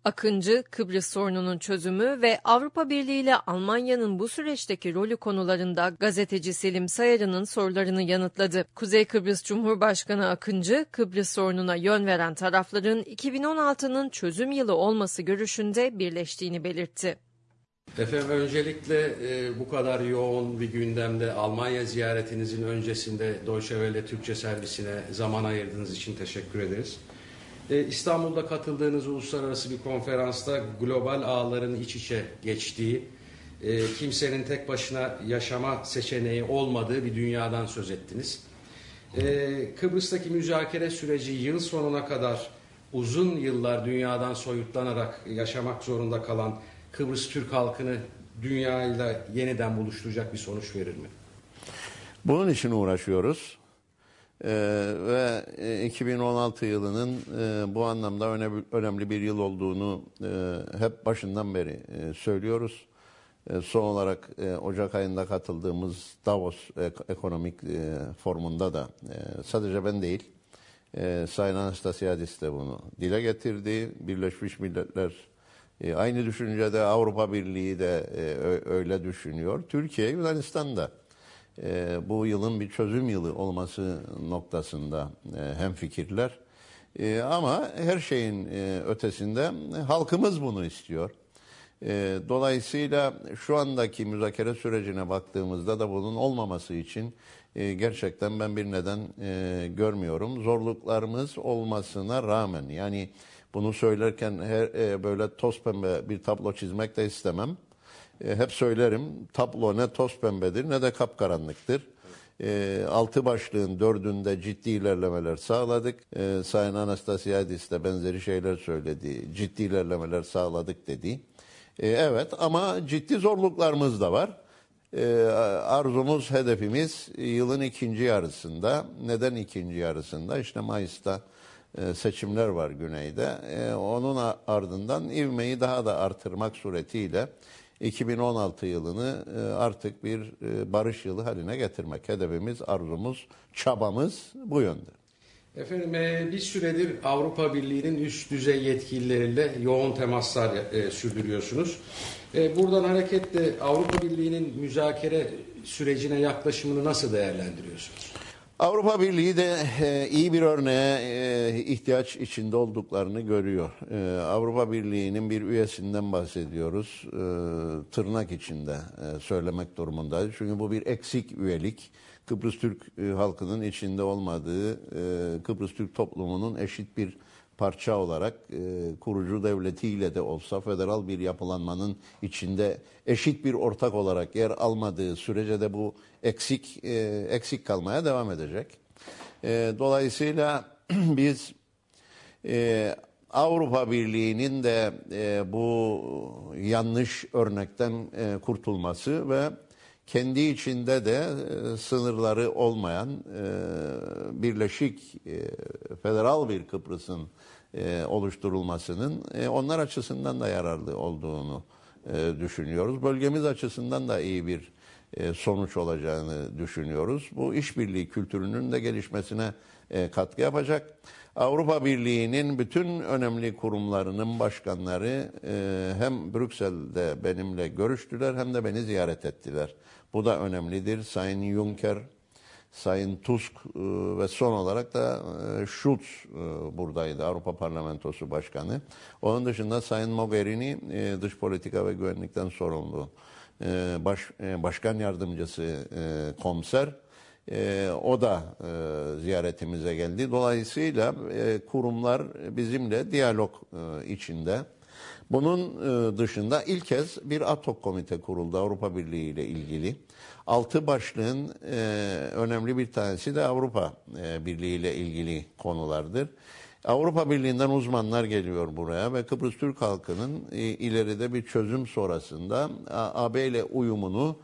Akıncı, Kıbrıs sorununun çözümü ve Avrupa Birliği ile Almanya'nın bu süreçteki rolü konularında gazeteci Selim Sayarı'nın sorularını yanıtladı. Kuzey Kıbrıs Cumhurbaşkanı Akıncı, Kıbrıs sorununa yön veren tarafların 2016'nın çözüm yılı olması görüşünde birleştiğini belirtti. Efendim öncelikle e, bu kadar yoğun bir gündemde Almanya ziyaretinizin öncesinde Deutsche Welle Türkçe servisine zaman ayırdığınız için teşekkür ederiz. E, İstanbul'da katıldığınız uluslararası bir konferansta global ağların iç içe geçtiği, e, kimsenin tek başına yaşama seçeneği olmadığı bir dünyadan söz ettiniz. E, Kıbrıs'taki müzakere süreci yıl sonuna kadar uzun yıllar dünyadan soyutlanarak yaşamak zorunda kalan Kıbrıs Türk halkını dünyayla yeniden buluşturacak bir sonuç verir mi? Bunun için uğraşıyoruz. Ee, ve e, 2016 yılının e, bu anlamda önemli, bir yıl olduğunu e, hep başından beri e, söylüyoruz. E, son olarak e, Ocak ayında katıldığımız Davos ek- Ekonomik e, Forumunda da e, sadece ben değil, e, Sayın Anastasiadis de bunu dile getirdi. Birleşmiş Milletler e, aynı düşüncede, Avrupa Birliği de e, öyle düşünüyor. Türkiye, Yunanistan da e, bu yılın bir çözüm yılı olması noktasında e, hem fikirler. E, ama her şeyin e, ötesinde halkımız bunu istiyor. E, dolayısıyla şu andaki müzakere sürecine baktığımızda da bunun olmaması için e, gerçekten ben bir neden e, görmüyorum. Zorluklarımız olmasına rağmen yani bunu söylerken her e, böyle toz pembe bir tablo çizmek de istemem. E, hep söylerim tablo ne toz pembedir ne de kapkaranlıktır. E, altı başlığın dördünde ciddi ilerlemeler sağladık. E, Sayın Anastasiadis de benzeri şeyler söyledi. Ciddi ilerlemeler sağladık dedi. E, evet ama ciddi zorluklarımız da var. E, arzumuz, hedefimiz yılın ikinci yarısında. Neden ikinci yarısında? İşte Mayıs'ta e, seçimler var güneyde. E, onun ardından ivmeyi daha da artırmak suretiyle 2016 yılını e, artık bir e, barış yılı haline getirmek. Hedefimiz, arzumuz, çabamız bu yönde. Efendim e, bir süredir Avrupa Birliği'nin üst düzey yetkilileriyle yoğun temaslar sürdürüyorsunuz. Buradan hareketle Avrupa Birliği'nin müzakere sürecine yaklaşımını nasıl değerlendiriyorsunuz? Avrupa Birliği de e, iyi bir örneğe e, ihtiyaç içinde olduklarını görüyor. E, Avrupa Birliği'nin bir üyesinden bahsediyoruz. E, tırnak içinde e, söylemek durumundayız. Çünkü bu bir eksik üyelik. Kıbrıs Türk e, halkının içinde olmadığı, e, Kıbrıs Türk toplumunun eşit bir parça olarak e, kurucu devletiyle de olsa federal bir yapılanmanın içinde eşit bir ortak olarak yer almadığı sürece de bu eksik e, eksik kalmaya devam edecek. E, dolayısıyla biz e, Avrupa Birliği'nin de e, bu yanlış örnekten e, kurtulması ve kendi içinde de e, sınırları olmayan e, birleşik e, federal bir Kıbrıs'ın oluşturulmasının onlar açısından da yararlı olduğunu düşünüyoruz. Bölgemiz açısından da iyi bir sonuç olacağını düşünüyoruz. Bu işbirliği kültürünün de gelişmesine katkı yapacak. Avrupa Birliği'nin bütün önemli kurumlarının başkanları hem Brüksel'de benimle görüştüler hem de beni ziyaret ettiler. Bu da önemlidir. Sayın Juncker, Sayın Tusk e, ve son olarak da e, Schulz e, buradaydı Avrupa Parlamentosu Başkanı. Onun dışında Sayın Mogherini dış politika ve güvenlikten sorumlu baş, başkan yardımcısı komiser. O da ziyaretimize geldi. Dolayısıyla kurumlar bizimle diyalog içinde. Bunun e, dışında ilk kez bir ATOK komite kuruldu Avrupa Birliği ile ilgili. Altı başlığın e, önemli bir tanesi de Avrupa e, Birliği ile ilgili konulardır. Avrupa Birliği'nden uzmanlar geliyor buraya ve Kıbrıs Türk halkının ileride bir çözüm sonrasında AB ile uyumunu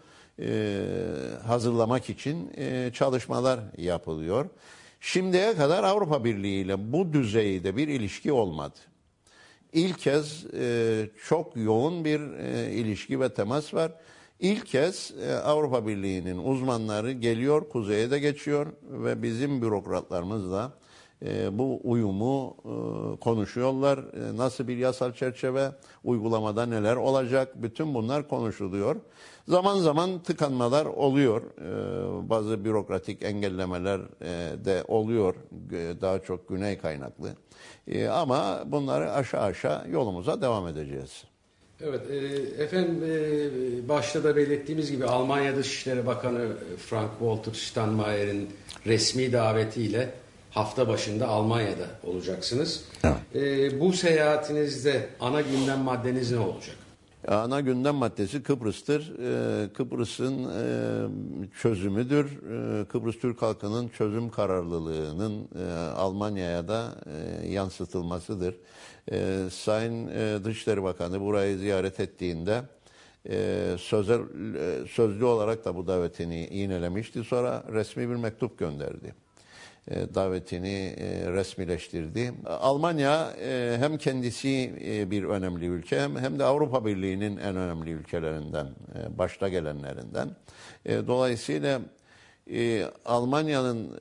hazırlamak için çalışmalar yapılıyor. Şimdiye kadar Avrupa Birliği ile bu düzeyde bir ilişki olmadı. İlk kez e, çok yoğun bir e, ilişki ve temas var. İlk kez e, Avrupa Birliği'nin uzmanları geliyor, kuzeye de geçiyor ve bizim bürokratlarımızla e, bu uyumu e, konuşuyorlar. E, nasıl bir yasal çerçeve, uygulamada neler olacak, bütün bunlar konuşuluyor. Zaman zaman tıkanmalar oluyor. E, bazı bürokratik engellemeler e, de oluyor. E, daha çok güney kaynaklı. E, ama bunları aşağı aşağı yolumuza devam edeceğiz. Evet, e, efendim e, başta da belirttiğimiz gibi Almanya Dışişleri Bakanı Frank-Walter Steinmeier'in resmi davetiyle hafta başında Almanya'da olacaksınız. Evet. E, bu seyahatinizde ana gündem maddeniz ne olacak? Ana gündem maddesi Kıbrıs'tır. Ee, Kıbrıs'ın e, çözümüdür. Kıbrıs Türk halkının çözüm kararlılığının e, Almanya'ya da e, yansıtılmasıdır. Sayın e, Dışişleri Bakanı burayı ziyaret ettiğinde e, e, sözlü olarak da bu davetini yinelemişti. Sonra resmi bir mektup gönderdi. E, davetini e, resmileştirdi. Almanya e, hem kendisi bir önemli ülke hem de Avrupa Birliği'nin en önemli ülkelerinden, başta gelenlerinden. Dolayısıyla Almanya'nın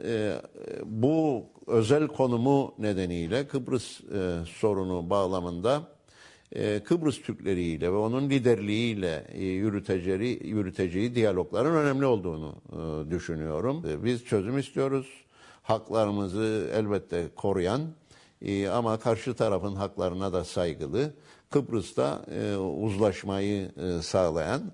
bu özel konumu nedeniyle Kıbrıs sorunu bağlamında Kıbrıs Türkleriyle ve onun liderliğiyle yürüteceği, yürüteceği diyalogların önemli olduğunu düşünüyorum. Biz çözüm istiyoruz haklarımızı elbette koruyan e, ama karşı tarafın haklarına da saygılı, Kıbrıs'ta e, uzlaşmayı e, sağlayan,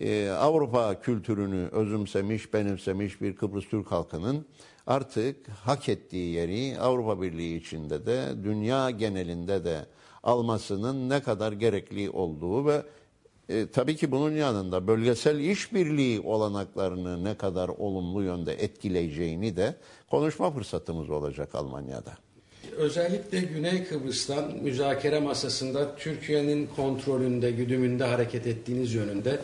e, Avrupa kültürünü özümsemiş, benimsemiş bir Kıbrıs Türk halkının artık hak ettiği yeri Avrupa Birliği içinde de dünya genelinde de almasının ne kadar gerekli olduğu ve e, tabii ki bunun yanında bölgesel işbirliği olanaklarını ne kadar olumlu yönde etkileyeceğini de konuşma fırsatımız olacak Almanya'da. Özellikle Güney Kıbrıs'tan müzakere masasında Türkiye'nin kontrolünde, güdümünde hareket ettiğiniz yönünde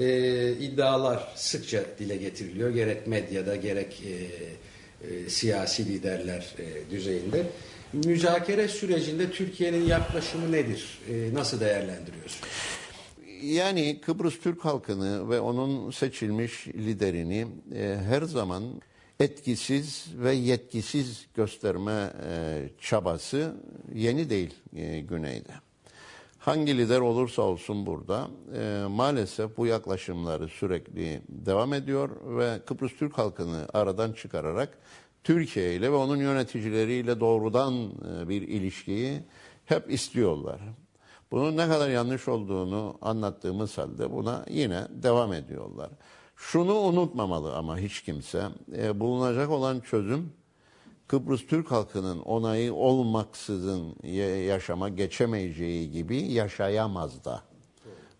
e, iddialar sıkça dile getiriliyor. Gerek medyada gerek e, e, siyasi liderler e, düzeyinde. Müzakere sürecinde Türkiye'nin yaklaşımı nedir? E, nasıl değerlendiriyorsunuz? Yani Kıbrıs Türk halkını ve onun seçilmiş liderini e, her zaman etkisiz ve yetkisiz gösterme e, çabası yeni değil e, Güney'de. Hangi lider olursa olsun burada e, maalesef bu yaklaşımları sürekli devam ediyor ve Kıbrıs Türk halkını aradan çıkararak Türkiye ile ve onun yöneticileriyle doğrudan e, bir ilişkiyi hep istiyorlar. Bunun ne kadar yanlış olduğunu anlattığımız halde buna yine devam ediyorlar. Şunu unutmamalı ama hiç kimse, e, bulunacak olan çözüm Kıbrıs Türk halkının onayı olmaksızın yaşama geçemeyeceği gibi yaşayamaz da.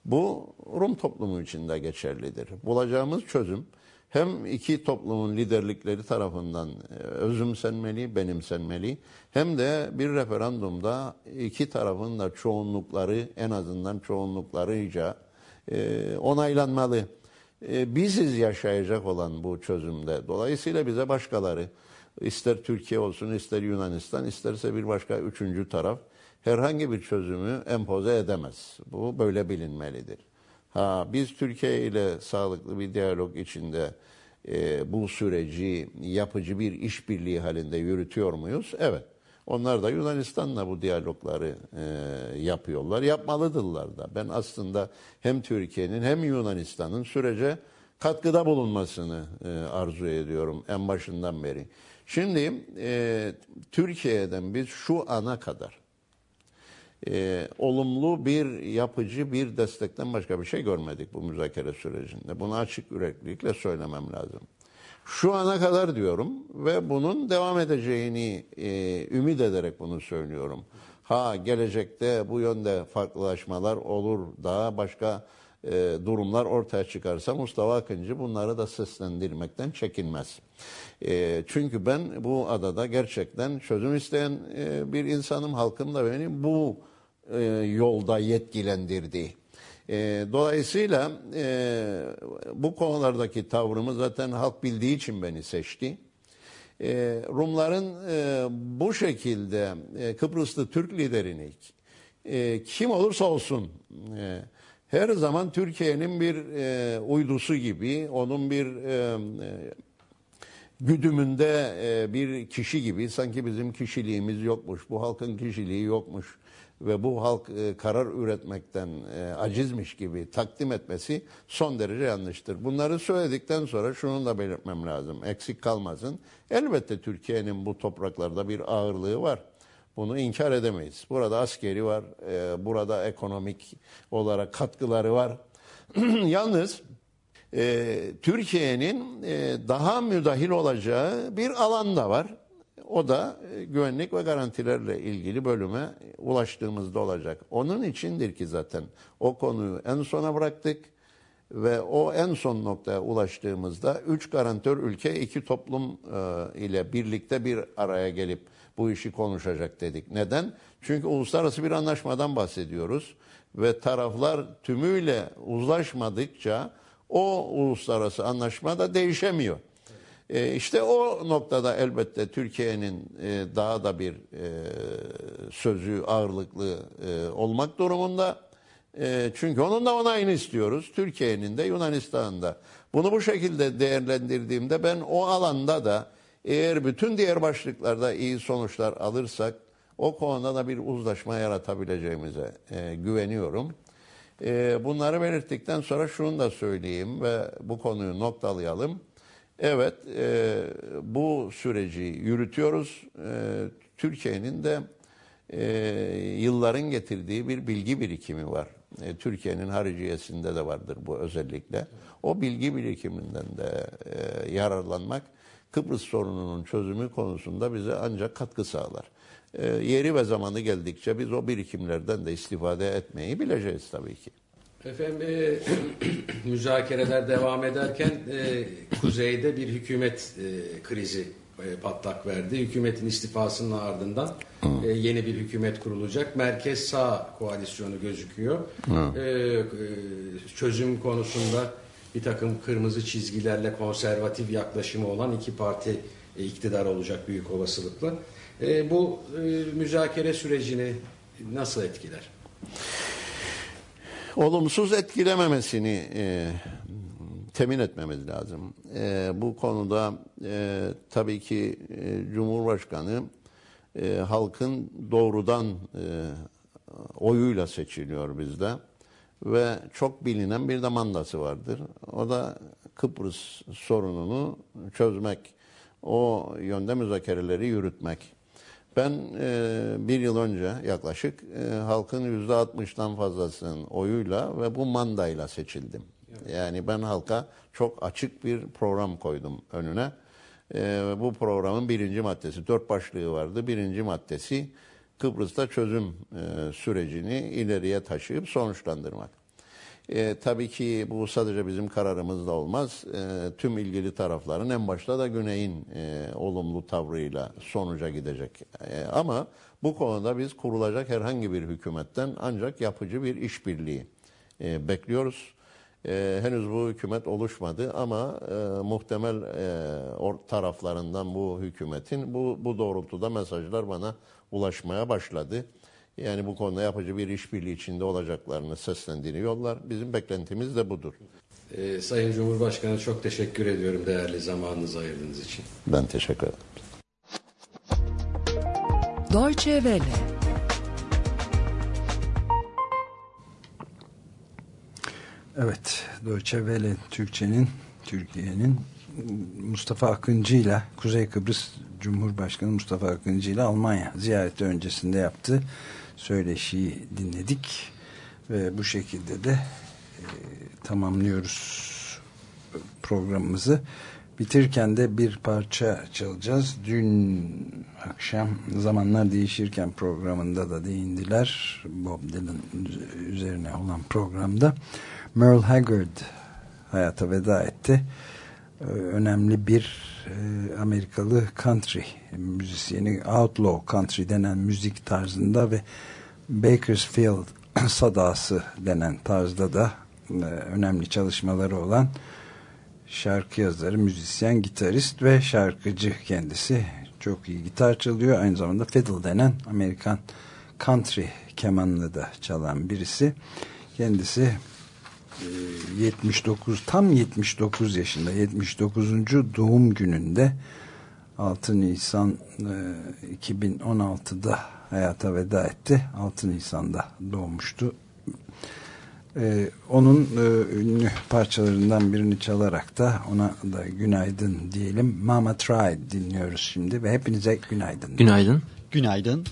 Bu Rum toplumu için de geçerlidir. Bulacağımız çözüm hem iki toplumun liderlikleri tarafından e, özümsenmeli, benimsenmeli hem de bir referandumda iki tarafın da çoğunlukları en azından çoğunluklarıca e, onaylanmalı. e, biziz yaşayacak olan bu çözümde. Dolayısıyla bize başkaları ister Türkiye olsun ister Yunanistan isterse bir başka üçüncü taraf herhangi bir çözümü empoze edemez. Bu böyle bilinmelidir. Ha biz Türkiye ile sağlıklı bir diyalog içinde e, bu süreci yapıcı bir işbirliği halinde yürütüyor muyuz? Evet. Onlar da Yunanistan'la bu diyalogları e, yapıyorlar. Yapmalıdırlar da. Ben aslında hem Türkiye'nin hem Yunanistan'ın sürece katkıda bulunmasını e, arzu ediyorum en başından beri. Şimdi e, Türkiye'den biz şu ana kadar e, olumlu bir yapıcı bir destekten başka bir şey görmedik bu müzakere sürecinde. Bunu açık yüreklilikle söylemem lazım. Şu ana kadar diyorum ve bunun devam edeceğini e, ümit ederek bunu söylüyorum. Ha gelecekte bu yönde farklılaşmalar olur, daha başka e, durumlar ortaya çıkarsa Mustafa Akıncı bunları da seslendirmekten çekinmez. E, çünkü ben bu adada gerçekten çözüm isteyen e, bir insanım. Halkım da beni bu e, yolda yetkilendirdi. E, dolayısıyla e, bu konulardaki tavrımı zaten halk bildiği için beni seçti. E, Rumların e, bu şekilde e, Kıbrıslı Türk liderini e, kim olursa olsun e, her zaman Türkiye'nin bir e, uydusu gibi, onun bir e, e, güdümünde e, bir kişi gibi sanki bizim kişiliğimiz yokmuş, bu halkın kişiliği yokmuş ve bu halk e, karar üretmekten e, acizmiş gibi takdim etmesi son derece yanlıştır. Bunları söyledikten sonra şunu da belirtmem lazım, eksik kalmasın. Elbette Türkiye'nin bu topraklarda bir ağırlığı var. Bunu inkar edemeyiz. Burada askeri var, e, burada ekonomik olarak katkıları var. Yalnız e, Türkiye'nin e, daha müdahil olacağı bir alan da var. O da e, güvenlik ve garantilerle ilgili bölüme ulaştığımızda olacak. Onun içindir ki zaten o konuyu en sona bıraktık ve o en son noktaya ulaştığımızda üç garantör ülke iki toplum e, ile birlikte bir araya gelip bu işi konuşacak dedik. Neden? Çünkü uluslararası bir anlaşmadan bahsediyoruz ve taraflar tümüyle uzlaşmadıkça o uluslararası anlaşma da değişemiyor. E, işte o noktada elbette Türkiye'nin e, daha da bir e, sözü ağırlıklı e, olmak durumunda. E, çünkü onun da onayını istiyoruz. Türkiye'nin de Yunanistan'ın da. Bunu bu şekilde değerlendirdiğimde ben o alanda da eğer bütün diğer başlıklarda iyi sonuçlar alırsak o konuda da bir uzlaşma yaratabileceğimize e, güveniyorum. E, bunları belirttikten sonra şunu da söyleyeyim ve bu konuyu noktalayalım. Evet, e, bu süreci yürütüyoruz. E, Türkiye'nin de e, yılların getirdiği bir bilgi birikimi var. E, Türkiye'nin hariciyesinde de vardır bu özellikle. O bilgi birikiminden de e, yararlanmak Kıbrıs sorununun çözümü konusunda bize ancak katkı sağlar. E, yeri ve zamanı geldikçe biz o birikimlerden de istifade etmeyi bileceğiz tabii ki. Efendim e, müzakereler devam ederken e, kuzeyde bir hükümet e, krizi e, patlak verdi. Hükümetin istifasının ardından e, yeni bir hükümet kurulacak. Merkez sağ koalisyonu gözüküyor. E, e, çözüm konusunda bir takım kırmızı çizgilerle konservatif yaklaşımı olan iki parti e, iktidar olacak büyük olasılıkla. E, bu e, müzakere sürecini nasıl etkiler? olumsuz etkilememesini e, temin etmemiz lazım. E, bu konuda e, tabii ki e, Cumhurbaşkanı e, halkın doğrudan e, oyuyla seçiliyor bizde ve çok bilinen bir de mandası vardır. O da Kıbrıs sorununu çözmek, o yönde müzakereleri yürütmek. Ben e, bir yıl önce yaklaşık e, halkın yüzde altmıştan fazlasının oyuyla ve bu mandayla seçildim. Yani ben halka çok açık bir program koydum önüne. E, bu programın birinci maddesi, dört başlığı vardı. Birinci maddesi Kıbrıs'ta çözüm e, sürecini ileriye taşıyıp sonuçlandırmak. E, tabii ki bu sadece bizim kararımızla olmaz. E, tüm ilgili tarafların en başta da Güney'in e, olumlu tavrıyla sonuca gidecek. E, ama bu konuda biz kurulacak herhangi bir hükümetten ancak yapıcı bir işbirliği e, bekliyoruz. E, henüz bu hükümet oluşmadı ama e, muhtemel e, taraflarından bu hükümetin bu, bu doğrultuda mesajlar bana ulaşmaya başladı. Yani bu konuda yapıcı bir işbirliği içinde olacaklarını seslendiriyorlar. Bizim beklentimiz de budur. Ee, Sayın Cumhurbaşkanı çok teşekkür ediyorum değerli zamanınızı ayırdığınız için. Ben teşekkür ederim. Deutsche Welle Evet, Deutsche Welle Türkçenin, Türkiye'nin Mustafa Akıncı ile Kuzey Kıbrıs Cumhurbaşkanı Mustafa Akıncı ile Almanya ziyareti öncesinde yaptığı söyleşiyi dinledik ve bu şekilde de e, tamamlıyoruz programımızı. Bitirirken de bir parça çalacağız. Dün akşam zamanlar değişirken programında da değindiler. Bob Dylan üzerine olan programda. Merle Haggard hayata veda etti. Ee, önemli bir e, Amerikalı country müzisyeni, outlaw country denen müzik tarzında ve Bakersfield sadası denen tarzda da e, önemli çalışmaları olan şarkı yazarı, müzisyen, gitarist ve şarkıcı kendisi. Çok iyi gitar çalıyor. Aynı zamanda fiddle denen Amerikan country kemanını da çalan birisi. Kendisi 79 tam 79 yaşında 79. doğum gününde 6 Nisan 2016'da hayata veda etti. 6 Nisan'da doğmuştu. Ee, onun e, ünlü parçalarından birini çalarak da ona da günaydın diyelim. Mama Tried dinliyoruz şimdi ve hepinize günaydın. Günaydın. Günaydın.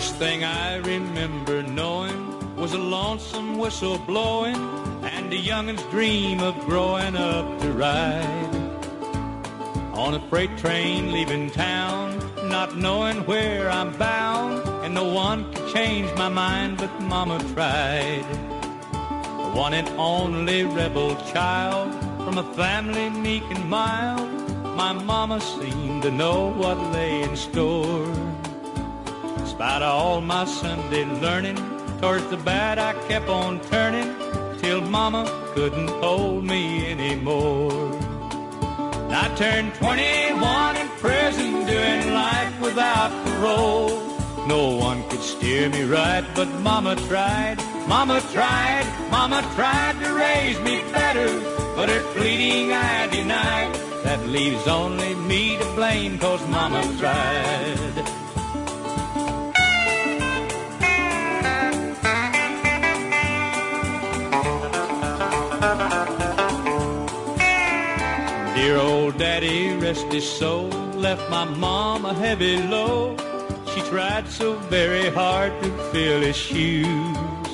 First thing I remember knowing was a lonesome whistle blowing and a youngin's dream of growing up to ride on a freight train leaving town, not knowing where I'm bound, and no one could change my mind, but Mama tried. The one and only rebel child from a family meek and mild, my Mama seemed to know what lay in store. Of all my Sunday learning, towards the bad I kept on turning till mama couldn't hold me anymore. I turned 21 in prison doing life without parole. No one could steer me right, but mama tried, mama tried, mama tried to raise me better, but her pleading I denied. That leaves only me to blame, cause mama tried. Dear old daddy, rest his soul, left my mom a heavy load. She tried so very hard to fill his shoes,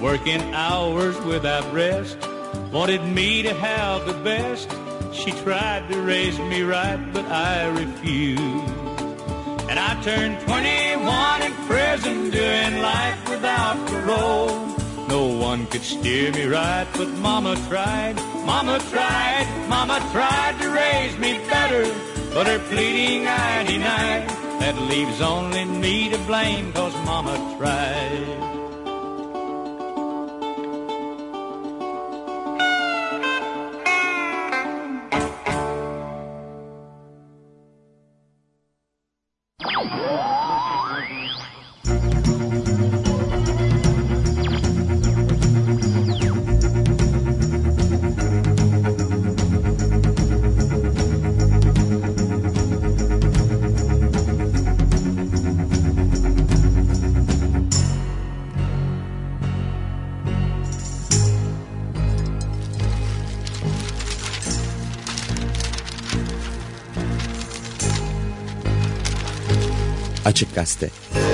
working hours without rest, wanted me to have the best. She tried to raise me right, but I refused. And I turned 21 in prison, doing life without parole. No one could steer me right, but Mama tried, Mama tried, Mama tried to raise me better, but her pleading I denied. That leaves only me to blame, cause Mama tried. Açık Gazete